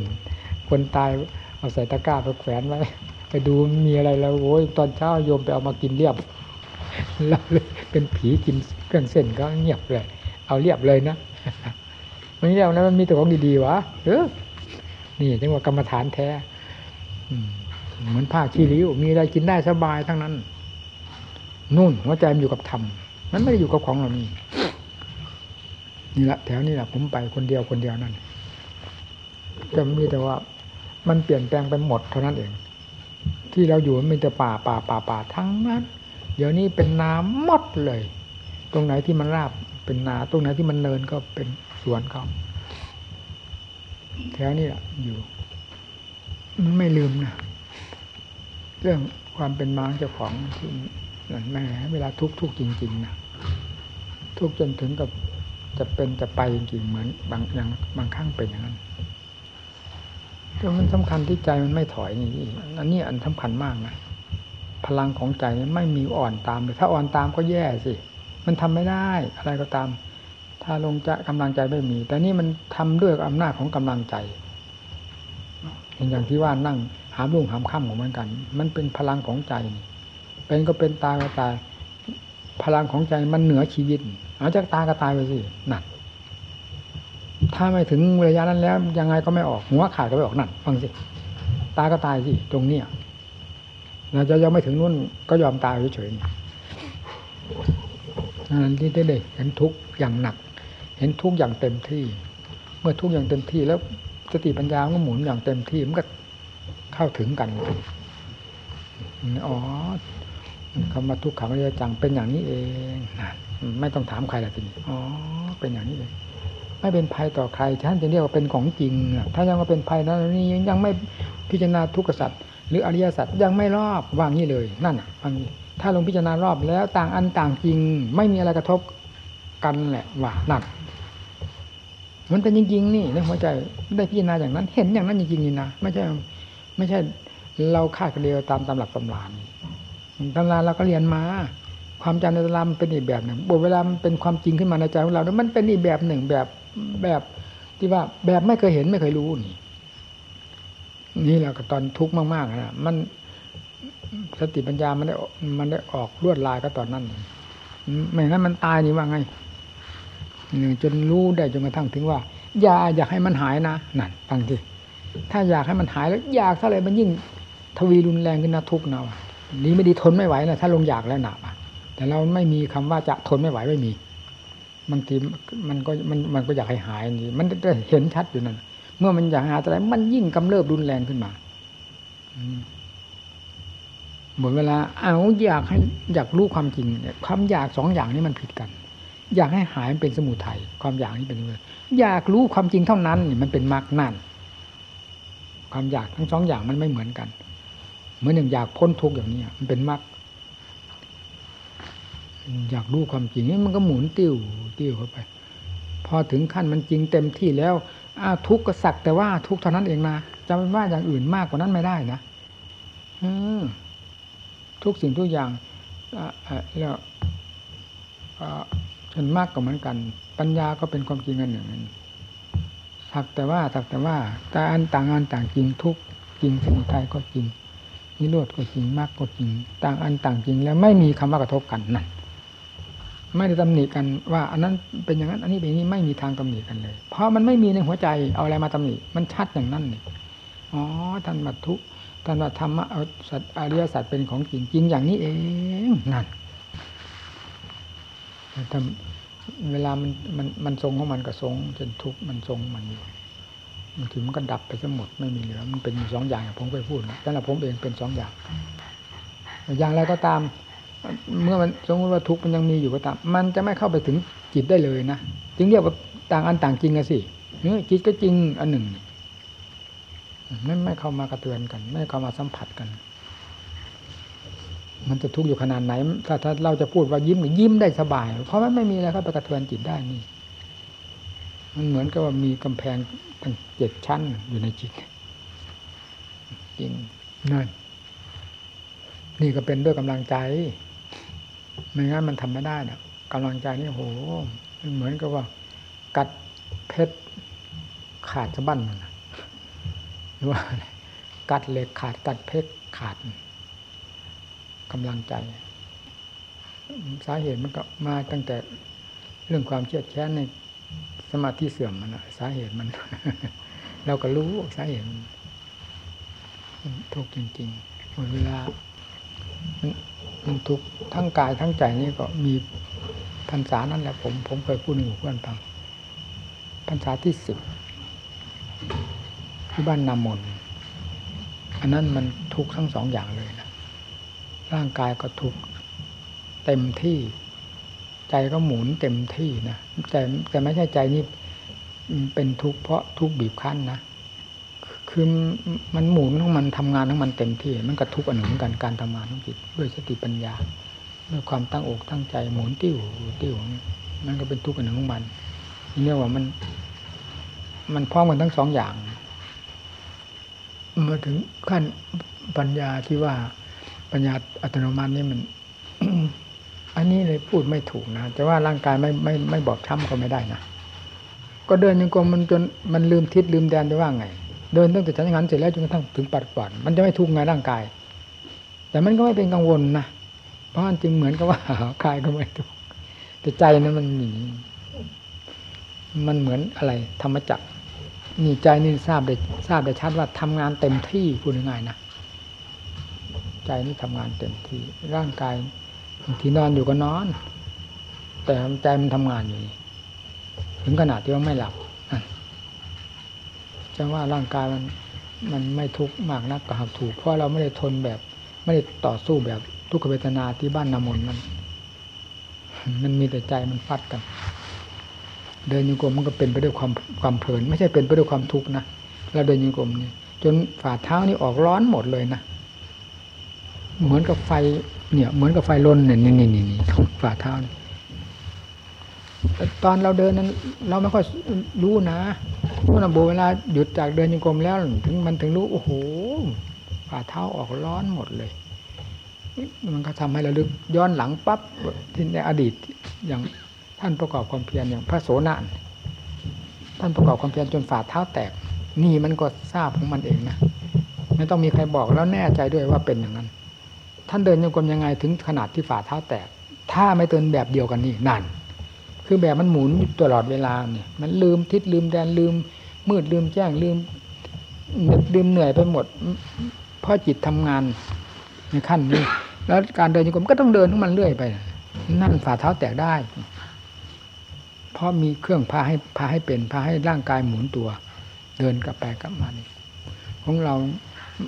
คนตายเอาใส่ตะกร้าไปแขวนไว้ ไปดูมีอะไรแล้วโอ้ยตอนเช้าโยมไปเอามากินเรียบ แล้วเป็นผีกินเครื่องเส้นก็เงียบเลย เอาเรียบเลยนะมันเรียบนะมันมีแต่ของดีๆวะเออนี่จังว่ากรรมฐานแท้เหมือนผ้าขี้ริ้ว มีอะไรกินได้สบายทั้งนั้นนุ่นหัวใจมันอยู่กับธรรมมันไม่ได้อยู่กับของเรานี่นี่แหละแถวนี้แหละผมไปคนเดียวคนเดียวนั่นจะมีแต่ว่า มันเปลี่ยนแปลงไปหมดเท่านั้นเอง ที่เราอยู่มันมีแต่ป่าป่าป่าป่าทั้งนั้น เดี๋ยวนี้เป็นน้ำมดเลย ตรงไหนที่มันราบเป็นนา ตรงไหนที่มันเนินก็เป็นสวนเขาแถวนี้แหละอยู่ มันไม่ลืมนะเรื่องความเป็นมาเจ้าของที่นั่นแม่เวลาทุกทุกจริง ๆนะทุกจนถึงกับจะเป็นจะไปจริงๆเหมือนบางอย่างบางครั้งเป็นอย่างนั้นแต่มันสำคัญที่ใจมันไม่ถอยนี่อันนี้อันสำคัญมากนะ พลังของใจไม่มีอ่อนตามเลยถ้าอ่อนตามก็แย่สิ มันทำไม่ได้อะไรก็ตาม ถ้าลงจะกำลังใจไม่มี แต่นี่มันทำด้วยอำนาจของกำลังใจอย่างที่ว่านั่งหามรุ่งหามค่ำของมันกัน มันเป็นพลังของใจ เป็นก็เป็นตาก็ตาย พลังของใจมันเหนือชีวิต เอาจากตาก็ตายไปสิหนั่นถ้าไม่ถึงระยะนั้นแล้วยังไงก็ไม่ออกหัวขาดก็ไม่ออกนั่นฟังสิตาก็ตายสิตรงเนี้ย เราจะยังไม่ถึงนู่นก็ยอมตายเฉยๆนั่นที่ได้เห็นทุกอย่างหนัก เห็นทุกอย่างเต็มที่ เมื่อทุกอย่างเต็มที่แล้วสติปัญญาก็หมุนอย่างเต็มที่มันก็เข้าถึงกันอ๋อคำว่าทุกขังอริยจังเป็นอย่างนี้เองไม่ต้องถามใครละทีนี้อ๋อ เป็นอย่างนี้เองไม่เป็นภัยต่อใครท่านจะเรียกว่าเป็นของจริงถ้ายังว่าเป็นภัยนั้นนี่ยังไม่พิจารณาทุกข์สัตว์ หรืออริยสัจยังไม่รอบวางนี้เลยนั่นอะวางนี้ถ้าลงพิจารณารอบแล้วต่างอันต่างจริง ไม่มีอะไรกระทบกันแหละว่านั่นมันเป็นจริงๆนี่ในหัวใจได้พิจารณาอย่างนั้น เห็นอย่างนั้นจริงๆนี่นะไม่ใช่ ไม่ใช่เราคาดกันเดียวตามตำหลักตำรานตำราเราก็เรียนมา ความจำในตำรามันเป็นอีกแบบหนึ่งบทเวลามันเป็นความจริงขึ้นมาในใจของเราแล้วมันเป็นอีกแบบหนึ่งแบบแบบที่ว่าแบบไม่เคยเห็นไม่เคยรู้นี่ นี่แหละก็ตอนทุกข์มากๆนะมันสติปัญญามันได้มันได้ออกลวดลายก็ตอนนั้นไม่งั้นมันตายนี่ว่าไงหนึ่งจนรู้ได้จนกระทั่งถึงว่า อย่าอยากให้มันหายนะนั่นฟังทีถ้าอยากให้มันหายแล้วอยากเท่าไรมันยิ่งทวีรุนแรงขึ้นนะทุกเนาะนี้ไม่ดีทนไม่ไหวนะถ้าลงอยากแล้วหนักแต่เราไม่มีคำว่าจะทนไม่ไหวไม่มีบางทีมันก็มันมันก็อยากให้หายนี่มันจะเห็นชัดอยู่นั่น เมื่อมันอยากหาอะไรมันยิ่งกำเริบรุนแรงขึ้นมาหมดเวลาเอาอยากให้อยากรู้ความจริงเนี่ยความอยากสองอย่างนี้มันผิดกัน อยากให้หายมันเป็นสมุทัยความอยากนี้เป็นเลยอยากรู้ความจริงเท่านั้นนี่มันเป็นมรรคนั่นความอยากทั้งสองอย่างมันไม่เหมือนกัน เหมือนอย่างอยากพ้นทุกข์อย่างนี้มันเป็นมรรคอยากรู้ความจริงนี่มันก็หมุนติ้วติ้วเข้าไป พอถึงขั้นมันจริงเต็มที่แล้ว ทุกข์ก็สักแต่ว่าทุกข์เท่านั้นเองนะจะไม่ว่าอย่างอื่นมากกว่านั้นไม่ได้นะทุกสิ่งทุกอย่างแล้วส่นมากก็เหมือนกัน ปัญญาก็เป็นความจริงอันหนึ่งสักแต่ว่าสักแต่ว่าแต่อันต่างอันต่างจริงทุกจริงสมุทัยก็จริงนิโรธก็จริงมากก็จริง ต่างอันต่างจริงแล้วไม่มีคำว่ากระทบกันนั่น ไม่ได้ตำหนิกันว่า อันนั้นเป็นอย่างนั้นอันนี้เป็นอย่างนี้ไม่มีทางตำหนิกันเลย เพราะมันไม่มีในหัวใจเอาอะไรมาตำหนิมันชัดอย่างนั้นนี่อ๋อท่านบัตทุท่านว่าธรรมะเอาสัตอริยสัจเป็นของจริงจริงอย่างนี้เองนั่นแต่เวลามันมันมันทรงของมันก็ทรงจนทุกข์มันทรงมันอยู่บางทีมันก็ดับไปซะหมดไม่มีเหลือมันเป็นสองอย่างผมเคยพูดนะแต่ละผมเองเป็นสองอย่าง อย่างไรก็ตาม เมื่อมันสมมติว่าทุกข์มันยังมีอยู่ก็ตาม มันจะไม่เข้าไปถึงจิตได้เลยนะจึงเรียกว่าต่างอันต่างจริงกันสิจิตก็จริงอันหนึ่งไม่ไม่เข้ามากระเตือนกัน ไม่เข้ามาสัมผัสกัน มันจะทุกข์อยู่ขนาดไหน ถ้าถ้าเราจะพูดว่ายิ้มยิ้มได้สบาย เพราะมันไม่มีอะไรเข้าไปกระเทือนจิตได้นี่ มันเหมือนกับว่ามีกำแพงตั้งเจ็ดชั้นอยู่ในจิต จริงนั่นนี่ก็เป็นด้วยกำลังใจ ไม่งั้นมันทำไม่ได้นะกำลังใจนี่โห มันเหมือนกับว่า กัดเพชรขาดสะบั้นนะหรือว่ากัดเหล็กขาดกัดเพชรขาดกำลังใจ สาเหตุมันก็มาตั้งแต่เรื่องความเครียดแค้นในสมาธิเสื่อมมันสาเหตุมัน เราก็รู้สาเหตุทุกจริงๆเวลา ทุกทั้งกายทั้งใจนี่ก็มีพรรษานั่นแหละผม ผมเคยพูดหมู่เพื่อนฟังพรรษาที่สิบที่บ้านนามนอันนั้นมันทุกทั้งสองอย่างเลยนะร่างกายก็ทุกเต็มที่ ใจก็หมุนเต็มที่นะแต่แต่ไม่ใช่ใจนี่เป็นทุกข์เพราะทุกข์บีบคั้นนะ คือมันหมุนของมันทำงานของมันเต็มที่ มันก็ทุกอันหนึ่งเหมือนกันการทำงานของจิตด้วยสติปัญญาด้วยความตั้งอกตั้งใจหมุนติ้วติ้วมันก็เป็นทุกข์อันหนึ่งของมันนี่เรียกว่ามัน มันพร้อมกันทั้งสองอย่างมาถึงขั้นปัญญาที่ว่าปัญญาอัตโนมัตินี่มัน อันนี้เลยพูดไม่ถูกนะแต่ว่าร่างกายไม่ไม่ไม่บอบช้ำก็ไม่ได้นะก็เดินยังกรมมันจนมันลืมทิศลืมแดนไปว่าไง เดินตั้งแต่ฉันงานเสร็จแล้วจนกระทั่งถึงปัดก่อนมันจะไม่ทุกข์ไงร่างกาย แต่มันก็ไม่เป็นกังวลนะเพราะมันจึงเหมือนกับว่ากายก็ไม่ทุกข์แต่ใจนั้นมันหนีมันเหมือนอะไร ธรรมจักรนี่ใจนี่ทราบได้ทราบได้ชัดว่าทำงานเต็มที่พูดง่ายๆนะใจนี่ทำงานเต็มที่ ร่างกายบางทีนอนอยู่ก็นอน แต่ใจมันทำงานอยู่ถึงขนาดที่ว่าไม่หลับ จะว่าร่างกายมันมันไม่ทุกข์มากนักก็หักถูก เพราะเราไม่ได้ทนแบบ ไม่ได้ต่อสู้แบบทุกขเวทนาที่บ้านนามนมัน มันมีแต่ใจมันฟัดกัน เดินโยกมมันก็เป็นไปด้วยความความเพลิน ไม่ใช่เป็นไปด้วยความทุกข์นะเราเดินโยกมนี่จนฝ่าเท้านี่ออกร้อนหมดเลยนะเหมือนกับไฟเนี่ย เหมือนกับไฟลนเนี่ยนี่นี่นี่ฝ่าเท้านี่ ตอนเราเดินนั้น เราไม่ค่อยรู้นะเมื่อโบเวลาหยุดจากเดินโยกมแล้ว ถึงมันถึงรู้โอ้โหฝ่าเท้าออกร้อนหมดเลย มันก็ทำให้เราลึกย้อนหลังปั๊บที่ในอดีตอย่างท่านประกอบความเพียรอย่างพระโสนานท่านประกอบความเพียรจนฝ่าเท้าแตก นี่มันก็ทราบของมันเองนะไม่ต้องมีใครบอกแล้วแน่ใจด้วยว่าเป็นอย่างนั้น ท่านเดินยังกลมยังไงถึงขนาดที่ฝ่าเท้าแตก ถ้าไม่เตือนแบบเดียวกันนี่นั่น คือแบบมันหมุนตลอดเวลาเนี่ย มันลืมทิศลืมแดนลืม มืดลืมแจ้งลืมลืมเหนื่อยไปหมดเพราะจิตทำงานในขั้นนี้ แล้วการเดินโยกมก็ต้องเดินของมันเรื่อยไป นั่นฝ่าเท้าแตกได้ เพราะมีเครื่องพาให้พาให้เป็นพาให้ร่างกายหมุนตัว เดินกลับไปกลับมานี่ของเรา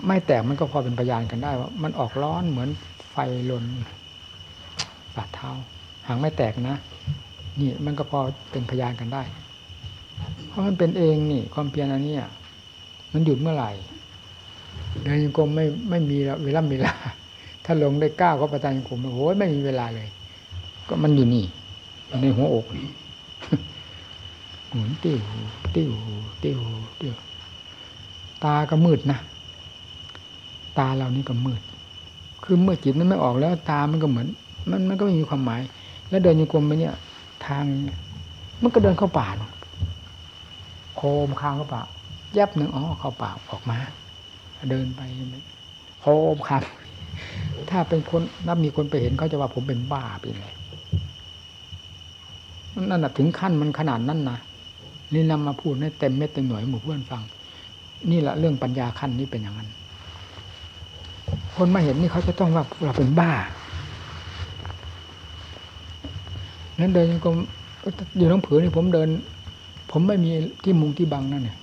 ไม่แตกมันก็พอเป็นพยานกันได้ว่า มันออกร้อนเหมือนไฟลนฝ่าเท้าหางไม่แตกนะ นี่มันก็พอเป็นพยานกันได้ เพราะมันเป็นเองนี่ความเพียรอันนี้มันหยุดเมื่อไหร่เดินโยกมไม่ไม่มีเวลาเวลา ถ้าลงได้ก้าวก็ประทานผมโอ้ยไม่มีเวลาเลย ก็มันอยู่นี่ในหัวอกหมุนติ้วติ้วติ้วติ้วตาก็มืดนะ ตาเรานี่ก็มืด คือเมื่อจิตมันไม่ออกแล้ว ตามันก็เหมือน มันมันก็ไม่มีความหมาย แล้วเดินโยกรมไปเนี่ย ทางมันก็เดินเข้าป่าเนาะโคมคางเข้าป่ายับหนึ่งอ๋อเข้าป่าออกมา เดินไปโคมคางถ้าเป็นคนนับมีคนไปเห็นเขาจะว่าผมเป็นบ้าไปเลยนั่นน่ะถึงขั้นมันขนาดนั้นนะนี่นำมาพูดให้เต็มเม็ดเต็มหน่วยหมู่เพื่อนฟัง นี่แหละเรื่องปัญญาขั้นนี้เป็นอย่างนั้น คนมาเห็นนี่เขาจะต้องว่าเราเป็นบ้า นั้นเดินก็อยู่น้องผือนี่ผมเดิน ผมไม่มีที่มุงที่บังนั่นเนี่ย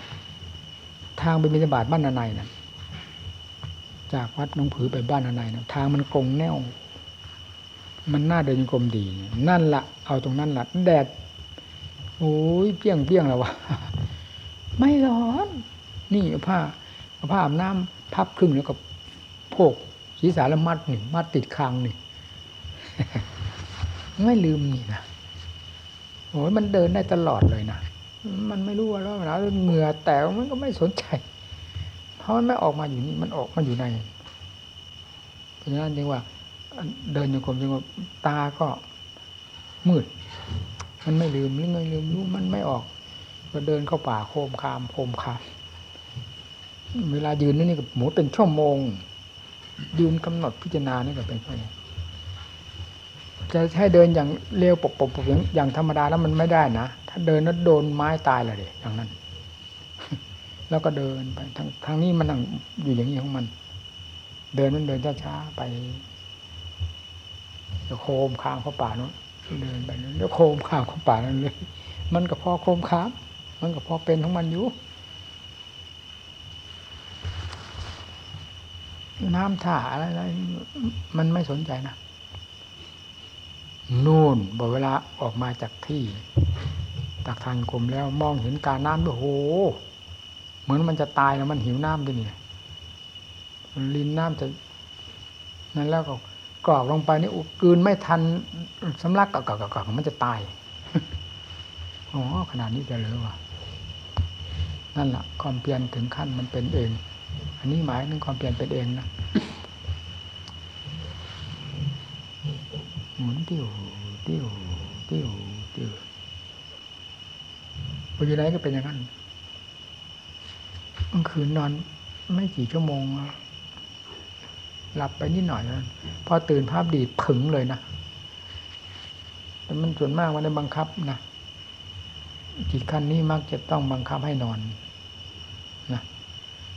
ทางไปบิณฑบาตบ้านนาในนั่นจากวัดน้องผือไปบ้านนาในนะทางมันกงแนว มันน่าเดินกรมดี นั่นละเอาตรงนั้นละแดดโอ้ยเปี้ยงเปี้ยงแล้ววะไม่ร้อน นี่ผ้าผ้าอาบน้ำพับครึ่งแล้วก็โพกศีรษะแล้วมัดนี่มัดติดคางนี่ไม่ลืมนี่นะ โอ้ยมันเดินได้ตลอดเลยนะ มันไม่รู้ว่าร้อนหนาวเหงื่อแต่มันก็ไม่สนใจ เพราะมันไม่ออกมาอยู่นี่ มันออกมาอยู่ใน เพราะฉะนั้นจึงว่า เดินอยู่กรมจึงว่าตาก็มืด มันไม่ลืมหรือไม่ลืมรู้มันไม่ออก ก็เดินเข้าป่าโคมคามโคมคาม เวลายืนนี่ก็หมูเป็นชั่วโมงยืนกำหนดพิจารณานี่ก็เป็นชั่วโมง จะให้เดินอย่างเร็วปกปกอย่างธรรมดาแล้วมันไม่ได้นะ ถ้าเดินแล้วโดนไม้ตายเลยเด็อย่างนั้น แล้วก็เดินไปทางทางนี้มันอยู่อย่างนี้ของมัน เดินมันเดินช้าๆไปจะโคมข้างเข้าป่านู้นเดินไปแล้วโคมข้างเข้าป่านั้นเลยมันก็พอโคมค้าม มันก็พอเป็นของมันอยู่น้ำท่าอะไรๆมันไม่สนใจนะ นู่นบอกเวลาออกมาจากที่ตักทานกลมแล้วมองเห็นการน้ำด้วยโห เหมือนมันจะตายแล้วมันหิวน้ำด้วยเนี่ยลินน้ำจะนั่นแล้วก็กรอกลงไปนี่กืนไม่ทันสำลักกอกๆมันจะตายอ๋อขนาดนี้จะเหลือวะนั่นแหละความเปลี่ยนถึงขั้นมันเป็นเอง อันนี้หมายถึงความเปลี่ยนเป็นเองนะ หมุนติ้วติ้วติ้วติ้วปอยู่ไหนก็เป็นอย่างนั้นกลางคืนนอนไม่กี่ชั่วโมง หลับไปนิดหน่อยนะพอตื่นภาพดีดผึ่งเลยนะแต่มันส่วนมากมันได้บังคับนะจิตขั้นนี้มักจะต้องบังคับให้นอนนะ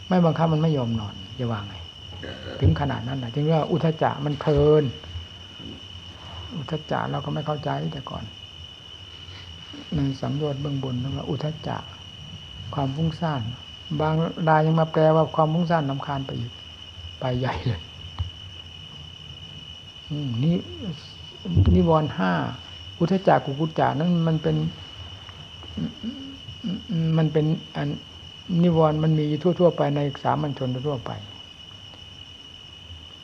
ไม่บังคับมันไม่ยอมนอนจะวางไง ถึงขนาดนั้นนะจึงว่าอุทจจะมันเพลิน อุทจจะเราก็ไม่เข้าใจแต่ก่อน ในสังโยชน์เบื้องบนนั่นว่าอุทจจะความฟุ้งซ่านบางรายยังมาแปลว่าความฟุ้งซ่านนำคาญไปอีกไปใหญ่เลยนี่นิวรณ์ห้าอุทจักกุกุจานั้นมันเป็น มันเป็นอันนิวรณ์มันมีทั่ว ๆ ไปในสามัญชนทั่วไป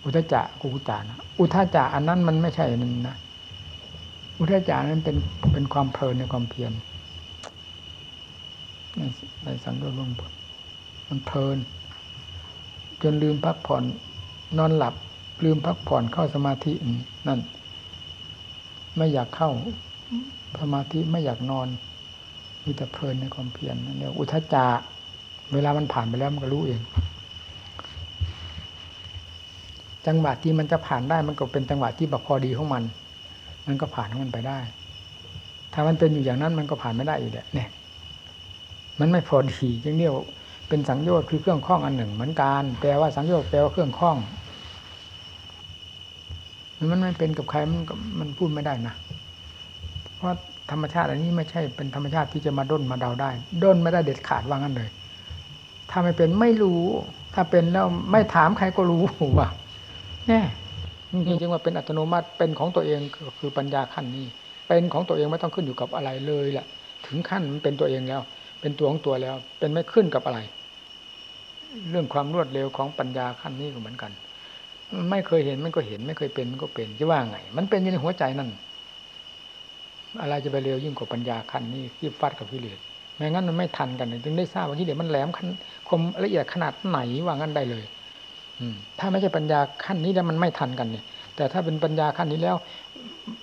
อุทจักกุกุจานะอุทจักอันนั้นมันไม่ใช่นั่นนะอุทจักนั้นเป็นเป็นความเพลินในความเพียรในในสังโยชน์ลงมันเพลิน จนลืมพักผ่อนนอนหลับ ลืมพักผ่อนเข้าสมาธินั่น ไม่อยากเข้าสมาธิไม่อยากนอนมีแต่เพลินในความเพียรนั่นเรียกอุทจจะเวลามันผ่านไปแล้วมันก็รู้เอง จังหวะที่มันจะผ่านได้มันก็เป็นจังหวะที่แบบพอดีของมัน มันก็ผ่านของมันไปได้ ถ้ามันเป็นอยู่อย่างนั้นมันก็ผ่านไม่ได้อีกแหละเนี่ย มันไม่พอดีจึงเรียกเป็นสังโยชน์คือเครื่องข้องอันหนึ่ง เหมือนกันแปลว่าสังโยชน์แปลว่าเครื่องข้องมันไม่เป็นกับใครมันมันพูดไม่ได้นะเพราะธรรมชาติอันนี้ไม่ใช่เป็นธรรมชาติที่จะมาด้นมาเดาได้ ด้นไม่ได้เด็ดขาดว่างั้นเลย ถ้าไม่เป็นไม่รู้ ถ้าเป็นแล้วไม่ถามใครก็รู้ว่า แน่นี่จึงว่าเป็นอัตโนมัติเป็นของตัวเองคือปัญญาขั้นนี้ เป็นของตัวเองไม่ต้องขึ้นอยู่กับอะไรเลยแหละถึงขั้นมันเป็นตัวเองแล้ว เป็นตัวของตัวแล้ว เป็นไม่ขึ้นกับอะไร เรื่องความรวดเร็วของปัญญาขั้นนี้ก็เหมือนกัน ไม่เคยเห็นมันก็เห็น ไม่เคยเป็นมันก็เป็นจะว่าไง มันเป็นอยู่ในหัวใจนั่นอะไรจะไปเร็วยิ่งกว่าปัญญาขั้นนี้ที่ฟัดกับกิเลสไม่งั้นมันไม่ทันกัน จึงได้ทราบว่ากิเลสมันแหลมขั้นคมละเอียดขนาดไหนว่างั้นได้เลย ถ้าไม่ใช่ปัญญาขั้นนี้แล้วมันไม่ทันกันเนี่ย แต่ถ้าเป็นปัญญาขั้นนี้แล้ว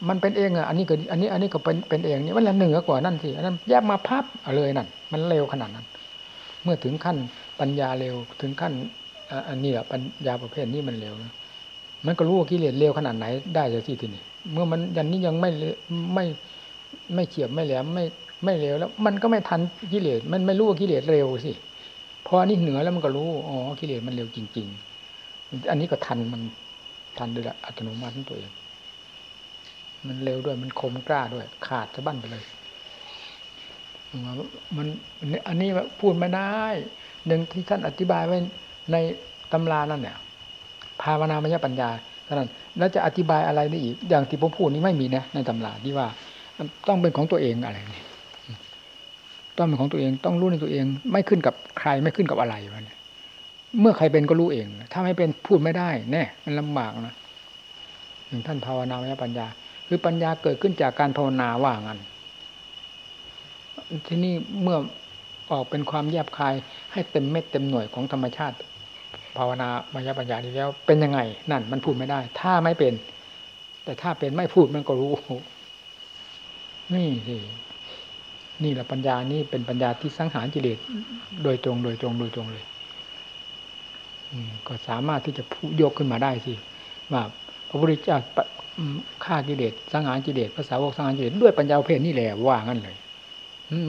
มันเป็นเองอะอันนี้ก็อันนี้ อันนี้ก็เป็นเป็นเองนี่มันละเหนือกว่านั่นสิอันนั้นแยกมาพับเลยนั่นมันเร็วขนาดนั้น เมื่อถึงขั้นปัญญาเร็วถึงขั้นอันนี้แหละปัญญาประเภทนี้มันเร็วมันก็รู้ว่ากิเลสเร็วขนาดไหนได้จากที่ทีนี่เมื่อมันยันนี้ยังไม่ไม่ไม่เฉียบไม่แหลมไม่ไม่เร็วแล้ว มันก็ไม่ทันกิเลสมันไม่รู้ว่ากิเลสเร็วสิพออันนี้เหนือแล้วมันก็รู้อ๋อกิเลสมันเร็วจริง ๆ อันนี้ก็ทันมันทันด้วยอัตโนมัติของตัวเอง มันเร็วด้วยมันคมกล้าด้วย ขาดสะบั้นไปเลยมันอันนี้พูดไม่ได้หนึ่งที่ท่านอธิบายไว้ในตำรานั่นเนี่ยภาวนามยปัญญาเท่านั้นแล้วจะอธิบายอะไรได้อีก อย่างที่ผมพูดนี้ไม่มีนะในตำราที่ว่า ต้องเป็นของตัวเองอะไรนี่ต้องเป็นของตัวเองต้องรู้ในตัวเอง ไม่ขึ้นกับใครไม่ขึ้นกับอะไรวะเนี่ย เมื่อใครเป็นก็รู้เอง ถ้าไม่เป็นพูดไม่ได้แน่มันลำบากนะถึงท่านภาวนามยปัญญา คือปัญญาเกิดขึ้นจากการภาวนาว่างันที่นี่เมื่อออกเป็นความแยบคาย ให้เต็มเม็ดเต็มหน่วยของธรรมชาติ ภาวนามายปัญญาดีแล้ว เป็นยังไง นั่น มันพูดไม่ได้ ถ้าไม่เป็น แต่ถ้าเป็นไม่พูดมันก็รู้ นี่สินี่แหละปัญญานี่เป็นปัญญาที่สังหารกิเลสโดยตรงโดยตรงโดยตรงเลย ก็สามารถที่จะยกขึ้นมาได้สิว่าพระพุทธเจ้าฆ่ากิเลสสังหารกิเลสภาษาวกสังหารกิเลสด้วยปัญญาเพศนี่แหละว่างั้นเลย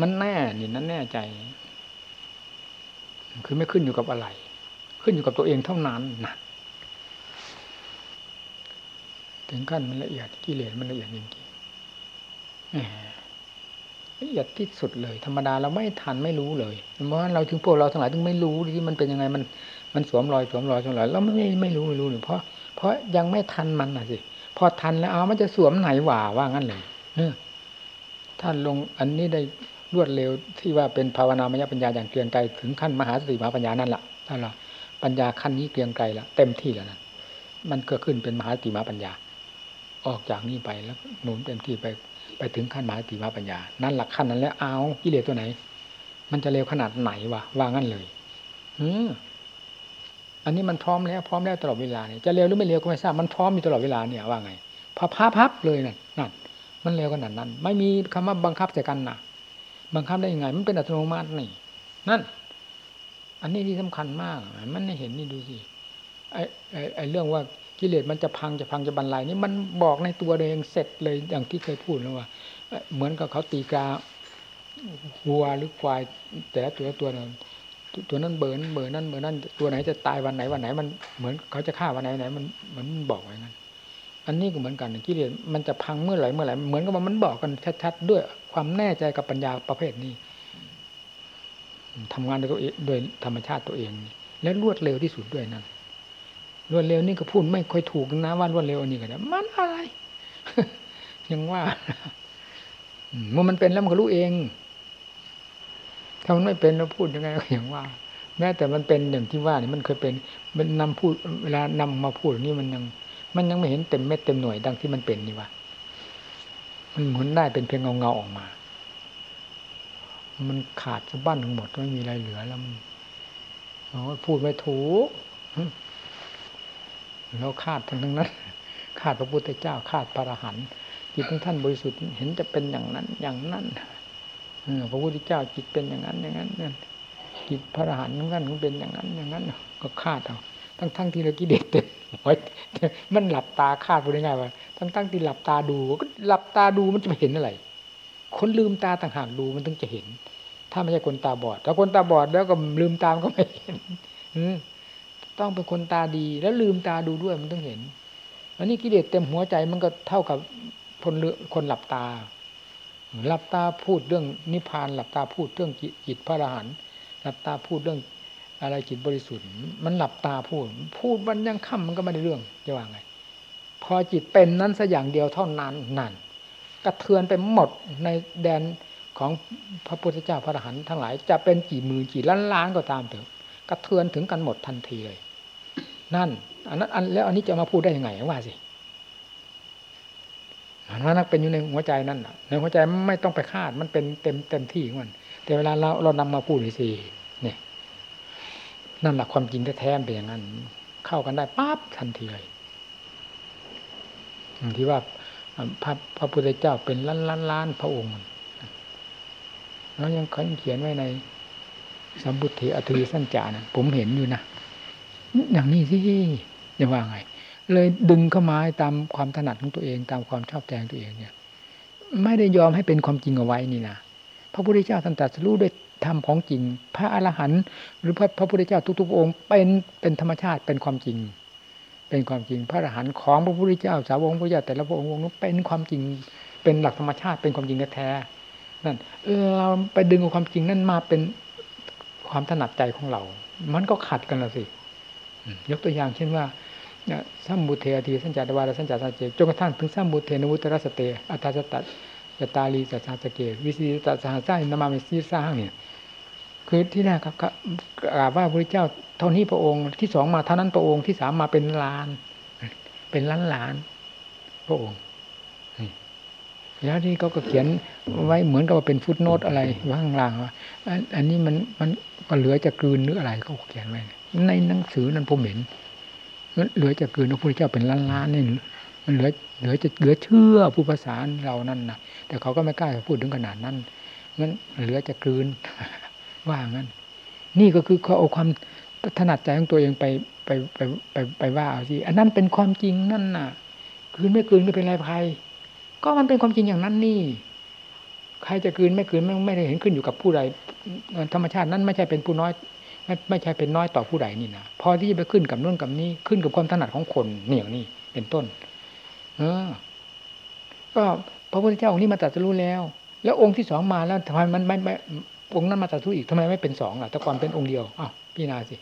มันแน่นี่นั้นแน่ใจ คือไม่ขึ้นอยู่กับอะไร ขึ้นอยู่กับตัวเองเท่านั้นนะถึงขั้นมันละเอียดกิเลสมันละเอียดจริงๆละเอียดที่สุดเลย ธรรมดาเราไม่ทันไม่รู้เลยเพราะเราถึงพวกเราทั้งหลายถึงไม่รู้ที่มันเป็นยังไงมัน มันสวมรอยสวมรอยสวมรอยเราไม่ไม่รู้ไม่รู้เลยเพราะเพราะยังไม่ทันมันนะสิพอทันแล้วเอามันจะสวมไหนหว่าว่างั้นเลยเออท่านลงอันนี้ได้รวดเร็วที่ว่าเป็นภาวนามยปัญญาอย่างเกลียงไกลถึงขั้นมหาสติมหาปัญญานั่นแหละถ้าเราปัญญาขั้นนี้เกลียงไกลแล้วเต็มที่แล้วนะมันก็ขึ้นเป็นมหาสติมหาปัญญา ออกจากนี้ไปแล้วหนุนเต็มที่ไปไปถึงขั้นมหาสติมหาปัญญา นั่นหลักขั้นนั้นแล้วเอากิเลสตัวไหน มันจะเร็วขนาดไหนวะว่างั้นเลยอืม อันนี้มันพร้อมแล้วพร้อมแล้วตลอดเวลาเนี่ยจะเร็วหรือไม่เร็วก็ไม่ทราบมันพร้อมมีตลอดเวลาเนี่ยว่าไงพับพับเลยนั่นนั่นมันเร็วขนาดนั้น ไม่มีคำว่าบังคับใส่กันนะบังคับได้ยังไง มันเป็นอัตโนมัตินี่ นั่น อันนี้ที่สำคัญมาก มันไม่เห็นนี่ดูสิไอ้ไอ้ไอเรื่องว่ากิเลสมันจะพังจะพังจะบรรลัยนี่มันบอกในตัวเองเสร็จเลยอย่างที่เคยพูดแล้วว่า เหมือนกับเขาตีกาวัวหรือควายแต่ละตัวตัวนั้น ตัวนั้นเบิร์นเบิร์นนั้นเบิร์นนั้นตัวไหนจะตายวันไหนวันไหน มันเหมือนเขาจะฆ่าวันไหนไหนมันเหมือนบอกไว้งั้นอันนี้ก็เหมือนกันกิเลสมันจะพังเมื่อไหร่เมื่อไหร่เหมือนกับว่ามันบอกกันชัดๆด้วยความแน่ใจกับปัญญาประเภทนี้ทำงานโดยตัวเองโดยธรรมชาติตัวเอง และรวดเร็วที่สุดด้วยนั่นรวดเร็วนี่ก็พูดไม่ค่อยถูกนะว่ารวดเร็วอันนี้ก็ได้มันอะไรยังว่าเมื่อมันเป็นแล้วมันก็รู้เอง ถ้ามันไม่เป็นเราพูดยังไงก็อย่างว่า แม้แต่มันเป็นอย่างที่ว่านี่มันเคยเป็นมันนำพูดเวลานำมาพูดนี่มันยัง มันยังไม่เห็นเต็มเม็ดเต็มหน่วยดังที่มันเป็นนี่ว่ามันหมุนได้เป็นเพียงเงาเงาออกมา มันขาดสะบั้นทั้งหมดไม่มีอะไรเหลือแล้วมันพูดไม่ถูกเราคาดทั้งนั้นคาดพระพุทธเจ้าคาดพระอรหันต์จิตของท่านบริสุทธิ์เห็นจะเป็นอย่างนั้น อย่างนั้น พระพุทธเจ้าจิตเป็นอย่างนั้นอย่างนั้นนั่นจิตพระอรหันต์ของท่านก็เป็นอย่างนั้นอย่างนั้นก็คาดเอาทั้งทั้งที่เรากิเลสเต็มหัวมันหลับตาคาดพูดง่ายว่าทั้งทั้งที่หลับตาดูก็หลับตาดูมันจะไปเห็นอะไร คนลืมตาต่างหากดูมันถึงจะเห็น ถ้าไม่ใช่คนตาบอดถ้าคนตาบอดแล้วก็ลืมตามก็ไม่เห็นต้องเป็นคนตาดีแล้วลืมตาดูด้วยมันต้องเห็นอันนี้กิเลสเต็มหัวใจมันก็เท่ากับคนคนหลับตา หลับตาพูดเรื่องนิพพานหลับตาพูดเรื่องจิตพระอรหันต์หลับตาพูดเรื่องอะไรจิตบริสุทธิ์มันหลับตาพูด พูดวันยังค่ำมันก็ไม่ได้เรื่องจะว่าไง พอจิตเป็นนั้นสัอย่างเดียวเท่านั้นนั่นกระเทือนไปหมดในแดนของพระพุทธเจ้าพระอรหันต์ทั้งหลายจะเป็นกี่มือกี่ล้านล้านก็ตามเถอะกระเทือนถึงกันหมดทันทีเลย นั่น อันนั้นอันแล้วอันนี้จะมาพูดได้ยังไงว่าสิ นันเป็นอยู่ในหัวใจนั่นในหัวใจไม่ต้องไปคาดมันเป็นเต็มเต็มที่ของมัน แต่เวลาเราเรานำมาพูดสิเนี่ยนั่นแหละความจริงแท้ๆเป็นอย่างนั้น เข้ากันได้ปั๊บทันทีเลยที่ว่าพระพระพุทธเจ้าเป็นล้านล้านล้านพระองค์แล้วยังเขียนไว้ในสัมบุติอธิสัญจานะผมเห็นอยู่นะอย่างนี้สิจะว่าไง เลยดึงเข้ามาตามความถนัดของตัวเอง ตามความชอบใจของตัวเองเนี่ย ไม่ได้ยอมให้เป็นความจริงเอาไว้นี่นะพระพุทธเจ้าท่านตรัสรู้ด้วยธรรมของจริง พระอรหันต์หรือพระพระพุทธเจ้าทุกๆองค์ เป็นเป็นธรรมชาติเป็นความจริง เป็นความจริง พระอรหันต์ของพระพุทธเจ้าสาวกพระพุทธเจ้าแต่ละพระองค์นั้นเป็นความจริง เป็นหลักธรรมชาติเป็นความจริงแท้นั่นเออเราไปดึงเอาความจริงนั่นมาเป็นความถนัดใจของเรา มันก็ขัดกันละสิยกตัวอย่างเช่นว่า สัมบุเทอทีสัญจารวารสัญจารสัจเจจนกระทั่งถึงสัมบุเทนวุตรสเตอัตตาสตัจตาลีสัจจสเกวิสิตสหสร้างนามามิสีสร้างเนี่ยคือที่แรกครับกราบว่าพระเจ้าเท่านี้พระองค์ที่สองมาเท่านั้นพระองค์ที่สามมาเป็นล้าน เป็นล้านล้าน พระองค์แล้วที่เขาก็เขียนไว้เหมือนกับว่าเป็นฟุตโนตอะไรว่างล่างว่าอันนี้มันมันก็เหลือจะกลืนหรืออะไรเขาเขียนไว้ในหนังสือนั้นผมเห็น เหลือจะกลืนพระพุทธเจ้าเป็นล้านล้านนี่มันเหลือเหลือจะเหลือเชื่อผู้ภาษาเรานั่นนะแต่เขาก็ไม่กล้าพูดถึงขนาดนั้นงั้นเหลือจะกลืนว่างั้น นี่ก็คือเขาเอาความถนัดใจของตัวเองไปไปไปไปไปว่าเอาสิอันนั้นเป็นความจริงนั่นน่ะ คืนไม่คืนไม่เป็นไรภัยก็มันเป็นความจริงอย่างนั้นนี่ ใครจะคืนไม่คืนไม่ไม่ได้เห็นขึ้นอยู่กับผู้ใดธรรมชาตินั้นไม่ใช่เป็นผู้น้อย ไม่ไม่ใช่เป็นน้อยต่อผู้ใดนี่นะพอที่จะไปขึ้นกับนู่นกับนี้ขึ้นกับความถนัดของคนเนี่ยนี่เป็นต้น เออ ก็พระพุทธเจ้าองค์นี้มาตรัสรู้แล้ว แล้วองค์ที่สองมาแล้วทำไมมันไม่ไม่องค์นั้นมาตรัสรู้อีกทำไมไม่เป็นสองล่ะแต่ก่อนเป็นองค์เดียวอ้าวพี่นาสิ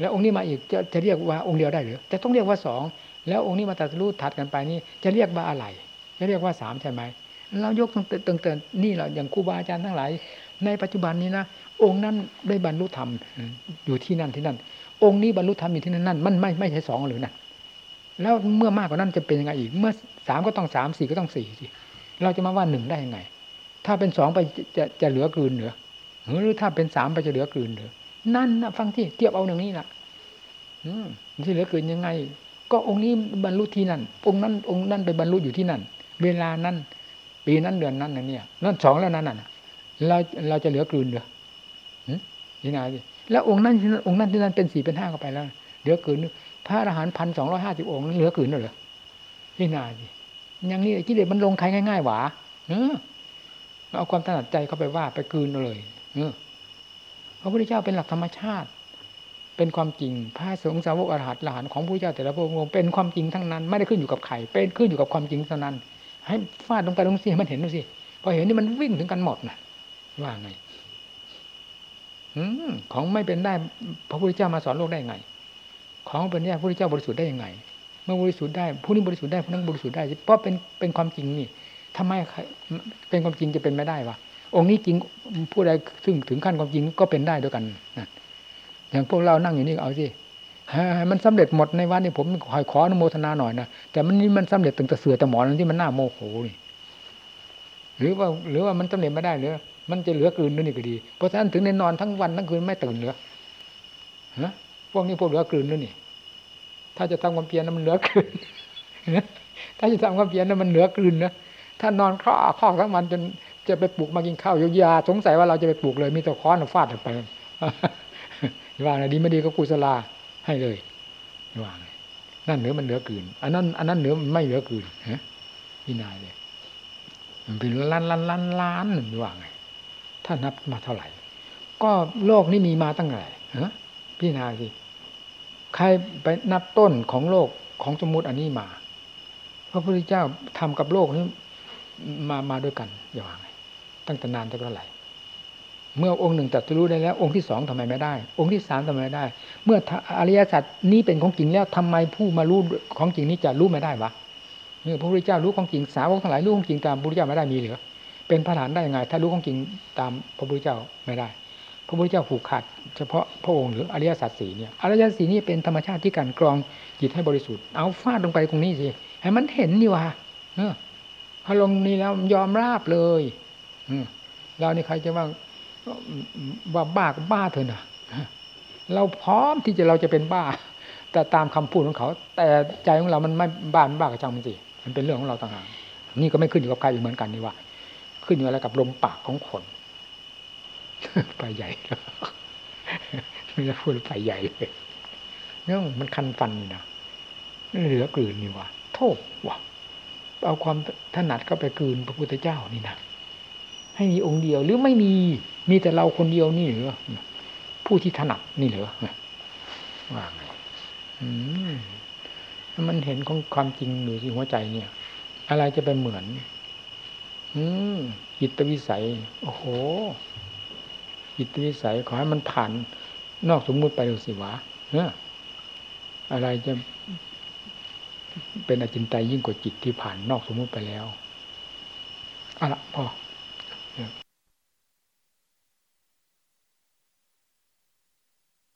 แล้วองค์นี้มาอีกจะจะเรียกว่าองค์เดียวได้หรือจะต้องเรียกว่าสองแล้วองค์นี้มาตรัสรู้ถัดกันไปนี่ จะเรียกว่าอะไรจะเรียกว่าสามใช่ไหมเรายกตั้งแต่ตั้งแต่นี่แหละอย่างครูบาอาจารย์ทั้งหลาย ในปัจจุบันนี้นะองค์นั้นได้บรรลุธรรมอยู่ที่นั่นที่นั่น องค์นี้บรรลุธรรมอยู่ที่นั่นนั่นมันไม่ไม่ใช่สองหรือนั่นแล้วเมื่อมากกว่านั้นจะเป็นยังไงอีก เมื่อสามก็ต้องสามสี่ก็ต้องสี่สิเราจะมาว่าหนึ่งได้ยังไง ถ้าเป็นสองไปจะจะเหลือกลืนเหรือหรือถ้าเป็นสามไปจะเหลือกลืนเหรือนั่นนะฟังที่เทียบเอาหนึ่งนี้ละอืมที่เหลือกลืนยังไง ก็องค์นี้บรรลุที่นั่น องค์นั้นองค์นั้นไปบรรลุอยู่ที่นั่น เวลานั้น ปีนั้นเดือนนั้นนะเนี่ยนั่นสองแล้วนั้นน่ะ เราเราจะเหลือกลืนเหรอนี่นาสิแล้วองค์นั้นองค์นั้นที่นั่นเป็นสี่เป็นห้าเข้าไปแล้ว เหลือกลืนพระอรหันต์พันสองร้อยห้าสิบองค์เหลือกลืนเหรอนี่นาสิอย่างนี้กิเลสมันลงใครง่ายๆหวาเออเอาความถนัดใจเข้าไปว่าไปกืนเลยเออพระพุทธเจ้าเป็นหลักธรรมชาติ เป็นความจริงพระสงฆ์สาวกอรหัตหลานของพระเจ้าแต่ละพระองค์เป็นความจริงทั้งนั้น ไม่ได้ขึ้นอยู่กับใครเป็นขึ้นอยู่กับความจริงเท่านั้น ให้ฟาดลงไปลงสิมันเห็นดูสิพอเห็นนี่มันวิ่งถึงกันหมดนะ ว่าไงของไม่เป็นได้ พระพุทธเจ้ามาสอนโลกได้ไง ของเป็นได้พระพุทธเจ้าบริสุทธิ์ได้ยังไง เมื่อบริสุทธิ์ได้ ผู้นี้บริสุทธิ์ได้ผู้นั้นบริสุทธิ์ได้เพราะเป็นเป็นความจริงนี่ทำไมเป็นความจริงจะเป็นไม่ได้วะองค์นี้จริงผู้ใดซึ่งถึงขั้นความจริงก็เป็นได้ด้วยกันนะอย่างพวกเรานั่งอยู่นี่เอาสิมันสำเร็จหมดในวันนี้ผมขอขออนุโมทนาหน่อยนะแต่มันนี่มันสำเร็จตั้งแต่เสือแต่หมอนที่มันน่าโมโหนี่หรือว่า หรือว่ามันสำเร็จไม่ได้หรือ มันจะเหลือกลืนนี่ก็ดี เพราะฉะนั้นถึงในนอนทั้งวันทั้งคืนไม่ตื่นเหลือฮะพวกนี้พวกเหลือกลืนนั่นนี่ ถ้าจะทำความเพียรนั้นมันเหลือกลืนถ้าจะทำความเพียรนั้นมันเหลือกลืนนะถ้านอนข้อข้อทั้งวันจนจะไปปลูกมากินข้าวยยาสงสัยว่าเราจะไปปลูกเลย มีแต่ค้อนฟาดไปว่าอะไงดีไม่ดีก็กุศลาให้เลยว่าไงนั่นเหนือมันเหลือกลืนอันนั้นอันนั้นเหนือมันไม่เหลือกลืนฮะพี่นายเลยมันเป็นล้านล้านล้านล้านหนึ่งว่าไง ถ้านับมาเท่าไหร่ ก็โลกนี้มีมาตั้งแต่ฮะพี่นาสิใครไปนับต้นของโลกของสมมุติอันนี้มา พระพุทธเจ้าทำกับโลกนี้มามาด้วยกันอย่างไรตั้งแต่นานเท่าไหร่เมื่อองค์หนึ่งตัดรู้ได้แล้ว องค์ที่สองทำไมไม่ได้ องค์ที่สามทำไมไม่ได้ เมื่ออริยสัจนี้เป็นของจริงแล้วทำไมผู้มารู้ของจริงนี้จะรู้ไม่ได้วะเมื่อพระพุทธเจ้ารู้ของจริงสาวกทั้งหลายรู้ของจริงตามพระพุทธเจ้าไม่ได้มีหรือ เป็นพระฐานได้ยังไง ถ้ารู้ของจริงตามพระพุทธเจ้าไม่ได้ พระพุทธเจ้าผูกขาดเฉพาะพระองค์หรืออริยสัจสีเนี่ยอริยสัจสีนี่เป็นธรรมชาติที่การกรองจิตให้บริสุทธิ์เอาฟาดลงไปตรงนี้สิให้มันเห็นนี่ว่าเออพอลงนี้แล้วยอมราบเลยเออเรานี่ใครจะว่าว่าบ้าก็บ้าเถอะนะเราพร้อมที่จะเราจะเป็นบ้า แต่ตามคำพูดของเขา แต่ใจของเรามันไม่บ้านบ้ากระจังมันสิมันเป็นเรื่องของเราต่างหากนี่ก็ไม่ขึ้นอยู่กับใครอยู่เหมือนกันนี่ว่า ขึ้นอยู่อะไรกับลมปากของคนไปใหญ่แล้วไม่จะพูดไปใหญ่เลยเนี่ยมันคันฟันนี่นะเหลือกลืนนี่วะโทษวะเอาความถนัดเข้าไปกลืนพระพุทธเจ้านี่นะให้มีองค์เดียวหรือไม่มีมีแต่เราคนเดียวนี่เหรอผู้ที่ถนัดนี่เหรอว่าไงมมันเห็นของความจริงอยู่ที่หัวใจเนี่ย อะไรจะไปเหมือน อืมจิตวิสัย โอ้โห จิตวิสัยขอให้มันผ่าน นอกสมมุติไปเลยสิวะเอออะไรจะเป็นอจินไตยยิ่งกว่าจิตที่ผ่านนอกสมมุติไปแล้วอะละพอ